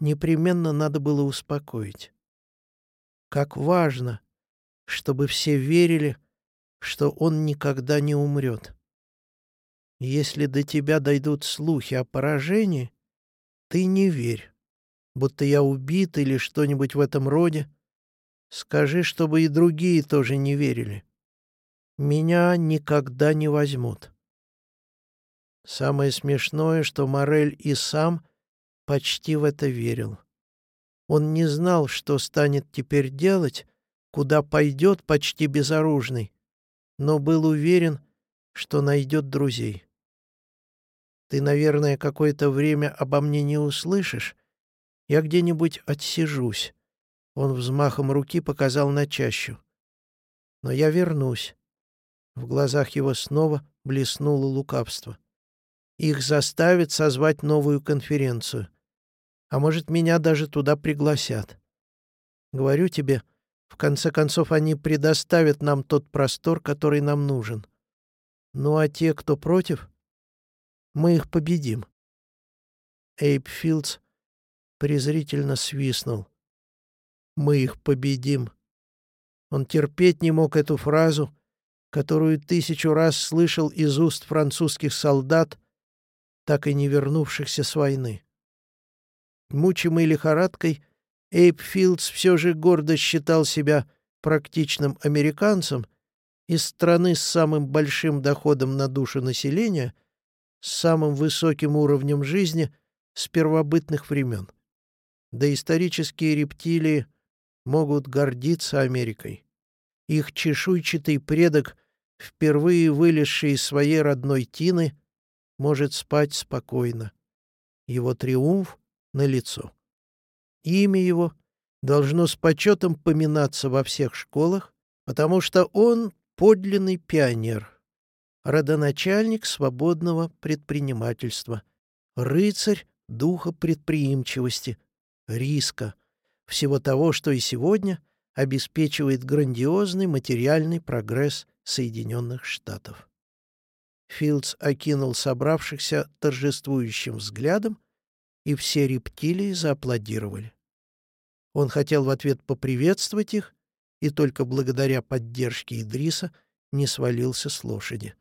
непременно надо было успокоить. Как важно, чтобы все верили, что он никогда не умрет. Если до тебя дойдут слухи о поражении, ты не верь, будто я убит или что-нибудь в этом роде. Скажи, чтобы и другие тоже не верили меня никогда не возьмут. Самое смешное, что Морель и сам почти в это верил. Он не знал, что станет теперь делать, куда пойдет почти безоружный, но был уверен, что найдет друзей. Ты, наверное, какое-то время обо мне не услышишь. Я где-нибудь отсижусь. Он взмахом руки показал на чащу. Но я вернусь. В глазах его снова блеснуло лукавство. Их заставят созвать новую конференцию. А может, меня даже туда пригласят. Говорю тебе, в конце концов, они предоставят нам тот простор, который нам нужен. Ну а те, кто против, мы их победим. Эйп Филдс презрительно свистнул. «Мы их победим». Он терпеть не мог эту фразу, которую тысячу раз слышал из уст французских солдат, так и не вернувшихся с войны. Мучимый лихорадкой, Эйп Филдс все же гордо считал себя практичным американцем из страны с самым большим доходом на душу населения, с самым высоким уровнем жизни с первобытных времен. Да исторические рептилии могут гордиться Америкой. Их чешуйчатый предок, впервые вылезший из своей родной тины, может спать спокойно. Его триумф налицо. Имя его должно с почетом поминаться во всех школах, потому что он подлинный пионер, родоначальник свободного предпринимательства, рыцарь духа предприимчивости, риска, всего того, что и сегодня обеспечивает грандиозный материальный прогресс Соединенных Штатов. Филдс окинул собравшихся торжествующим взглядом, и все рептилии зааплодировали. Он хотел в ответ поприветствовать их, и только благодаря поддержке Идриса не свалился с лошади.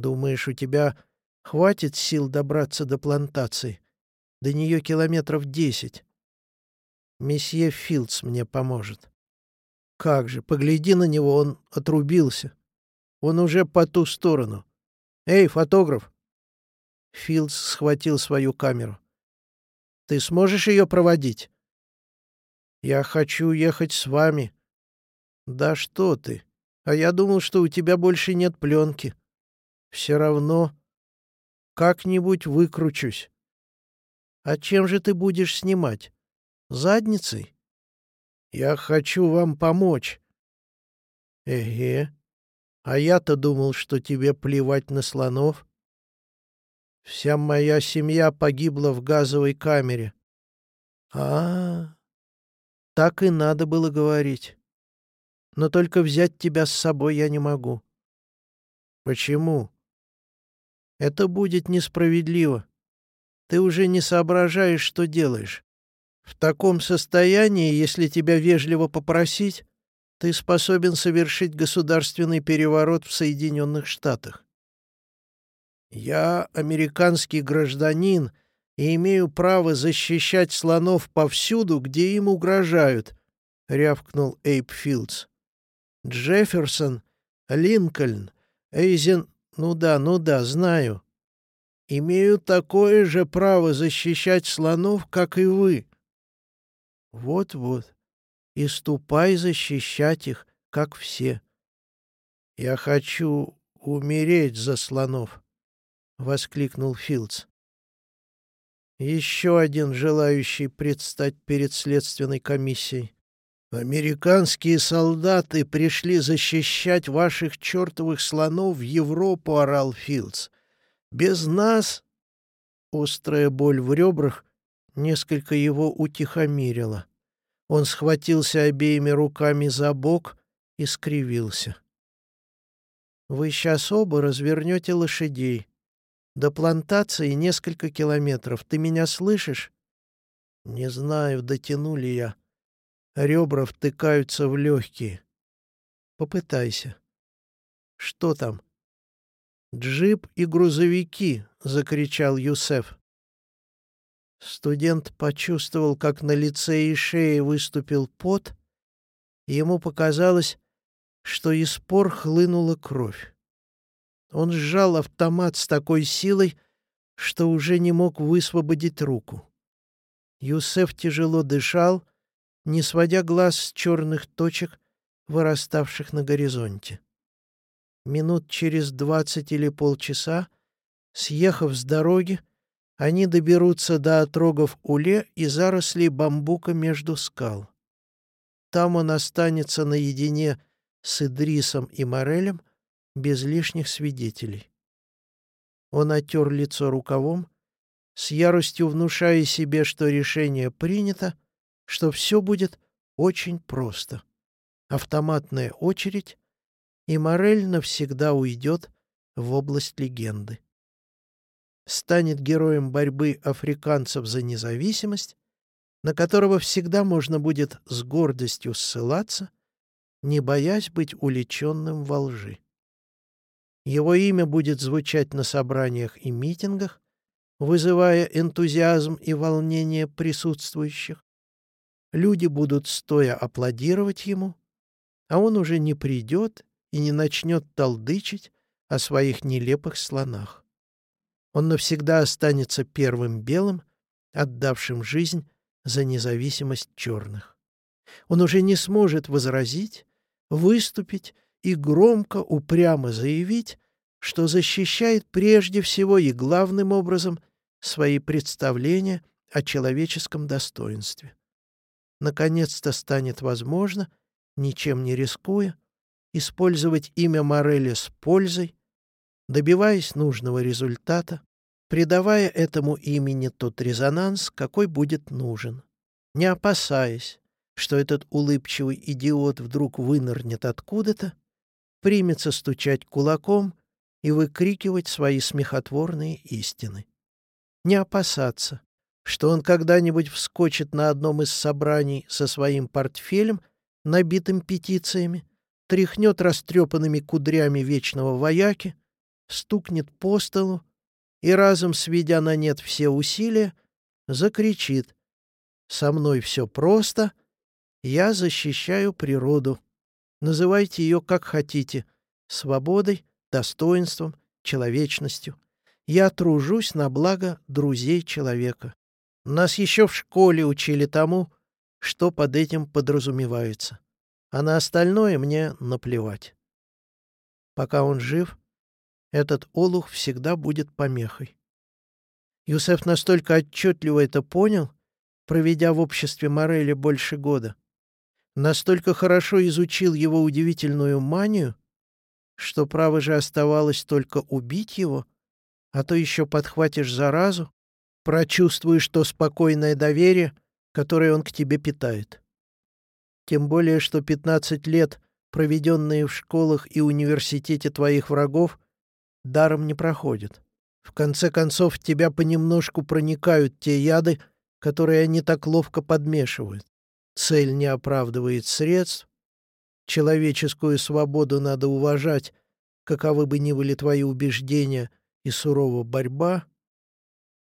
«Думаешь, у тебя хватит сил добраться до плантации? До нее километров десять. Месье Филдс мне поможет. Как же, погляди на него, он отрубился. Он уже по ту сторону. Эй, фотограф! Филдс схватил свою камеру. Ты сможешь ее проводить? Я хочу ехать с вами. Да что ты! А я думал, что у тебя больше нет пленки. Все равно как-нибудь выкручусь. А чем же ты будешь снимать? Задницей? Я хочу вам помочь. Эге. А я-то думал, что тебе плевать на слонов. Вся моя семья погибла в газовой камере. А, -а, -а. так и надо было говорить. Но только взять тебя с собой я не могу. Почему? Это будет несправедливо. Ты уже не соображаешь, что делаешь. В таком состоянии, если тебя вежливо попросить, ты способен совершить государственный переворот в Соединенных Штатах. Я американский гражданин и имею право защищать слонов повсюду, где им угрожают, — рявкнул Эйп Филдс. Джефферсон, Линкольн, Эйзен... Ну да, ну да, знаю. Имею такое же право защищать слонов, как и вы. Вот-вот. И ступай защищать их, как все. Я хочу умереть за слонов, — воскликнул Филдс. Еще один желающий предстать перед следственной комиссией. «Американские солдаты пришли защищать ваших чертовых слонов в Европу», — орал Филдс. «Без нас...» Острая боль в ребрах несколько его утихомирила. Он схватился обеими руками за бок и скривился. «Вы сейчас оба развернете лошадей. До плантации несколько километров. Ты меня слышишь?» «Не знаю, дотяну ли я. Ребра втыкаются в легкие. Попытайся». «Что там?» «Джип и грузовики!» — закричал Юсеф. Студент почувствовал, как на лице и шее выступил пот, ему показалось, что из пор хлынула кровь. Он сжал автомат с такой силой, что уже не мог высвободить руку. Юсеф тяжело дышал, не сводя глаз с черных точек, выраставших на горизонте. Минут через двадцать или полчаса, съехав с дороги, они доберутся до отрогов Уле и зарослей бамбука между скал. Там он останется наедине с Идрисом и Морелем без лишних свидетелей. Он отер лицо рукавом, с яростью внушая себе, что решение принято, что все будет очень просто. Автоматная очередь, и Морель навсегда уйдет в область легенды. Станет героем борьбы африканцев за независимость, на которого всегда можно будет с гордостью ссылаться, не боясь быть уличенным во лжи. Его имя будет звучать на собраниях и митингах, вызывая энтузиазм и волнение присутствующих. Люди будут стоя аплодировать ему, а он уже не придет и не начнет толдычить о своих нелепых слонах. Он навсегда останется первым белым, отдавшим жизнь за независимость черных. Он уже не сможет возразить, выступить и громко, упрямо заявить, что защищает прежде всего и главным образом свои представления о человеческом достоинстве. Наконец-то станет возможно, ничем не рискуя, использовать имя Морели с пользой, добиваясь нужного результата, придавая этому имени тот резонанс, какой будет нужен, не опасаясь, что этот улыбчивый идиот вдруг вынырнет откуда-то, примется стучать кулаком и выкрикивать свои смехотворные истины. Не опасаться, что он когда-нибудь вскочит на одном из собраний со своим портфелем, набитым петициями, тряхнет растрепанными кудрями вечного вояки, стукнет по столу и, разом сведя на нет все усилия, закричит «Со мной все просто, я защищаю природу. Называйте ее как хотите — свободой, достоинством, человечностью. Я тружусь на благо друзей человека. Нас еще в школе учили тому, что под этим подразумевается. А на остальное мне наплевать. Пока он жив, этот олух всегда будет помехой. Юсеф настолько отчетливо это понял, проведя в обществе Морели больше года, настолько хорошо изучил его удивительную манию, что право же оставалось только убить его, а то еще подхватишь заразу, прочувствуешь то спокойное доверие, которое он к тебе питает. Тем более, что 15 лет, проведенные в школах и университете твоих врагов, даром не проходят. В конце концов, в тебя понемножку проникают те яды, которые они так ловко подмешивают. Цель не оправдывает средств. Человеческую свободу надо уважать, каковы бы ни были твои убеждения и сурова борьба.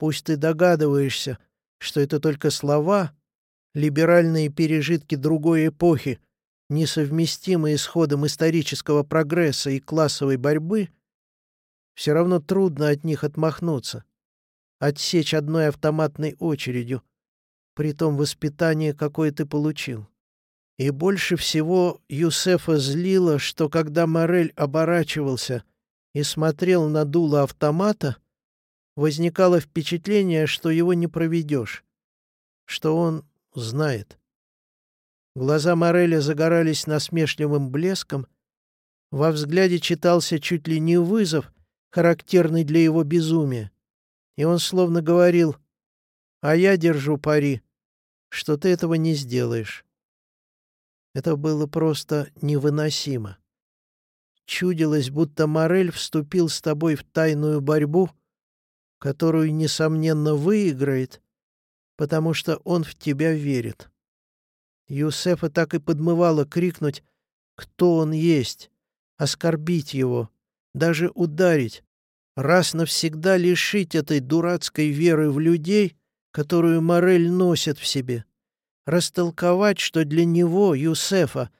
Пусть ты догадываешься, что это только слова, либеральные пережитки другой эпохи, несовместимые с ходом исторического прогресса и классовой борьбы — все равно трудно от них отмахнуться. Отсечь одной автоматной очередью, при том воспитание, какое ты получил. И больше всего Юсефа злило, что когда Морель оборачивался и смотрел на дуло автомата, возникало впечатление, что его не проведешь, что он знает. Глаза Мореля загорались насмешливым блеском, во взгляде читался чуть ли не вызов, характерный для его безумия. И он словно говорил, «А я держу пари, что ты этого не сделаешь». Это было просто невыносимо. Чудилось, будто Морель вступил с тобой в тайную борьбу, которую, несомненно, выиграет, потому что он в тебя верит. Юсефа так и подмывало крикнуть «Кто он есть?» оскорбить его, даже ударить, раз навсегда лишить этой дурацкой веры в людей, которую Морель носит в себе, растолковать, что для него, Юсефа,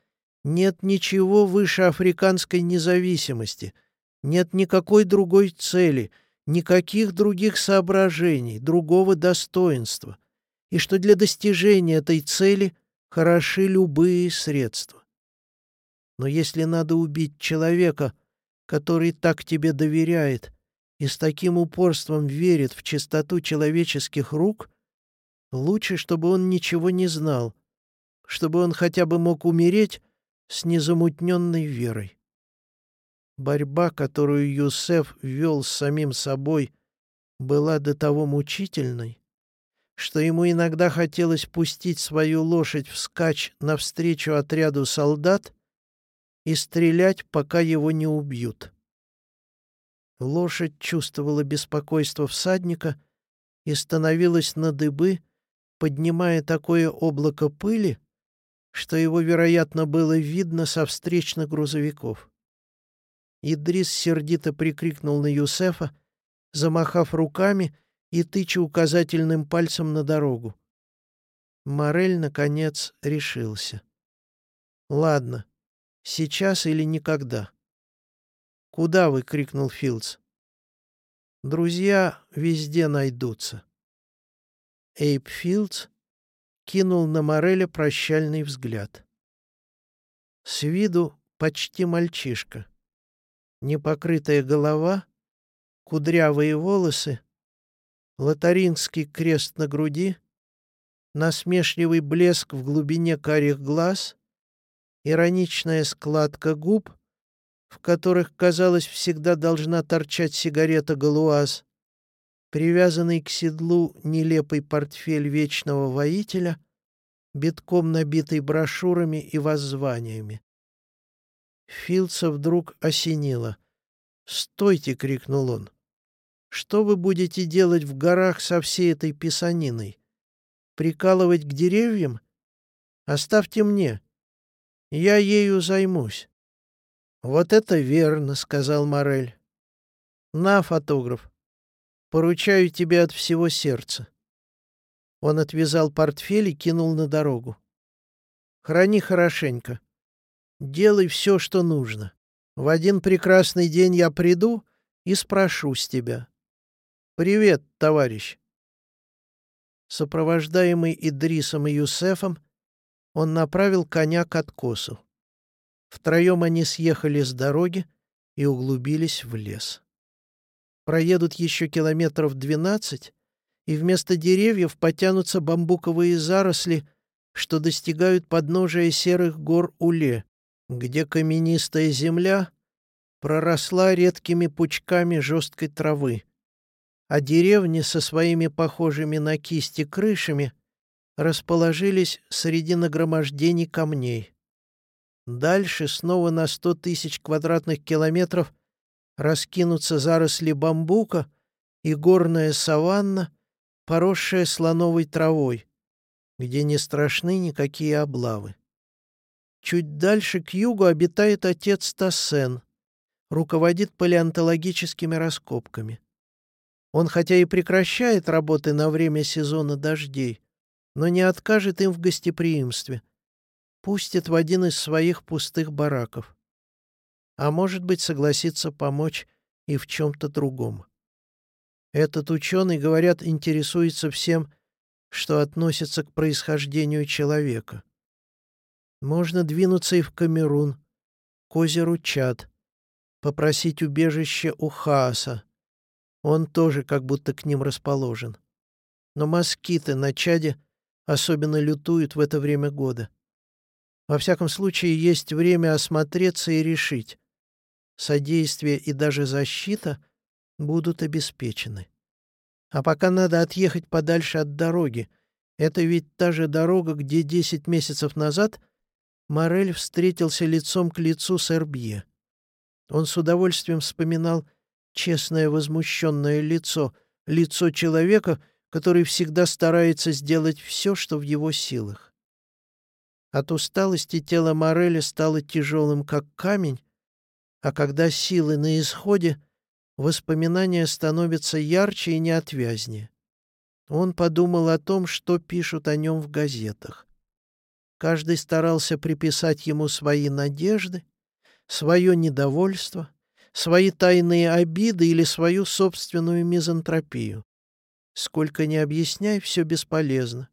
нет ничего выше африканской независимости, нет никакой другой цели, никаких других соображений, другого достоинства, и что для достижения этой цели хороши любые средства. Но если надо убить человека, который так тебе доверяет и с таким упорством верит в чистоту человеческих рук, лучше, чтобы он ничего не знал, чтобы он хотя бы мог умереть с незамутненной верой. Борьба, которую Юсеф вел с самим собой, была до того мучительной, что ему иногда хотелось пустить свою лошадь вскачь навстречу отряду солдат и стрелять, пока его не убьют. Лошадь чувствовала беспокойство всадника и становилась на дыбы, поднимая такое облако пыли, что его, вероятно, было видно со встречных грузовиков. Идрис сердито прикрикнул на Юсефа, замахав руками и тыча указательным пальцем на дорогу. Морель, наконец, решился. «Ладно, Сейчас или никогда. «Куда вы?» — крикнул Филдс. «Друзья везде найдутся». Эйп Филдс кинул на Мореля прощальный взгляд. С виду почти мальчишка. Непокрытая голова, кудрявые волосы, лотаринский крест на груди, насмешливый блеск в глубине карих глаз, ироничная складка губ, в которых, казалось, всегда должна торчать сигарета «Галуаз», привязанный к седлу нелепый портфель вечного воителя, битком набитый брошюрами и воззваниями. Филдса вдруг осенило. «Стойте!» — крикнул он. «Что вы будете делать в горах со всей этой писаниной? Прикалывать к деревьям? Оставьте мне. Я ею займусь. Вот это верно, сказал Морель. На, фотограф. Поручаю тебе от всего сердца. Он отвязал портфель и кинул на дорогу. Храни хорошенько. Делай все, что нужно. В один прекрасный день я приду и спрошу с тебя. Привет, товарищ. Сопровождаемый Идрисом и Юсефом, он направил коня к откосу. Втроем они съехали с дороги и углубились в лес. Проедут еще километров двенадцать, и вместо деревьев потянутся бамбуковые заросли, что достигают подножия серых гор Уле, где каменистая земля проросла редкими пучками жесткой травы, а деревни со своими похожими на кисти крышами расположились среди нагромождений камней. Дальше снова на сто тысяч квадратных километров раскинутся заросли бамбука и горная саванна, поросшая слоновой травой, где не страшны никакие облавы. Чуть дальше к югу обитает отец Тассен, руководит палеонтологическими раскопками. Он хотя и прекращает работы на время сезона дождей, но не откажет им в гостеприимстве. Пустит в один из своих пустых бараков. А может быть, согласится помочь и в чем-то другом. Этот ученый, говорят, интересуется всем, что относится к происхождению человека. Можно двинуться и в Камерун, к озеру Чад, попросить убежище у Хааса. Он тоже как будто к ним расположен. Но москиты на Чаде особенно лютуют в это время года. Во всяком случае, есть время осмотреться и решить. Содействие и даже защита будут обеспечены. А пока надо отъехать подальше от дороги. Это ведь та же дорога, где десять месяцев назад Морель встретился лицом к лицу с Эрбье. Он с удовольствием вспоминал честное возмущенное лицо, лицо человека, который всегда старается сделать все, что в его силах. От усталости тело Мореля стало тяжелым, как камень, а когда силы на исходе, воспоминания становятся ярче и неотвязнее. Он подумал о том, что пишут о нем в газетах. Каждый старался приписать ему свои надежды, свое недовольство, свои тайные обиды или свою собственную мизантропию. Сколько ни объясняй, все бесполезно.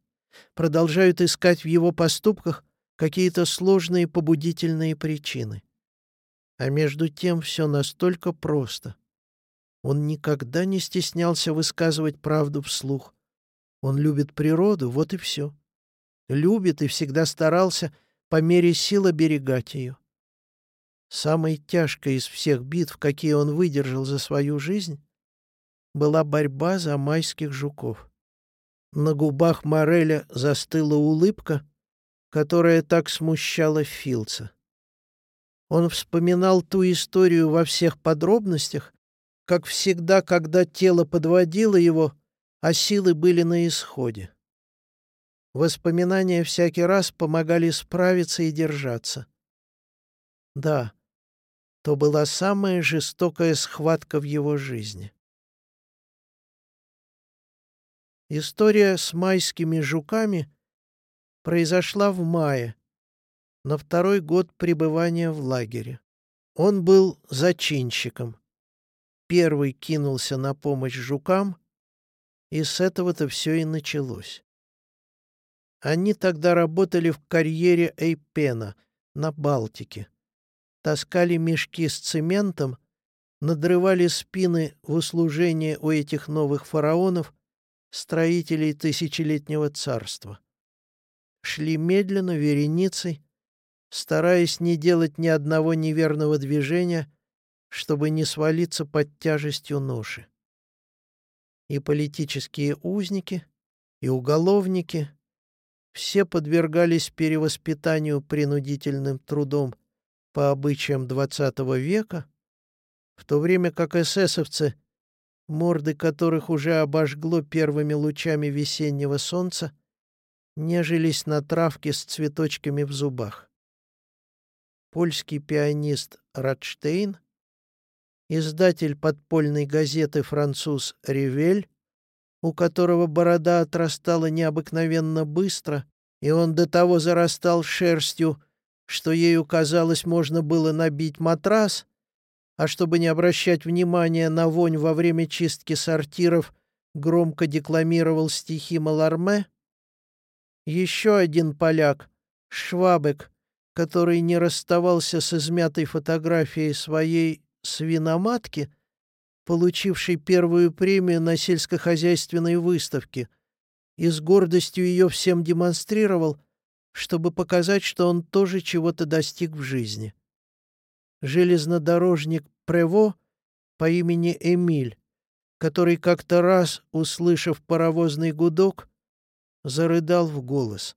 Продолжают искать в его поступках какие-то сложные побудительные причины. А между тем все настолько просто. Он никогда не стеснялся высказывать правду вслух. Он любит природу, вот и все. Любит и всегда старался по мере сил оберегать ее. Самой тяжкой из всех битв, какие он выдержал за свою жизнь, была борьба за майских жуков. На губах Мореля застыла улыбка, которая так смущала Филца. Он вспоминал ту историю во всех подробностях, как всегда, когда тело подводило его, а силы были на исходе. Воспоминания всякий раз помогали справиться и держаться. Да, то была самая жестокая схватка в его жизни. История с майскими жуками произошла в мае, на второй год пребывания в лагере. Он был зачинщиком. Первый кинулся на помощь жукам, и с этого-то все и началось. Они тогда работали в карьере Эйпена на Балтике. Таскали мешки с цементом, надрывали спины в услужение у этих новых фараонов строителей тысячелетнего царства. Шли медленно, вереницей, стараясь не делать ни одного неверного движения, чтобы не свалиться под тяжестью ноши. И политические узники, и уголовники все подвергались перевоспитанию принудительным трудом по обычаям XX века, в то время как эсэсовцы морды которых уже обожгло первыми лучами весеннего солнца, нежились на травке с цветочками в зубах. Польский пианист Радштейн, издатель подпольной газеты «Француз Ревель», у которого борода отрастала необыкновенно быстро, и он до того зарастал шерстью, что ею, казалось, можно было набить матрас, а чтобы не обращать внимания на вонь во время чистки сортиров, громко декламировал стихи Маларме. Еще один поляк, Швабек, который не расставался с измятой фотографией своей свиноматки, получившей первую премию на сельскохозяйственной выставке, и с гордостью ее всем демонстрировал, чтобы показать, что он тоже чего-то достиг в жизни. Железнодорожник Прево по имени Эмиль, который как-то раз, услышав паровозный гудок, зарыдал в голос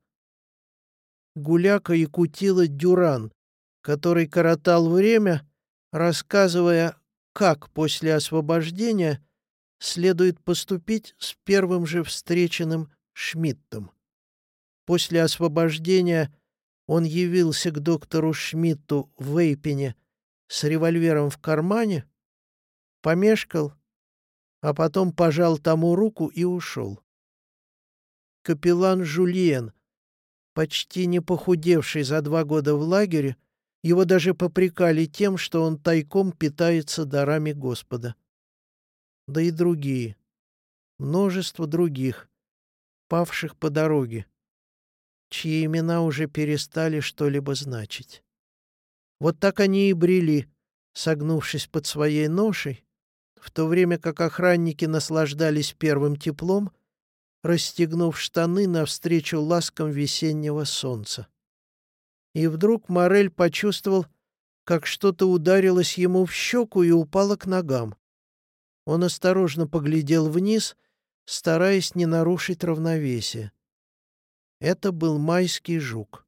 гуляка и кутила Дюран, который коротал время, рассказывая, как после освобождения следует поступить с первым же встреченным Шмидтом. После освобождения он явился к доктору Шмидту в Вейпене с револьвером в кармане, помешкал, а потом пожал тому руку и ушел. Капеллан Жульен — почти не похудевший за два года в лагере, его даже попрекали тем, что он тайком питается дарами Господа. Да и другие, множество других, павших по дороге, чьи имена уже перестали что-либо значить. Вот так они и брели, согнувшись под своей ношей, в то время как охранники наслаждались первым теплом, расстегнув штаны навстречу ласкам весеннего солнца. И вдруг Морель почувствовал, как что-то ударилось ему в щеку и упало к ногам. Он осторожно поглядел вниз, стараясь не нарушить равновесие. Это был майский жук.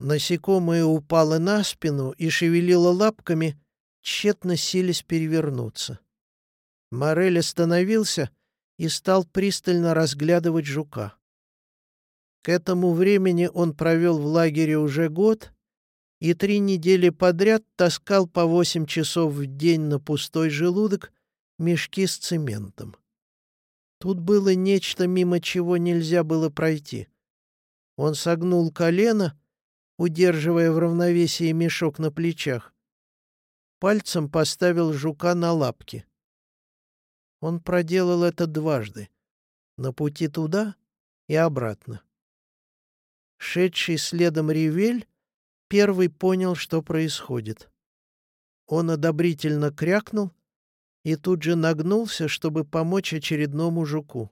Насекомое упало на спину и шевелило лапками, тщетно силясь перевернуться. Морель остановился и стал пристально разглядывать жука. К этому времени он провел в лагере уже год и три недели подряд таскал по восемь часов в день на пустой желудок мешки с цементом. Тут было нечто, мимо чего нельзя было пройти. Он согнул колено, удерживая в равновесии мешок на плечах. Пальцем поставил жука на лапки. Он проделал это дважды, на пути туда и обратно. Шедший следом Ревель первый понял, что происходит. Он одобрительно крякнул и тут же нагнулся, чтобы помочь очередному жуку.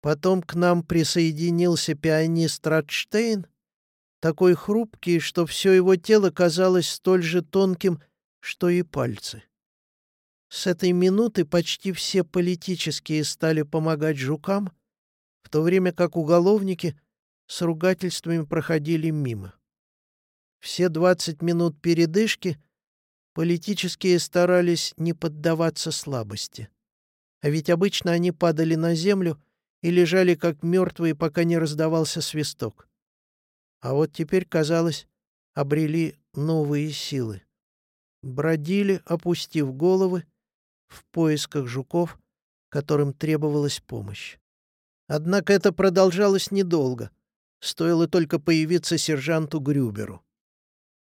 Потом к нам присоединился пианист Радштейн, такой хрупкий, что все его тело казалось столь же тонким, что и пальцы. С этой минуты почти все политические стали помогать жукам, в то время как уголовники с ругательствами проходили мимо. Все двадцать минут передышки политические старались не поддаваться слабости. А ведь обычно они падали на землю и лежали как мертвые, пока не раздавался свисток. А вот теперь, казалось, обрели новые силы. Бродили, опустив головы, в поисках жуков, которым требовалась помощь. Однако это продолжалось недолго. Стоило только появиться сержанту Грюберу.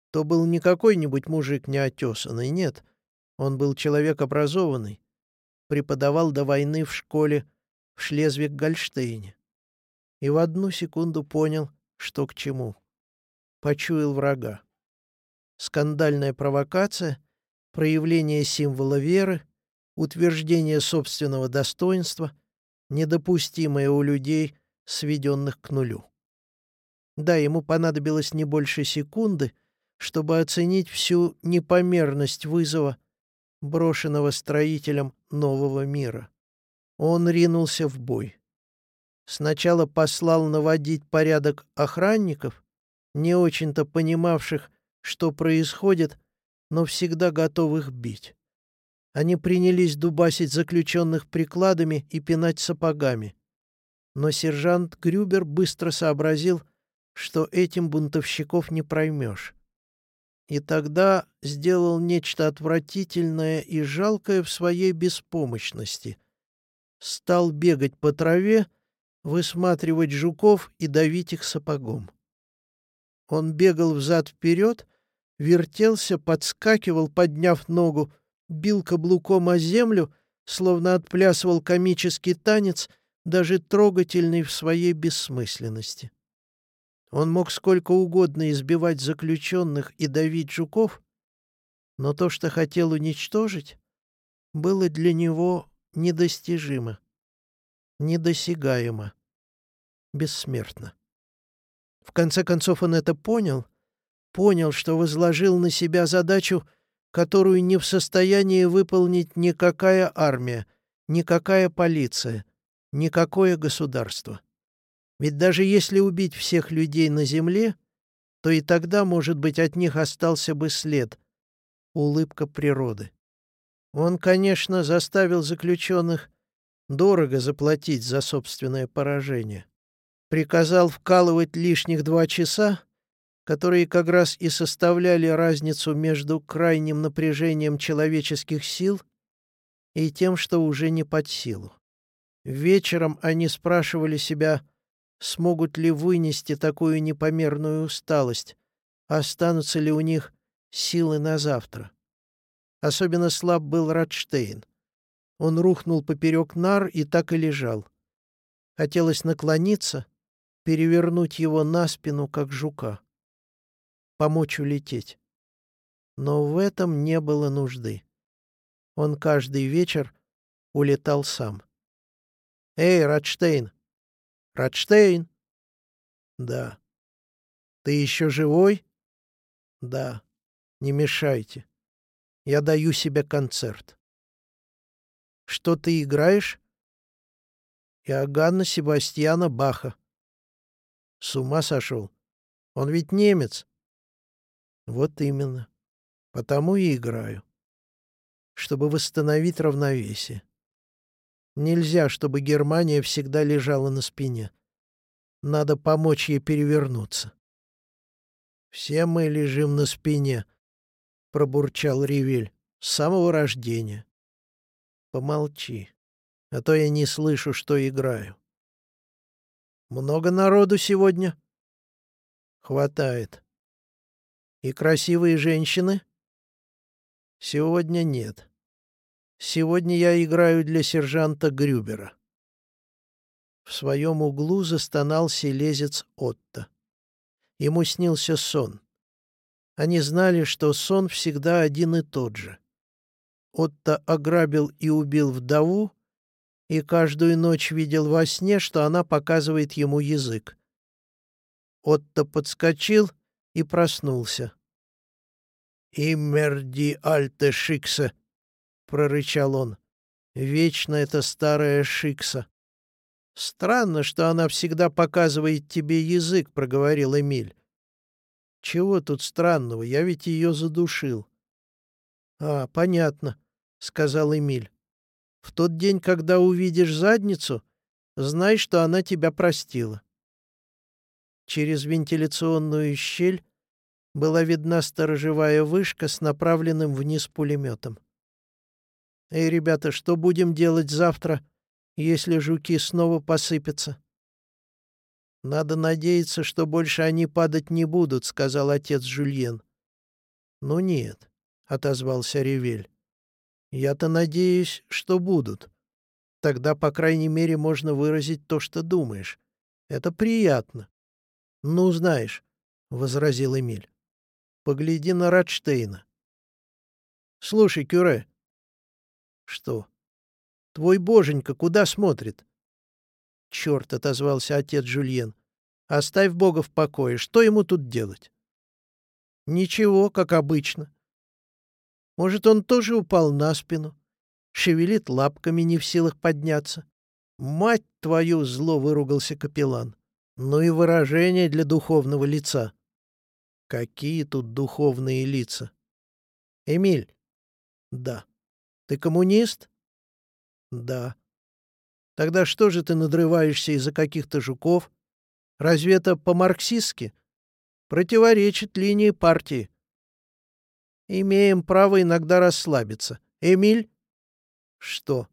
То был не какой-нибудь мужик неотесанный, нет. Он был человек образованный. Преподавал до войны в школе в Шлезвиг-Гольштейне. И в одну секунду понял, что к чему. Почуял врага. Скандальная провокация, проявление символа веры, утверждение собственного достоинства, недопустимое у людей, сведенных к нулю. Да, ему понадобилось не больше секунды, чтобы оценить всю непомерность вызова, брошенного строителем нового мира. Он ринулся в бой. Сначала послал наводить порядок охранников, не очень-то понимавших, что происходит, но всегда готовых бить. Они принялись дубасить заключенных прикладами и пинать сапогами. Но сержант Грюбер быстро сообразил, что этим бунтовщиков не проймешь. И тогда сделал нечто отвратительное и жалкое в своей беспомощности. Стал бегать по траве, высматривать жуков и давить их сапогом. Он бегал взад-вперед, вертелся, подскакивал, подняв ногу, бил каблуком о землю, словно отплясывал комический танец, даже трогательный в своей бессмысленности. Он мог сколько угодно избивать заключенных и давить жуков, но то, что хотел уничтожить, было для него недостижимо, недосягаемо, бессмертно. В конце концов он это понял, понял, что возложил на себя задачу, которую не в состоянии выполнить никакая армия, никакая полиция, никакое государство. Ведь даже если убить всех людей на земле, то и тогда, может быть, от них остался бы след — улыбка природы. Он, конечно, заставил заключенных дорого заплатить за собственное поражение. Приказал вкалывать лишних два часа, которые как раз и составляли разницу между крайним напряжением человеческих сил и тем, что уже не под силу. Вечером они спрашивали себя, смогут ли вынести такую непомерную усталость, останутся ли у них силы на завтра. Особенно слаб был Радштейн. Он рухнул поперек нар и так и лежал. Хотелось наклониться, перевернуть его на спину, как жука. Помочь улететь. Но в этом не было нужды. Он каждый вечер улетал сам. «Эй, Радштейн! Радштейн!» «Да». «Ты еще живой?» «Да. Не мешайте. Я даю себе концерт». «Что ты играешь?» «Иоганна Себастьяна Баха». «С ума сошел? Он ведь немец». «Вот именно. Потому и играю. Чтобы восстановить равновесие». Нельзя, чтобы Германия всегда лежала на спине. Надо помочь ей перевернуться. «Все мы лежим на спине», — пробурчал Ревель, — «с самого рождения». «Помолчи, а то я не слышу, что играю». «Много народу сегодня?» «Хватает». «И красивые женщины?» «Сегодня нет. Сегодня я играю для сержанта Грюбера. В своем углу застонал селезец Отто. Ему снился сон. Они знали, что сон всегда один и тот же. Отто ограбил и убил вдову, и каждую ночь видел во сне, что она показывает ему язык. Отто подскочил и проснулся. «Иммерди альте шикса!» Прорычал он. «Вечно эта старая Шикса». «Странно, что она всегда показывает тебе язык», — проговорил Эмиль. «Чего тут странного? Я ведь ее задушил». «А, понятно», — сказал Эмиль. «В тот день, когда увидишь задницу, знай, что она тебя простила». Через вентиляционную щель была видна сторожевая вышка с направленным вниз пулеметом. «Эй, ребята, что будем делать завтра, если жуки снова посыпятся?» «Надо надеяться, что больше они падать не будут», — сказал отец Жюльен. «Ну нет», — отозвался Ревель. «Я-то надеюсь, что будут. Тогда, по крайней мере, можно выразить то, что думаешь. Это приятно». «Ну, знаешь», — возразил Эмиль. «Погляди на Радштейна». «Слушай, Кюре, что? Твой боженька куда смотрит? Черт, отозвался отец Жульен. Оставь Бога в покое. Что ему тут делать? Ничего, как обычно. Может, он тоже упал на спину? Шевелит лапками, не в силах подняться. Мать твою, зло выругался капеллан. Ну и выражение для духовного лица. Какие тут духовные лица? Эмиль. Да. Ты коммунист? Да. Тогда что же ты надрываешься из-за каких-то жуков? Разве это по-марксистски? Противоречит линии партии. Имеем право иногда расслабиться. Эмиль? Что?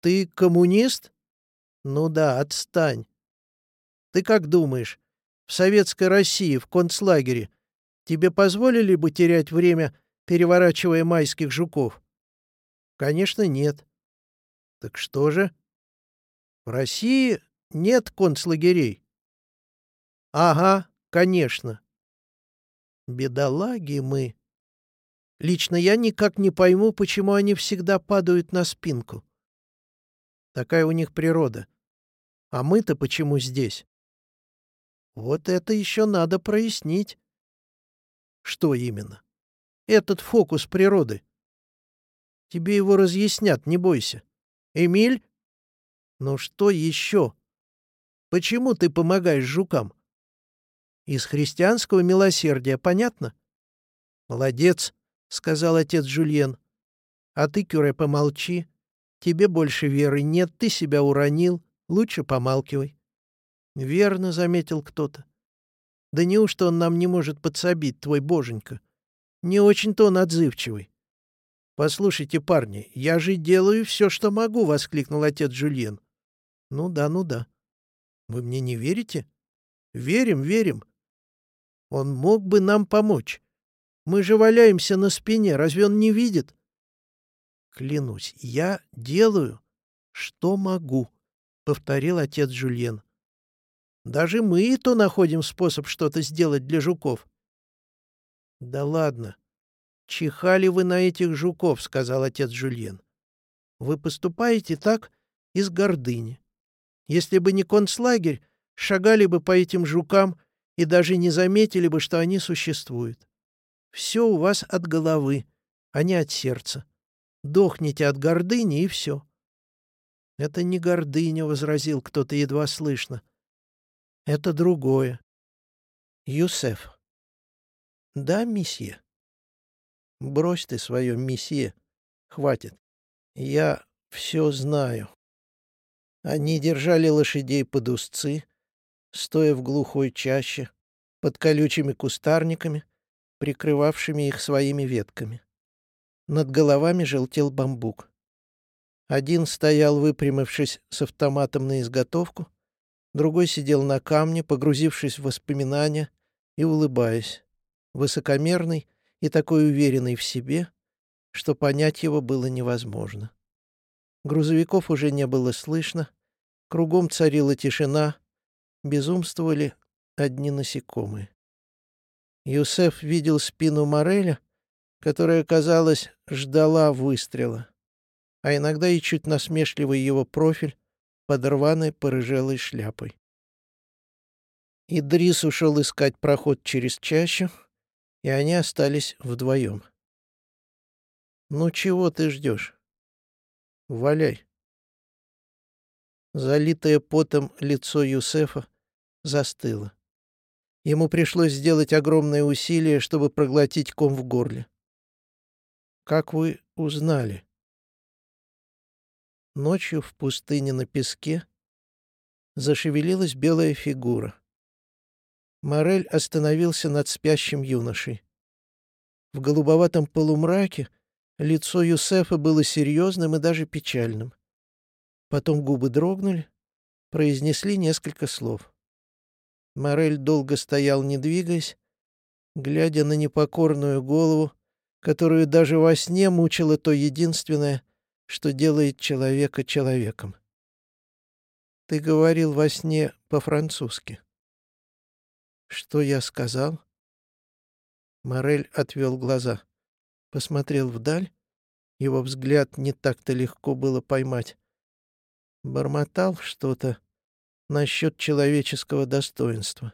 Ты коммунист? Ну да, отстань. Ты как думаешь, в советской России, в концлагере, тебе позволили бы терять время, переворачивая майских жуков? Конечно, нет. Так что же? В России нет концлагерей. Ага, конечно. Бедолаги мы. Лично я никак не пойму, почему они всегда падают на спинку. Такая у них природа. А мы-то почему здесь? Вот это еще надо прояснить. Что именно? Этот фокус природы. Тебе его разъяснят, не бойся. Эмиль? Ну что еще? Почему ты помогаешь жукам? Из христианского милосердия, понятно? Молодец, — сказал отец Жюльен. А ты, Кюре, помолчи. Тебе больше веры нет, ты себя уронил. Лучше помалкивай. Верно, — заметил кто-то. Да неужто он нам не может подсобить, твой боженька? Не очень-то он отзывчивый. «Послушайте, парни, я же делаю все, что могу!» — воскликнул отец Жюльен. «Ну да, ну да. Вы мне не верите?» «Верим, верим. Он мог бы нам помочь. Мы же валяемся на спине, разве он не видит?» «Клянусь, я делаю, что могу», — повторил отец Жюльен. «Даже мы и то находим способ что-то сделать для жуков». «Да ладно», «Чихали вы на этих жуков», — сказал отец Жюльен. «Вы поступаете так из гордыни. Если бы не концлагерь, шагали бы по этим жукам и даже не заметили бы, что они существуют. Все у вас от головы, а не от сердца. Дохните от гордыни, и все». «Это не гордыня», — возразил кто-то едва слышно. «Это другое». «Юсеф». «Да, месье». Брось ты свое месье. Хватит. Я все знаю. Они держали лошадей под узцы, стоя в глухой чаще, под колючими кустарниками, прикрывавшими их своими ветками. Над головами желтел бамбук. Один стоял, выпрямившись с автоматом на изготовку, другой сидел на камне, погрузившись в воспоминания и улыбаясь. Высокомерный, и такой уверенный в себе, что понять его было невозможно. Грузовиков уже не было слышно, кругом царила тишина, безумствовали одни насекомые. Юсеф видел спину Мореля, которая, казалось, ждала выстрела, а иногда и чуть насмешливый его профиль под рваной порыжелой шляпой. Идрис ушел искать проход через чащу, и они остались вдвоем. «Ну чего ты ждешь? Валяй!» Залитое потом лицо Юсефа застыло. Ему пришлось сделать огромное усилие, чтобы проглотить ком в горле. «Как вы узнали?» Ночью в пустыне на песке зашевелилась белая фигура. Морель остановился над спящим юношей. В голубоватом полумраке лицо Юсефа было серьезным и даже печальным. Потом губы дрогнули, произнесли несколько слов. Морель долго стоял, не двигаясь, глядя на непокорную голову, которую даже во сне мучило то единственное, что делает человека человеком. «Ты говорил во сне по-французски», что я сказал? Морель отвел глаза. Посмотрел вдаль. Его взгляд не так-то легко было поймать. Бормотал что-то насчет человеческого достоинства.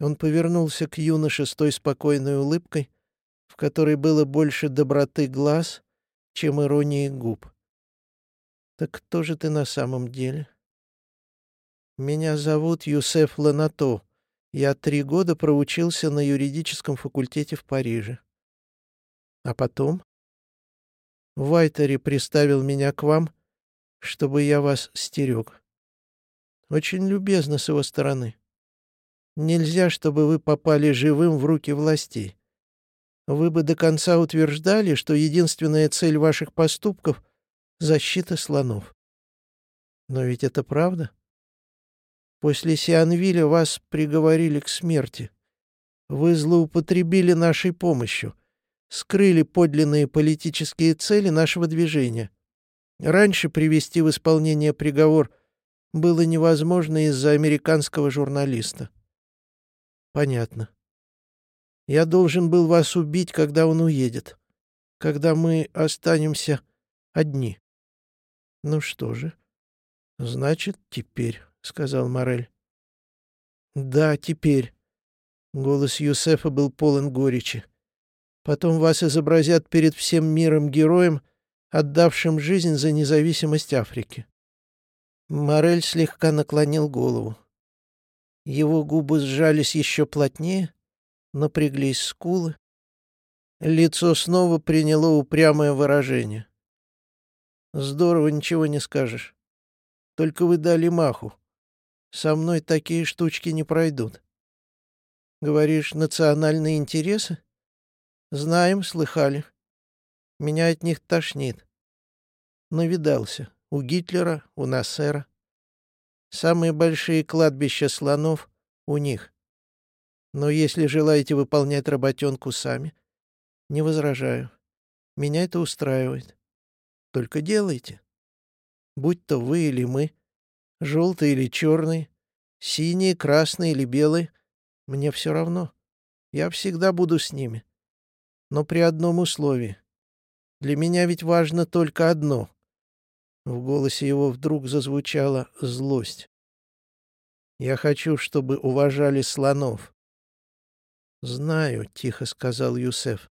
Он повернулся к юноше с той спокойной улыбкой, в которой было больше доброты глаз, чем иронии губ. «Так кто же ты на самом деле?» «Меня зовут Юсеф Ланато», я три года проучился на юридическом факультете в Париже. А потом? Вайтери приставил меня к вам, чтобы я вас стерег. Очень любезно с его стороны. Нельзя, чтобы вы попали живым в руки властей. Вы бы до конца утверждали, что единственная цель ваших поступков — защита слонов. Но ведь это правда? После Сианвиля вас приговорили к смерти. Вы злоупотребили нашей помощью, скрыли подлинные политические цели нашего движения. Раньше привести в исполнение приговор было невозможно из-за американского журналиста. Понятно. Я должен был вас убить, когда он уедет, когда мы останемся одни. Ну что же, значит, теперь, — сказал Морель. Да, теперь. Голос Юсефа был полон горечи. Потом вас изобразят перед всем миром героем, отдавшим жизнь за независимость Африки. Морель слегка наклонил голову. Его губы сжались еще плотнее, напряглись скулы. Лицо снова приняло упрямое выражение. «Здорово, ничего не скажешь. Только вы дали маху. Со мной такие штучки не пройдут. Говоришь, национальные интересы? Знаем, слыхали. Меня от них тошнит. Навидался. У Гитлера, у Нассера. Самые большие кладбища слонов у них. Но если желаете выполнять работенку сами, не возражаю. Меня это устраивает. Только делайте. Будь то вы или мы, желтый или черный, синий, красный или белый, мне все равно. Я всегда буду с ними. Но при одном условии. Для меня ведь важно только одно в голосе его вдруг зазвучала злость. «Я хочу, чтобы уважали слонов». «Знаю», — тихо сказал Юсеф.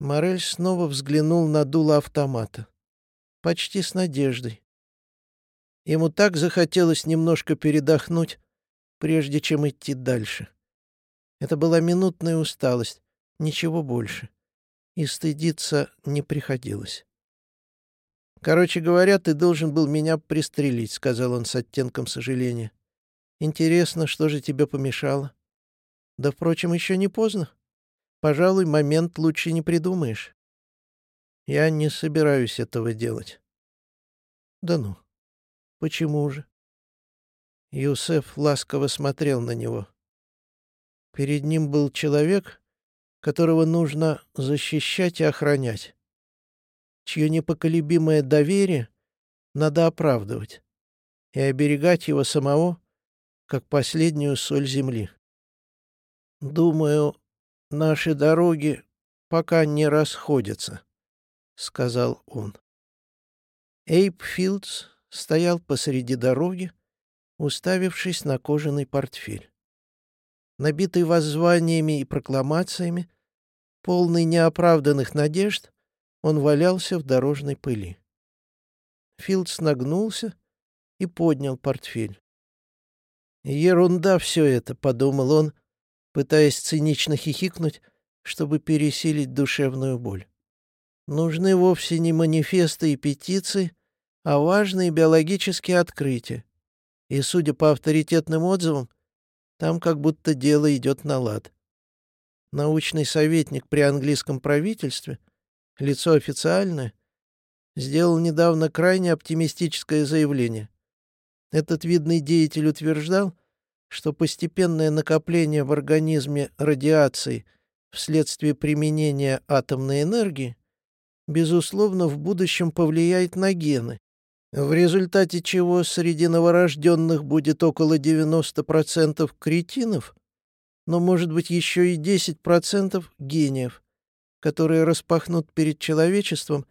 Морель снова взглянул на дуло автомата. Почти с надеждой. Ему так захотелось немножко передохнуть, прежде чем идти дальше. Это была минутная усталость, ничего больше. И стыдиться не приходилось. «Короче говоря, ты должен был меня пристрелить», — сказал он с оттенком сожаления. «Интересно, что же тебе помешало?» «Да, впрочем, еще не поздно. Пожалуй, момент лучше не придумаешь». «Я не собираюсь этого делать». «Да ну. Почему же?» Юсеф ласково смотрел на него. Перед ним был человек, которого нужно защищать и охранять чье непоколебимое доверие надо оправдывать и оберегать его самого, как последнюю соль земли. «Думаю, наши дороги пока не расходятся», — сказал он. Эйп Филдс стоял посреди дороги, уставившись на кожаный портфель. Набитый воззваниями и прокламациями, полный неоправданных надежд, он валялся в дорожной пыли. Филдс нагнулся и поднял портфель. «Ерунда все это», — подумал он, пытаясь цинично хихикнуть, чтобы пересилить душевную боль. Нужны вовсе не манифесты и петиции, а важные биологические открытия. И, судя по авторитетным отзывам, там как будто дело идет на лад. Научный советник при английском правительстве — лицо официальное, сделал недавно крайне оптимистическое заявление. Этот видный деятель утверждал, что постепенное накопление в организме радиации вследствие применения атомной энергии безусловно в будущем повлияет на гены, в результате чего среди новорожденных будет около 90% кретинов, но может быть еще и 10% гениев которые распахнут перед человечеством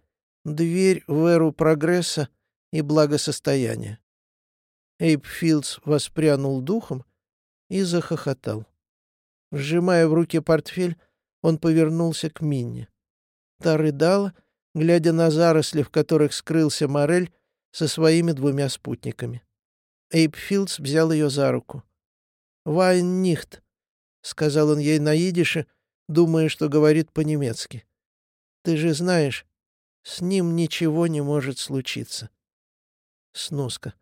дверь в эру прогресса и благосостояния. Эйп Филдс воспрянул духом и захохотал. Сжимая в руке портфель, он повернулся к Минне. Та рыдала, глядя на заросли, в которых скрылся Морель со своими двумя спутниками. Эйп Филдс взял ее за руку. «Вайн нихт», — сказал он ей на идише, думая, что говорит по-немецки. «Ты же знаешь, с ним ничего не может случиться». Сноска.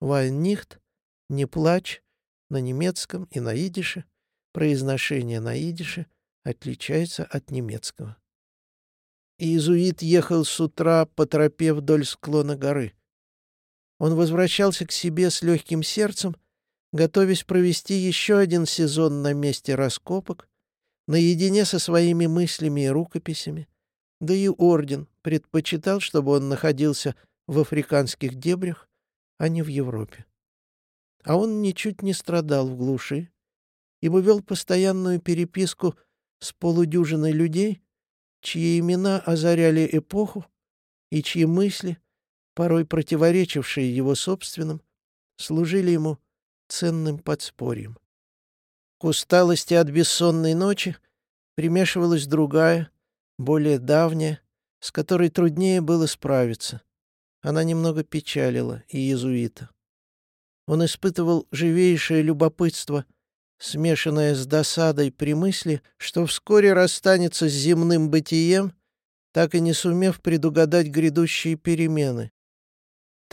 «Вайнихт» — «не плачь» на немецком и на идише. Произношение на идише отличается от немецкого. Иезуит ехал с утра по тропе вдоль склона горы. Он возвращался к себе с легким сердцем, готовясь провести еще один сезон на месте раскопок, наедине со своими мыслями и рукописями, да и орден предпочитал, чтобы он находился в африканских дебрях, а не в Европе. А он ничуть не страдал в глуши, ибо вел постоянную переписку с полудюжиной людей, чьи имена озаряли эпоху и чьи мысли, порой противоречившие его собственным, служили ему ценным подспорьем. К усталости от бессонной ночи примешивалась другая, более давняя, с которой труднее было справиться. Она немного печалила и иезуита. Он испытывал живейшее любопытство, смешанное с досадой при мысли, что вскоре расстанется с земным бытием, так и не сумев предугадать грядущие перемены.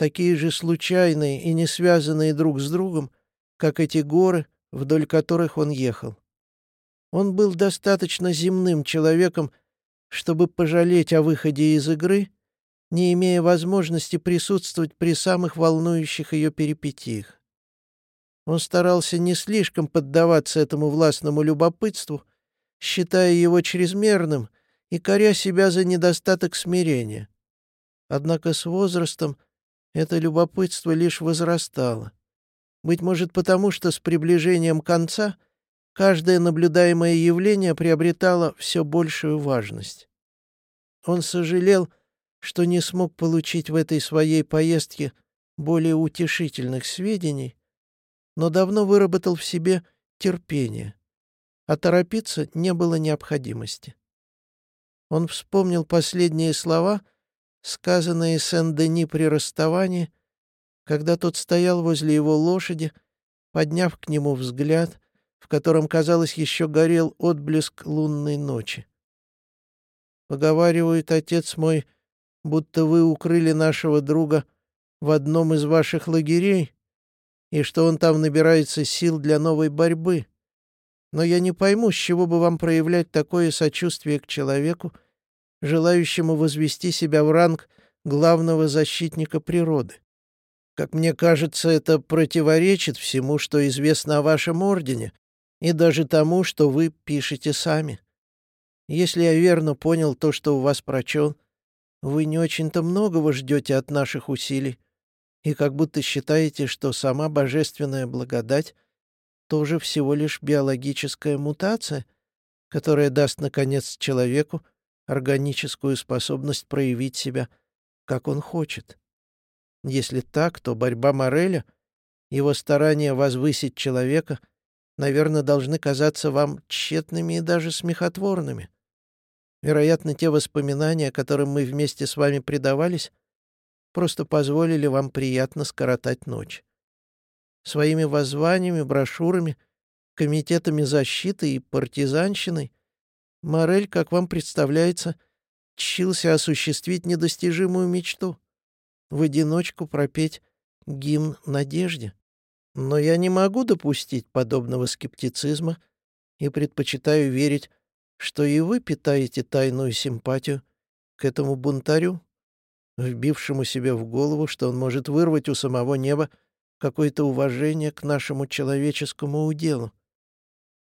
Такие же случайные и не связанные друг с другом, как эти горы, вдоль которых он ехал. Он был достаточно земным человеком, чтобы пожалеть о выходе из игры, не имея возможности присутствовать при самых волнующих ее перипетиях. Он старался не слишком поддаваться этому властному любопытству, считая его чрезмерным и коря себя за недостаток смирения. Однако с возрастом это любопытство лишь возрастало. Быть может потому, что с приближением конца каждое наблюдаемое явление приобретало все большую важность. Он сожалел, что не смог получить в этой своей поездке более утешительных сведений, но давно выработал в себе терпение, а торопиться не было необходимости. Он вспомнил последние слова, сказанные Сен-Дени при расставании, когда тот стоял возле его лошади, подняв к нему взгляд, в котором, казалось, еще горел отблеск лунной ночи. «Поговаривает отец мой, будто вы укрыли нашего друга в одном из ваших лагерей, и что он там набирается сил для новой борьбы. Но я не пойму, с чего бы вам проявлять такое сочувствие к человеку, желающему возвести себя в ранг главного защитника природы. Как мне кажется, это противоречит всему, что известно о вашем ордене, и даже тому, что вы пишете сами. Если я верно понял то, что у вас прочел, вы не очень-то многого ждете от наших усилий, и как будто считаете, что сама божественная благодать тоже всего лишь биологическая мутация, которая даст, наконец, человеку органическую способность проявить себя, как он хочет. Если так, то борьба Мореля, его старания возвысить человека, наверное, должны казаться вам тщетными и даже смехотворными. Вероятно, те воспоминания, которым мы вместе с вами предавались, просто позволили вам приятно скоротать ночь. Своими воззваниями, брошюрами, комитетами защиты и партизанщиной Морель, как вам представляется, чился осуществить недостижимую мечту — в одиночку пропеть гимн надежде. Но я не могу допустить подобного скептицизма и предпочитаю верить, что и вы питаете тайную симпатию к этому бунтарю, вбившему себе в голову, что он может вырвать у самого неба какое-то уважение к нашему человеческому уделу.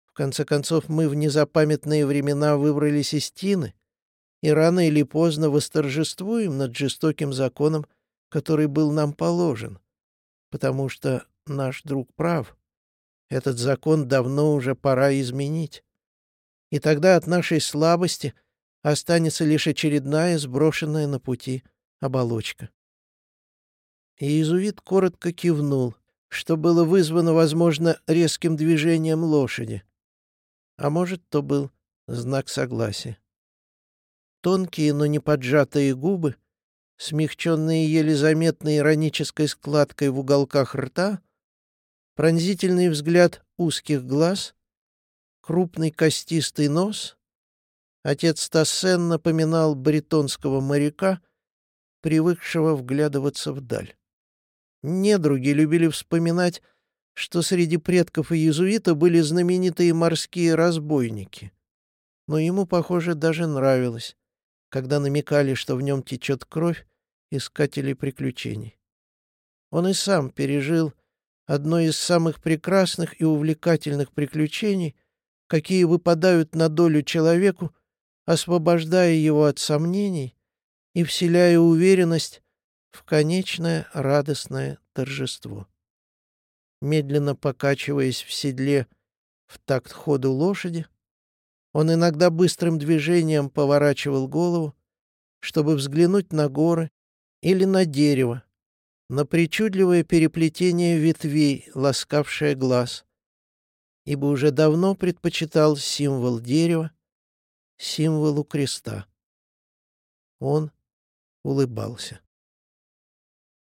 В конце концов, мы в незапамятные времена выбрались из Тины, и рано или поздно восторжествуем над жестоким законом, который был нам положен, потому что наш друг прав. Этот закон давно уже пора изменить. И тогда от нашей слабости останется лишь очередная сброшенная на пути оболочка. Иезуит коротко кивнул, что было вызвано, возможно, резким движением лошади. А может, то был знак согласия. Тонкие, но не поджатые губы — смягченные еле заметной иронической складкой в уголках рта, пронзительный взгляд узких глаз, крупный костистый нос. Отец Тассен напоминал бретонского моряка, привыкшего вглядываться вдаль. Недруги любили вспоминать, что среди предков иезуита были знаменитые морские разбойники. Но ему, похоже, даже нравилось, когда намекали, что в нем течет кровь искателей приключений. Он и сам пережил одно из самых прекрасных и увлекательных приключений, какие выпадают на долю человеку, освобождая его от сомнений и вселяя уверенность, в конечное радостное торжество. Медленно покачиваясь в седле в такт ходу лошади, он иногда быстрым движением поворачивал голову, чтобы взглянуть на горы или на дерево, на причудливое переплетение ветвей, ласкавшее глаз, ибо уже давно предпочитал символ дерева символу креста. Он улыбался.